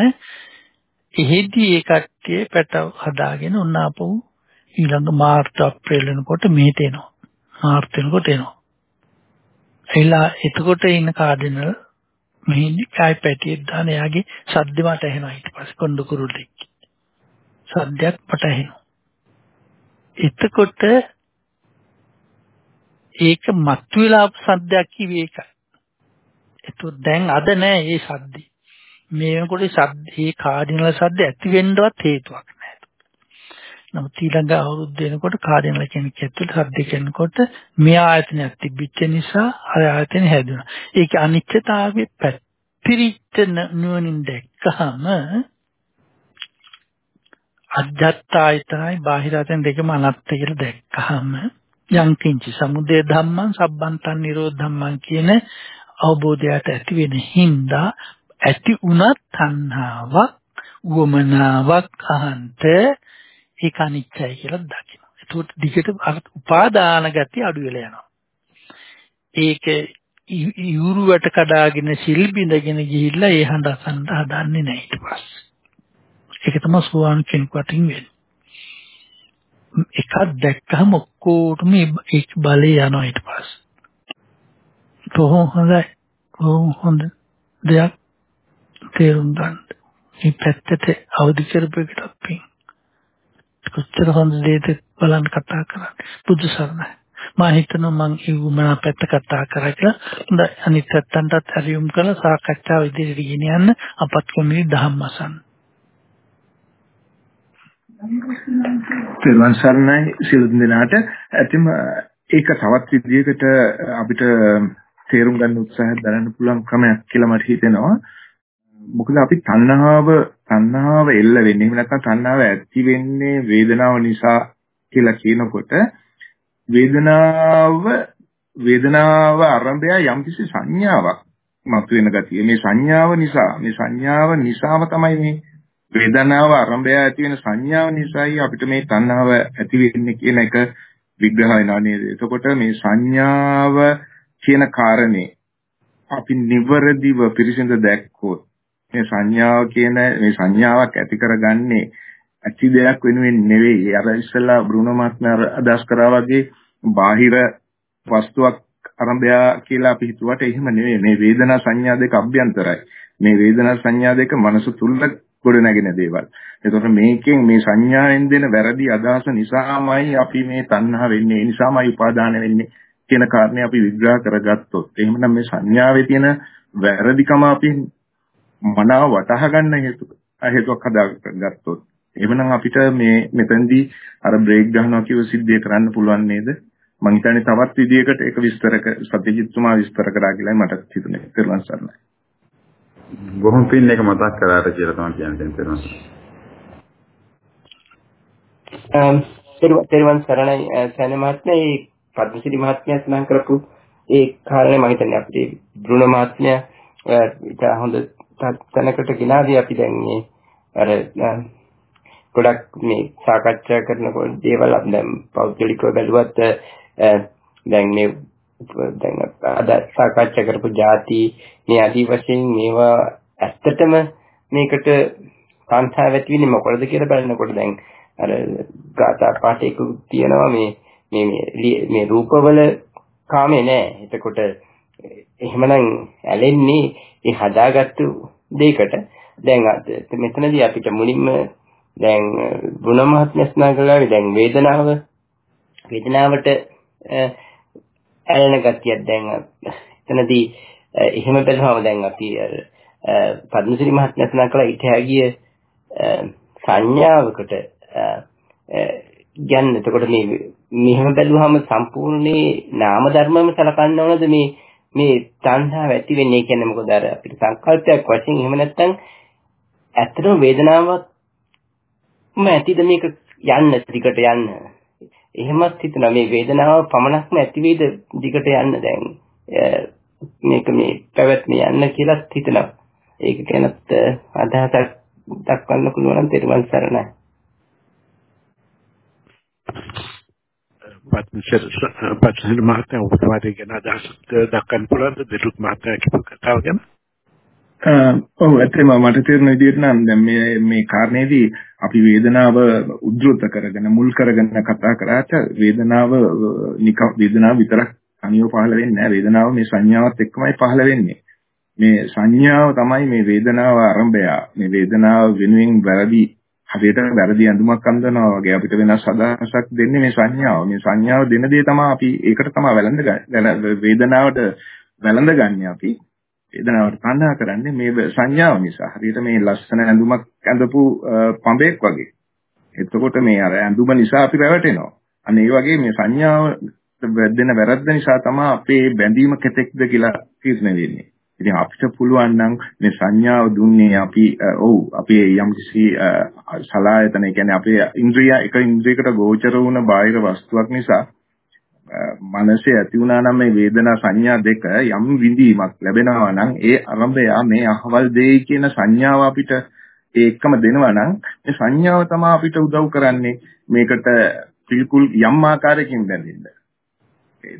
Speaker 2: එහෙදි ඒ කට්ටිය පැටව හදාගෙන ඔන්න ආපහු ඊළඟ මාර්ච් අප්‍රේල් වෙනකොට මෙහෙට එනවා. මාර්ච් වෙනකොට එනවා. එලා එතකොට ඉන්න කාඩිනල් මෙහිදී කායි පැටියෙක් දාන එයාගේ සද්ද මට ඇහෙනවා ඊට පස්සේ කොණ්ඩ කුරුල්ලෙක්. සද්දයක් මට ඇහෙනවා. එතකොට ඒක මත්විලා සද්දයක් කිව්වේ ඒකයි. එතකොට දැන් අද නෑ මේ සද්දේ. මේ වෙනකොට සද්ද මේ කාඩිනල් සද්ද ඇති වෙන්නවත් හේතුවක් නෑ නමුත් ඊළඟ අවුරුද්ද වෙනකොට කාඩිනල් කෙනෙක් ඇතුළට සද්ද කෙනකොට මේ ආයතනයක් තිබිච්ච නිසා අර ආයතනය හැදුණා. ඒක අනිත්‍යතාවයේ පැතිරිච්ච නුවණින් දැක්කහම අජත්ත ආයතනයි බාහිර ආයතන දෙකම අනත්ත කියලා දැක්කහම යංකින්ච සමුදය ධම්මං සබ්බන්තං නිරෝධ ධම්මං කියන අවබෝධයට ඇති වෙන හින්දා ඇති උනත් තණ්හාවක් වමනාවක් අහන්ත ඒක අනිත්‍යයි කියලා දකිනවා. ඒකට දිගට උපාදාන ගතිය අඩු වෙලා යනවා. ඒක යූරුවට කඩාගෙන සිල් බිඳගෙන ගිහිල්ලා ඒ හඬ අසන්න හදන්නේ නැහැ ඊට පස්සේ. ඒක තමයි සුවාන් කෙනෙක් වටින් වෙන්නේ. එකක් දැක්කම ඔක්කොටම ඒක බලේ යනවා ඊට පස්සේ. කොහොම හොඳයි. කොහොම හොඳ දෙයක් තේරුම් ගන්න. මේ පැත්තට අවදි කරපෙකට පින්. කොච්චර හොඳ දෙයක්ද බලන්න කතා කරන්නේ. බුදු සරණයි. මම හිතනවා මං ඒ වුමනා පැත්ත කතා කරා කියලා. හොඳයි අනිත් පැත්තටත් හරියුම් කරලා සාකච්ඡාව ඉදිරියට ගෙන යන්න අපත් කමිටි දහම්මසන්.
Speaker 5: පෙරවන් සරණයි සියලු දෙනාට ඇතිම ඒක තවත් විදිහකට අපිට තේරුම් ගන්න උත්සාහයක් දරන්න පුළුවන් ක්‍රමයක් කියලා මට හිතෙනවා. මොකද අපි තණ්හාව තණ්හාව එල්ල වෙන්නේ එහෙම නැත්නම් තණ්හාව ඇති වෙන්නේ වේදනාව නිසා කියලා කියනකොට වේදනාව වේදනාව ආරම්භය යම්කිසි සංඥාවක් මතුවෙන ගතිය. මේ සංඥාව නිසා මේ සංඥාව නිසාම තමයි මේ වේදනාව ආරම්භය ඇති වෙන සංඥාව නිසායි අපිට මේ තණ්හාව ඇති වෙන්නේ කියන එක විග්‍රහ වෙනවා නේද? එතකොට මේ සංඥාව කියන කාරණේ අපි නිවරදිව පිරිසිඳ දැක්කොත් මේ සංඥාව කියන මේ සංඥාවක් ඇති කරගන්නේ ඇති දෙයක් වෙනුවෙන් නෙවෙයි. අර ඉස්සෙල්ලා බ්‍රුනෝ මාත්මයා අදහස් කරා වගේ බාහිර වස්තුවක් අරඹය කියලා අපි හිතුවට එහෙම නෙවෙයි. මේ වේදනා සංඥා දෙක අභ්‍යන්තරයි. මේ වේදනා සංඥා දෙක මනස තුල ගොඩනැගෙන දේවල්. එතකොට මේකෙන් මේ සංඥාවෙන් දෙන වැරදි අදහස නිසාමයි අපි මේ තණ්හා වෙන්නේ. ඒ නිසාමයි උපාදාන වෙන්නේ කියන කාරණේ අපි විග්‍රහ කරගත්තොත් එහෙමනම් මේ සංඥාවේ තියෙන වැරදිකම අපි මනාව වටහා ගන්න හේතු හේතුවක් හදාගත්තොත් එහෙමනම් අපිට මේ මෙතෙන්දී අර බ්‍රේක් ගන්නවා කියව සිද්ධිය කරන්න පුළුවන් නේද? මම හිතන්නේ තවත් විදියකට ඒක විස්තර සත්‍යජිත්තුමා විස්තර කරා කියලා මට හිතුනේ. පෙරවන් සරණයි.
Speaker 7: බොහොම පින් එක මතක් කරාට කියලා තමයි කියන්නේ පෙරවන්.
Speaker 6: තෙරුවන් සරණයි සෑන මහත්මයා මේ පද්මසිරි මහත්මයා සඳහන් කරපු ඒ කාරණේ මම හිතන්නේ අපිට බ්‍රුණ මහත්මයා ඊට හොඳ තැනකට ගෙනාදී අපි දැන් මේ අර ගොඩක් මේ සාකච්ඡා කරනකොට දේවල් අපි දැන් පෞද්ගලිකව බැලුවත් දැන් මේ දැන් අද සාකච්ඡා කරපු ಜಾති මේ ආදී වශයෙන් මේවා ඇත්තටම මේකට සංස්ථාව ඇති වෙන්නේ මොකටද කියලා බලනකොට දැන් අර ගාථා පාඨයක තියෙනවා මේ මේ මේ රූපවල කාමේ නෑ. එතකොට එහෙමනම් ඇලෙන්නේ ඒ හදාගත්තු දෙයකට. දැන් මෙතනදී අපිට මුලින්ම දැන් ගුණ මහත්මස්නා කළා දැන් වේදනාව වේදනාවට ඇලෙන ගතියක් දැන් එතනදී එහෙම බැලුවම දැන් අපි පද්මසිරි මහත්මස්නා කළා ඊට හැගිය සංඥාවකට ගන්න. එතකොට මේ මෙහෙම බැලුවහම සම්පූර්ණේ නාම ධර්මම සලකන්න ඕනද මේ මේ තණ්හාව ඇති වෙන්නේ කියන්නේ මොකද? අර අපිට සංකල්පයක් වශයෙන් එහෙම නැත්නම් ඇත්තටම වේදනාවක්ම ඇතිද මේක යන්න දිගට යන්න? එහෙමත් හිතනවා මේ වේදනාව පමණක්ම ඇති වේද දිගට යන්න දැන්? මේක මේ පැවැත්ම යන්න කියලා හිතනවා. ඒක ගැනත් අදහසක් දක්වන්න පුළුවන් නම් තෙරුවන් සරණයි.
Speaker 3: පත්සිල් මහත්මයා ඔබතුමාට ගැන අදහස් දක්වන්න පුළුවන්ද දෙලුත් මහත්මයා කියපු කතාව ගැන?
Speaker 5: ඔව් ඇත්තම මට තේරෙන විදිහට නම් දැන් මේ මේ කාරණේදී අපි වේදනාව උද්දෘත කරගෙන මුල් කරගෙන කතා කරාට වේදනාව නිකම් වේදනාව විතරක් අනියෝ පහළ වෙන්නේ නැහැ වේදනාව මේ සංඥාවත් එක්කමයි පහළ වෙන්නේ මේ සංඥාව තමයි මේ වේදනාව ආරම්භය මේ වේදනාව වෙනුවෙන් වැරදි හරියට වැරදි ඇඳුමක් අඳිනවා වගේ අපිට වෙනස් අදහසක් දෙන්නේ මේ සංඥාව. මේ සංඥාව දෙන දේ තමයි අපි ඒකට තමයි වැළඳ වේදනාවට වැළඳගන්නේ අපි. වේදනාවට තණ්හා කරන්නේ මේ සංඥාව නිසා. හරියට මේ ලස්සන ඇඳුමක් ඇඳපු පඹෙක් වගේ. එතකොට මේ අර ඇඳුම නිසා අපි රැවටෙනවා. අන්න ඒ වගේ මේ සංඥාව දෙන වැරද්ද නිසා තමයි අපේ බැඳීම කෙතෙක්ද කියලා තීරණය වෙන්නේ. ඉතින් අපිට පුළුවන් නම් මේ සංඥාව දුන්නේ අපි ඔව් අපේ යම්කිසි සලායතන ඒ කියන්නේ අපේ ඉන්ද්‍රිය එක ඉන්ද්‍රියකට ගෝචර වුණ බාහිර වස්තුවක් නිසා මනසේ ඇති වුණා නම් මේ වේදනා සංඥා දෙක යම් විඳීමක් ලැබෙනවා නම් ඒ අරඹය මේ අහවල් දෙයි කියන සංඥාව අපිට ඒ එක්කම දෙනවා නම් මේ සංඥාව තමයි අපිට උදව් කරන්නේ මේකට පිළිකුල් යම් ආකාරයකින් බැඳෙන්න.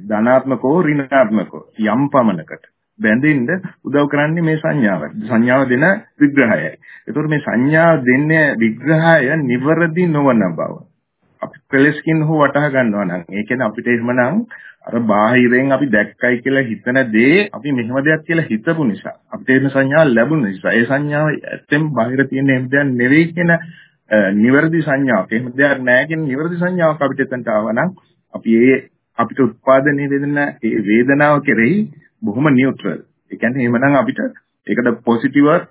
Speaker 5: ධනාත්මකෝ ඍණාත්මකෝ යම් පමණකට බැඳෙන්න උදව් කරන්නේ මේ සංඥාව. සංඥාව දෙන විග්‍රහයයි. ඒතකොට මේ සංඥාව දෙන්නේ විග්‍රහය නිවරදි නොවන බව. අපි කෙලස්කින් හෝ වටහා ගන්නවා නම් ඒ කියන්නේ අපිට එහෙමනම් අර බාහිරෙන් අපි දැක්කයි කියලා හිතන දේ අපි මෙහෙම දෙයක් කියලා හිතපු නිසා අපිට එහෙම සංඥාවක් ලැබුණ නිසා ඒ සංඥාව ඇත්තෙන් බාහිර තියෙන එහෙම දෙයක් නෙවෙයි කියන නිවැරදි සංඥාවක්. එහෙම දෙයක් නැහැ කියන නිවැරදි සංඥාවක් අපිට එතනට ආවනම් අපි ඒ අපිට උත්පාදනය වෙන ඒ වේදනාව කෙරෙහි බොහොම නියුට්‍රල්. ඒ කියන්නේ එහෙමනම් අපිට ඒකට පොසිටිව්වත්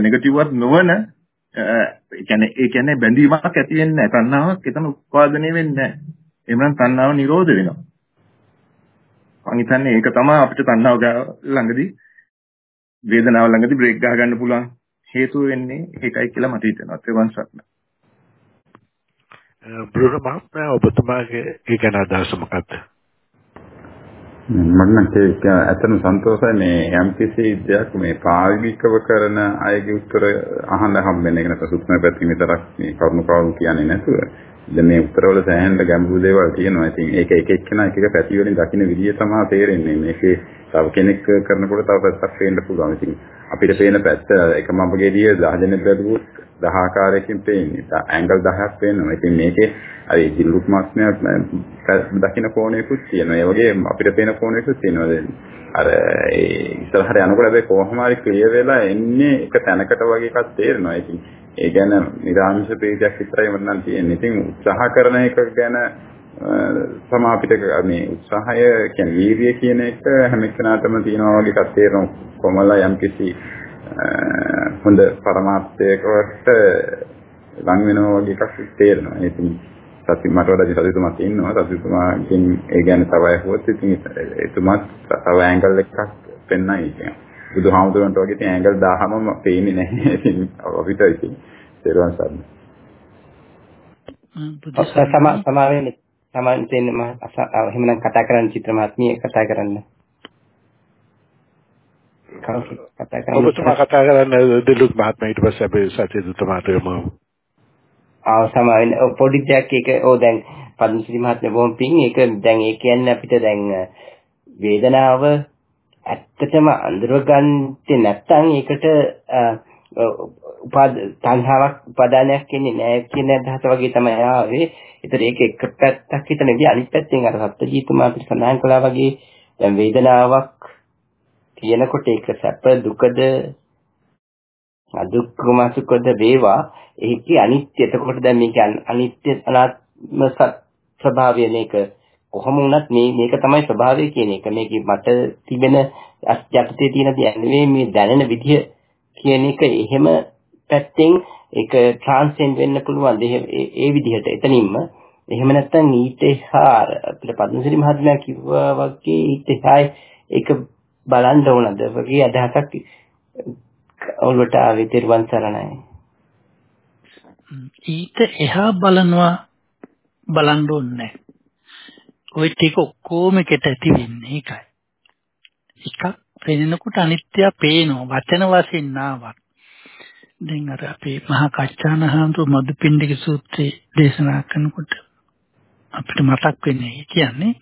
Speaker 5: නෙගටිව්වත් නොවන ඒ කියන්නේ ඒ කියන්නේ බැඳීමක් ඇති වෙන්නේ නැහැ. තණ්හාවක් එතන උත්පාදනය වෙන්නේ නැහැ. එහෙමනම් තණ්හාව නිරෝධ වෙනවා. මං හිතන්නේ ඒක තමයි අපිට තණ්හාව ළඟදී වේදනාව ළඟදී බ්‍රේක් ගහ ගන්න පුළුවන් හේතුව වෙන්නේ ඒකයි කියලා මට හිතෙනවා. ඒවන් සත්න.
Speaker 3: බ්‍රුණ මහත්මයා ඔබතුමාගේ ඒ ගැන අදහස මොකක්ද?
Speaker 7: මම නම් ඒක ඇත්තටම සන්තෝෂයි මේ යම්කිසි දෙයක් මේ ප්‍රායෝගිකව කරන අයගේ උත්තර අහන්න හම්බෙන්නේ. ඒක නැත්නම් සුත්ම පැත්තකින් විතරක් මේ කරුණු කරුණු කියන්නේ නැතුව. දැන් මේ උත්තරවල සෑහෙන ගැඹුරු දේවල් තියෙනවා. ඉතින් ඒක එක එක්කෙනා එක එක පැති වලින් දකින්න විදිය තමයි තේරෙන්නේ. මේකේ තව කෙනෙක් කරනකොට තව පැත්තක් පේන්න පුළුවන්. ඉතින් අපිට පේන පැත්ත එක මඹගේදී 10 දෙනෙක් බැලුවොත් 10 ආකාරයකින් පේන්නේ. ඇන්ගල් 10ක් පේනවා. ඉතින් මේකේ අර දිලුත් මාස්නයක් දකින්න කෝණයකුත් තියෙනවා. ඒ වගේ අපිට පේන කෝණයකුත් තියෙනවා. අර ඒ ඉස්සරහට යනකොට හැබැයි කොහොම හරි ක්ලියර් වෙලා එන්නේ එක තැනකට වගේ එකක් තේරෙනවා. ඉතින් ඒ ගැන නිරාමිෂ ප්‍රීතියක් විතරයි මට නම් තියෙන්නේ. ඉතින් උත්සාහ කරන එක ගැන සමා අපිට මේ උත්සාහය කියන්නේ වීර්යය කියන එක හැම කෙනාටම තියෙනවා වගේ එකක් තේරෙනවා. කොමලා යම්කිසි හොඳ පරමාර්ථයකට ලං වෙනවා වගේ එකක් තේරෙනවා. ඉතින් සති මට වඩා සතිතුමක් ඉන්නවා. සතිතුමාකින් ඒ ගැන තව ඇහුවොත් ඉතින් එතුමාත් තව ඇන්ගල් එකක් පෙන්නයි කියන්නේ. බුදුහාමුදුරන්ට වගේ ඉතින් ඇන්ගල් 1000ම පේන්නේ නැහැ. <laughs> ඉතින් අපිට ඉතින් තේරුවන් සර්.
Speaker 6: බුදු සම සමාවෙන්නේ සමාන් තෙන්න මම එහෙමනම් කතා කරන්න චිත්‍ර මහත්මිය කතා කරන්න.
Speaker 3: කතා කරන්න. ඔබතුමා කතා කරන්න දිලුත් මහත්මයා ඊට පස්සේ අපි සත්‍යදුතමාට යමු.
Speaker 6: ආ සමාවෙන්න පොඩි දෙයක් ඒක ඕ දැන් පද්මශ්‍රී මහත්මයා බොහොම පිං ඒක දැන් ඒ කියන්නේ අපිට දැන් වේදනාව ඇත්තටම අඳුර ගන්නට නැත්නම් ඒකට උපාද තණ්හාවක් උපාදානයක් කියන්නේ නැහැ කියන අදහස වගේ තමයි ආවේ. ඒතර ඒක එක පැත්තක් හිතනදී අනිත් පැත්තෙන් අර සත්‍යජීතුමා අපිට සඳහන් කළා වගේ දැන් වේදනාවක් තියෙනකොට ඒක සැප දුකද අදුක්කම සුඛද වේවා. ඒකේ අනිත්‍ය. එතකොට දැන් මේක අනිත්‍ය අනාත්ම ස්වභාවය මේක කොහොම වුණත් මේ මේක තමයි ස්වභාවය කියන එක. මේකේ මට තිබෙන යටතේ තියෙන දේ මේ දැනෙන විදිය කියන එක. එහෙම පැත්තෙන් ඒක ට්‍රාන්සෙන්ඩ් වෙන්න පුළුවන් ඒ විදිහට. එතනින්ම එහෙම නැත්නම් ඊට එහා අපිට පද්මසිරි මහත්මයා කිව්වා වගේ ඊට එහා ඒක බලන්න ඕනද වගේ අදහසක් ඔළුවට ආවේ තිරුවන් සරණයි.
Speaker 2: ඊට එහා බලනවා බලන්න ඕනේ ওই ටික ඔක්කොම එකට ඇති වෙන්නේ ඒකයි. එකක් පෙනෙනකොට අනිත්‍ය පේනවා වචන වශයෙන් නාවක්. දැන් අර අපේ මහා කච්චාන හඳු මදුපිණ්ඩික සූත්‍රයේ දේශනා කරනකොට අපිට මතක් වෙන්නේ කියන්නේ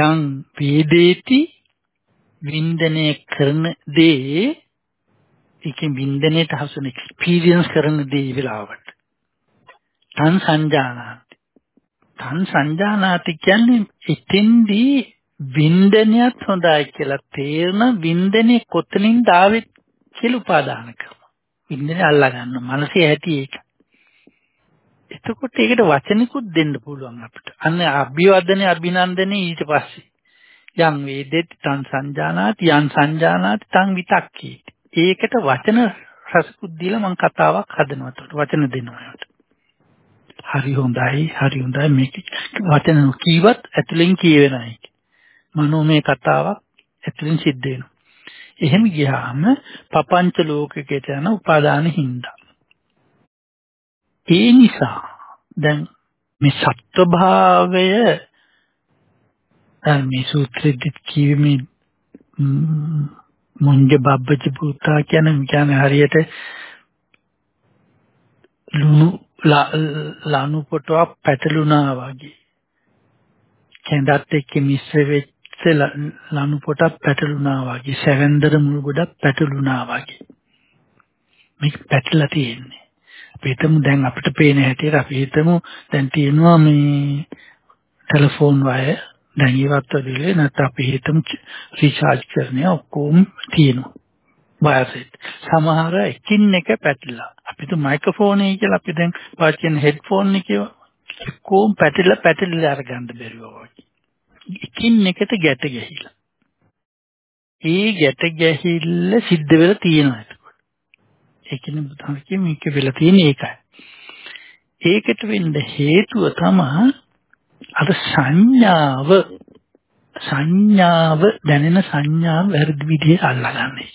Speaker 2: යම් වේදේති වින්දනය කරන දේ ඒකෙන් වින්දනයට හසුන එක්ස්පීරියන්ස් කරන දේ විලාවට. තන් සංජානාති. තන් සංජානාති කියන්නේ එතෙන්දී වින්දනයත් හොඳයි කියලා තේරෙන වින්දනේ කොතනින්ද ආවෙත් කියලා උපාදාන කරනවා. වින්දනේ අල්ලා ගන්න මනසේ ඇති ඒක. එතකොට ඒකට වචනිකුත් දෙන්න පුළුවන් අපිට. අන්න අභිවදනේ අභිනන්දනේ ඊට පස්සේ. යං වේදෙත් තං සංජානාති යං සංජානාති තං විතක්කේති. ඒකට වචන රසකුත් දීලා මම කතාවක් හදනවා. ඒකට වචන දෙනවා ඒකට. හරි හොඳයි හරි හොඳයි මේක වචන කීවත් ඇතුලෙන් කියවෙනයි. මනෝමය කතාවක් ඇතුලෙන් සිද්ධ වෙනවා. එහෙම ගියාම පපංච ලෝකයකට යන උපාදාන හින්දා. ඒ නිසා දැන් මේ සත්ව භාවය මේ සූත්‍රෙදි කියමේ මුංජ බබ්බජ භූතා කියන කියන්නේ හරියට ලුණු ලනු පොටුවක් පැටලුණා වගේ. කැඳත් එක්ක මිශ්‍ර වෙච්ච ලනු පොටක් පැටලුණා වගේ. සැවැන්දර මුල් ගොඩක් පැටලුණා වගේ. මේක පැටලලා තියෙන්නේ. අපි හිතමු දැන් අපිට පේන හැටියට අපි හිතමු දැන් තියෙනවා මේ ටෙලිෆෝන් වයර් දැන් ඒවත් වලේ නැත්නම් අපි හිතමු රීචාර්ජ් කරන්නේ ඔක්කොම තියෙනවා. වයර්සෙත්. සමහර එකින් එක පැටලලා. අපිට මයික්‍රොෆෝන් එක කියලා අපි දැන් පාවිච්චි කරන හෙඩ්ෆෝන් එකේ ඔක්කොම පැටලලා පැටලලා අරගන්න බැරිව වගේ. එකින් එකට ගැට ගැහිලා. ඒ ගැට ගැහිල්ල සිද්ධ වෙලා තියෙනවා එතකොට. ඒ කියන්නේ බුදුහාමගේ මේක වෙලා තියෙන ඒකයි. ඒකට වෙන්න හේතුව තමයි අර සංඥාව සංඥාව දැනෙන සංඥාව වැරදි විදිහට අල්ලගන්න එක.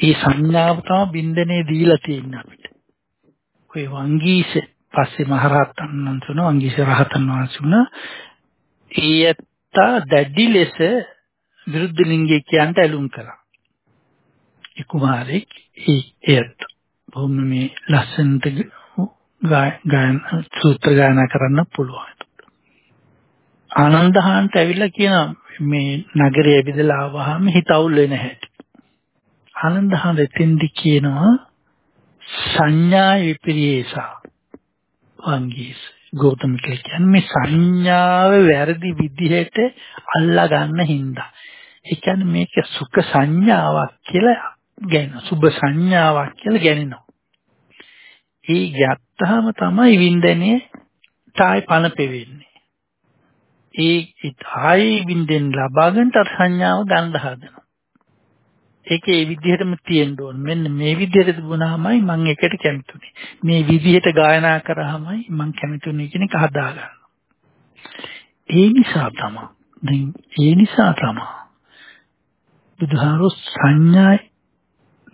Speaker 2: ඒ සංඥාව තමයි බින්දනේ දීලා තියෙන්නේ අපිට. ඔය වංගීස පස්සේ මහරහතන් වහන්සේ වංගීස රහතන් වහන්සේ ඊයත්ත දැඩි ලෙස විරුද්ධ ලිංගිකයන්ට ඇලුම් කළා. ඒ කුමාරෙක් ඒ එයත් බොහොම මේ ලස්සනට ගායන සූත්‍ර ගායනා කරන්න පුළුවන්. ආනන්දහාන්ට ඇවිල්ලා කියන මේ නගරය ඇවිදලා ආවහම හිත අවුල් වෙන හැටි. ආනන්දහාන් එතෙන්දි කියනවා සංඥා විපරියේසා වංගීස් ගෞතම කියන්නේ මේ සංඥාව වැරදි විදිහට අල්ලා ගන්න හින්දා. ඒ කියන්නේ මේක සුඛ සංඥාවක් කියලා ගැන සුභ සංඥාවක් කියලා ගැනෙනවා. ඒ යත්තාම තමයි වින්දනේ තායි පණ පෙවෙන්නේ. ඒ තායි වින්දෙන් ලබා ගන්නට සංඥාව ගන්න හදනවා. ඒක ඒ විදිහටම තියෙන්න ඕන. මෙන්න මේ විදිහට තිබුණාමයි මම එකට කැමතුනේ. මේ විදිහට ගායනා කරාමයි මම කැමතුනේ කියන එක හදාගන්න. ඒ නිසා තමයි. දැන් ඒ නිසා තමයි. බුදුහාරෝ සංඥා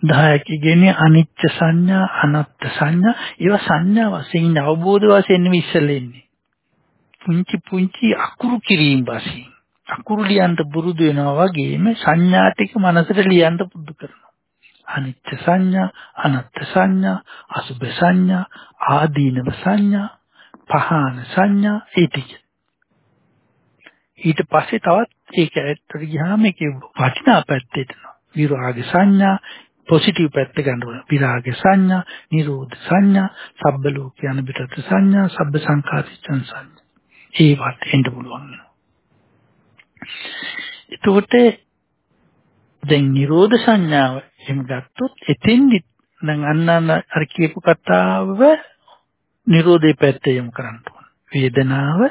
Speaker 2: 10 කියන්නේ අනිච්ච සංඥා, අනත්ත් සංඥා, ඒවා සංඥා වශයෙන් අවබෝධ වශයෙන් නෙවෙයි ඉස්සෙල්ලා පුංචි පුංචි අකුරු කිරීම වශයෙන්. අකුරු ලියන්න පුරුදු වෙනවා වගේම සංඥා ටික මනසට ලියන්න පුරුදු කරනවා. අනිත්‍ය සංඥා, අනත්ත් සංඥා, අසුභ සංඥා, ආදීනව සංඥා, පහාන සංඥා ඒ ටික. ඊට පස්සේ තවත් ඒක ඇත්තට ගියාම ඒකේ වටිනා පැත්තට එනවා. විරාග සංඥා, පොසිටිව් පැත්ත ගන්නවා. විරාග සංඥා, නිරෝධ සංඥා, සබ්බ ලෝකයන් පිටත සංඥා, සබ්බ සංඛාරිච්ඡන් සංඥා. ඒවත් එන්න පුළුවන්. එතකොට දැන් නිරෝධ සංඥාව එහෙම ගත්තොත් එතෙන්දි දැන් අන්න අර කියපු කතාව නිරෝධේ පැත්ත යොමු කරන්න ඕන. වේදනාව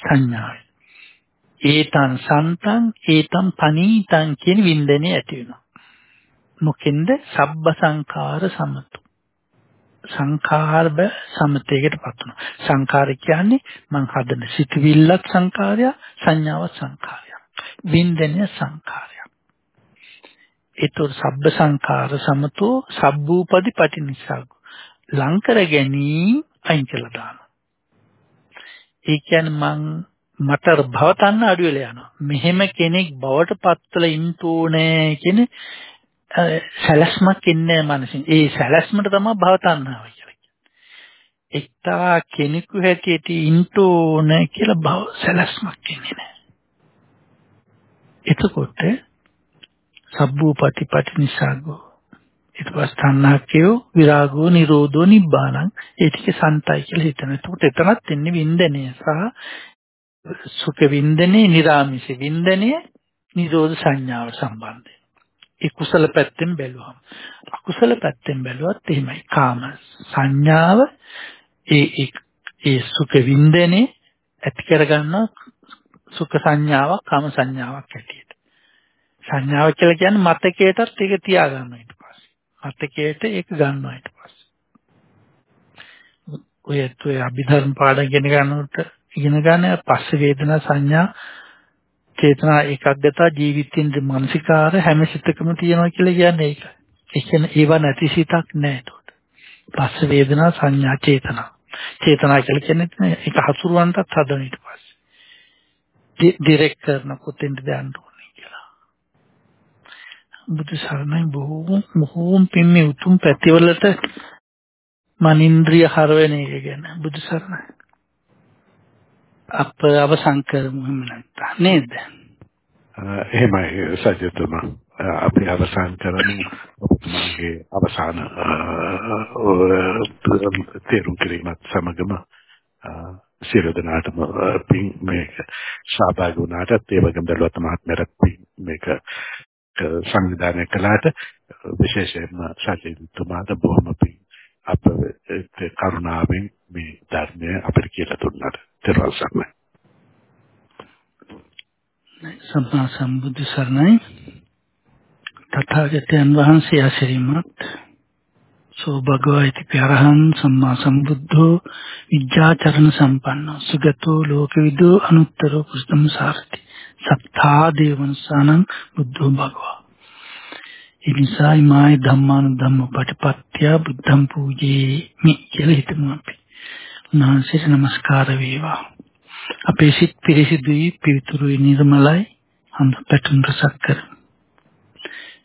Speaker 2: සංඥාවයි. ඒතං සන්තං ඒතං පනීතං කියන වින්දනේ ඇති වෙනවා. මොකෙන්ද? සබ්බ සංඛාර සමතු. සංඛාරබ සමතේකටපත් වෙනවා. සංඛාර කියන්නේ මං හදන සිතවිල්ලක් සංඛාරය, සංඥාවක් සංඛාරය. වින්දනය සංඛාරය. ඒතොර සබ්බ සංඛාර සමතෝ සබ්බූපදි පටිනිසග්ග. ලංකර ගැනීම අයින් කළා දානවා. ඒ කියන්නේ මං මට භව තණ්හ අඩු වෙලා යනවා. මෙහෙම කෙනෙක් බවට පත්වලා ඉන්න ඕනේ කියන සැලැස්මක් ඉන්නේ මනසින්. ඒ සැලැස්මට තමයි භව තණ්හාව කියලා කියන්නේ. එක්තා කෙනෙකු හැටියට ඉන්න ඕනේ කියලා භව සැලැස්මක් ඉන්නේ නැහැ. එතකොට සබ්බූපටිපටි නිසග්ගෝ ඊට පස්සේ තණ්හාක්කයෝ විරාගෝ නිරෝධෝ නිබ්බානං ඒ ටික සන්තයි කියලා හිතන. එතකොට එතනත් ඉන්නේ වින්දනය සහ සුඛ වින්දනේ, නිරාමිෂ වින්දනය, නිරෝධ සංඥාව සම්බන්ධයි. ඒ කුසල පැත්තෙන් බැලුවම අකුසල පැත්තෙන් බැලුවත් එහෙමයි. කාම සංඥාව ඒ ඒ සුඛ වින්දනේ ඇති කරගන්න සුඛ සංඥාවක් කාම සංඥාවක් ඇටියෙට. සංඥාව කියලා කියන්නේ මතකයටත් ඒක තියා ගන්නවා ඊට පස්සේ. මතකයට ඒක ගන්නවා ඊට පස්සේ. ඔය ඔය අභිධර්ම පාඩම් ඉගෙන ගන්නකොට ඉගෙන ගන්න පස්ස වේදනා සංඥා චේතනා ඒකග්ගතා ජීවිතින් මානසිකාර හැම සිතකම තියෙනවා කියලා කියන්නේ ඒක. ඒ කියන්නේ ඒව නැති සිතක් නෑ ඒකට. පස්ස වේදනා සංඥා චේතනා. චේතනා කියලා කියන්නේ ඒක හසුරුවන්නටත් හදන ඊට පස්සේ. ඩිරෙක්ට් කරන කොතෙන්ද දාන්න ඕනේ කියලා. බුදු සරණයි බොහෝම බොහෝම පින්නේ උතුම් පැතිවලට මනින්ද්‍රිය හරවෙන එක ගැන බුදු සරණයි. අප අවසන් කරමු එහෙම නැත්නම් නේද?
Speaker 3: එහෙමයි සජිතතුමා. අපි අවසන් කරමු ඔබතුමාගේ අවසාන තේරුම් කිරීමත් සමගම සියලු දෙනාටම පින් මේක සහභාගී වුණාට ඒ වගේම දලුවත් මහත්මයාට පින් මේක සංවිධානය කළාට විශේෂයෙන්ම සජිතතුමාට බොහොම පින් අප කරුණාවෙන් මේ ධර්මය අපිට කියලා දුන්නාට තෙරුවන් සරණයි.
Speaker 2: සම්මා සම්බුදු සරණයි. තථාගතයන් වහන්සේ ආශිර්වාදමත් සෝ භගවති පරහං සම්මා සම්බුද්ධෝ විජ්ජාචරණ සම්පන්නෝ සුගතෝ ලෝකවිදෝ අනුත්තරෝ කුසතම සාරති සත්තා දේවංසානං බුද්ධෝ භගවා ඉනිසයි මායි ධම්මානු ධම්ම පටිපත්‍ය බුද්ධං පූජේ මි කියලා හිතමු අපි. උන්වහන්සේට নমස්කාර වේවා. අපේ සිත් පිරිසිදුයි පිරිතුරුයි නිර්මලයි හඳ පැටුම් රසක් කර.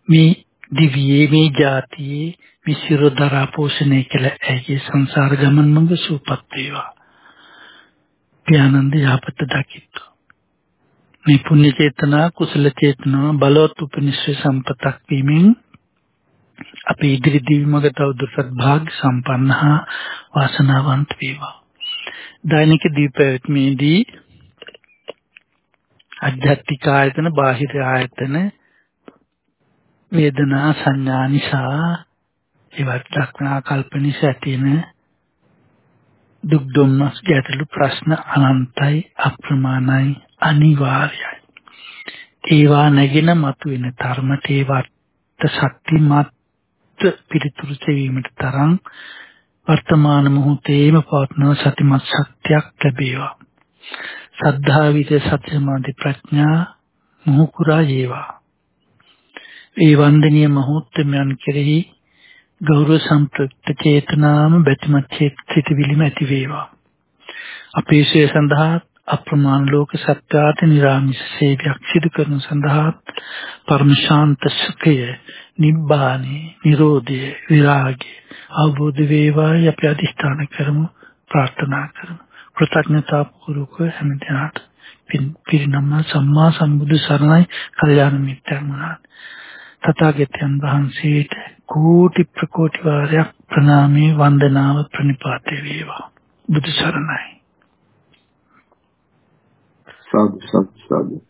Speaker 2: මේ දිවියේ මේ ජාතියේ විසිරු දරා පෝෂණය කළ ඇගේ සංසාර ගමන් මඟ සූපත් වේවා. ධානන්ද යහපත දකිත්වා. මේ පුණ්‍ය චේතනා කුසල චේතනා බලවත් උපනිශ්‍රේ සම්පතක් වීමෙන් අපේ ඉදිරි දිවිමග තවදුරටත් භාග්‍ය සම්පන්න හා වාසනාවන්ත වේවා. දෛනික දීපයත්මේදී අධ්‍යාත්මික ආයතන බාහිර ආයතන වේදනා සංඥා නිසා ඒවත් දක්නා කල්පනිස ඇතින දුක් දුම්නස් ගැටලු ප්‍රශ්න අනන්තයි අප්‍රමාණයි අනිවාර්යයි ඒවා නැගෙන මතුවෙන ධර්මට ඒවට ශක්තිමත් පිළිතුරු සෙවීමට තරම් වර්තමාන මොහොතේම පවත්වන සතිමත් ශක්තියක් ලැබේවා සද්ධා විද සත්‍ය සමාධි ප්‍රඥා මොහුකුරා ඒවා ඒ වන්දනීය මහෝත්තමයන් කෙරෙහි ගෞරව සම්ප්‍රයුක්ත චේතනාම බැතිමත් චේතිතවිලිම ඇති වේවා. අපේ ශේ සඳහා අප්‍රමාණ ලෝක සත්‍යාත නිරාමිස සේවයක් සිදු කරන සඳහා පරම ශාන්ත සුඛය නිබ්බානේ නිරෝධය විරාගය. අවබෝධ වේවායි අපි අධිෂ්ඨාන කරමු ප්‍රාර්ථනා කරමු. කෘතඥතා පූර්වක හැමදෙනාට පිරිනම්ම සම්මා සම්බුදු සරණයි කල්යාණ මිත්‍රයන් වහන්සේ. තථාගතයන් වහන්සේට කෝටි ප්‍රකෝටි වාරයක් ප්‍රණාමී වන්දනාව ප්‍රණිපාතේ වේවා. බුදු සරණයි.
Speaker 5: සාදු සාදු සාදු.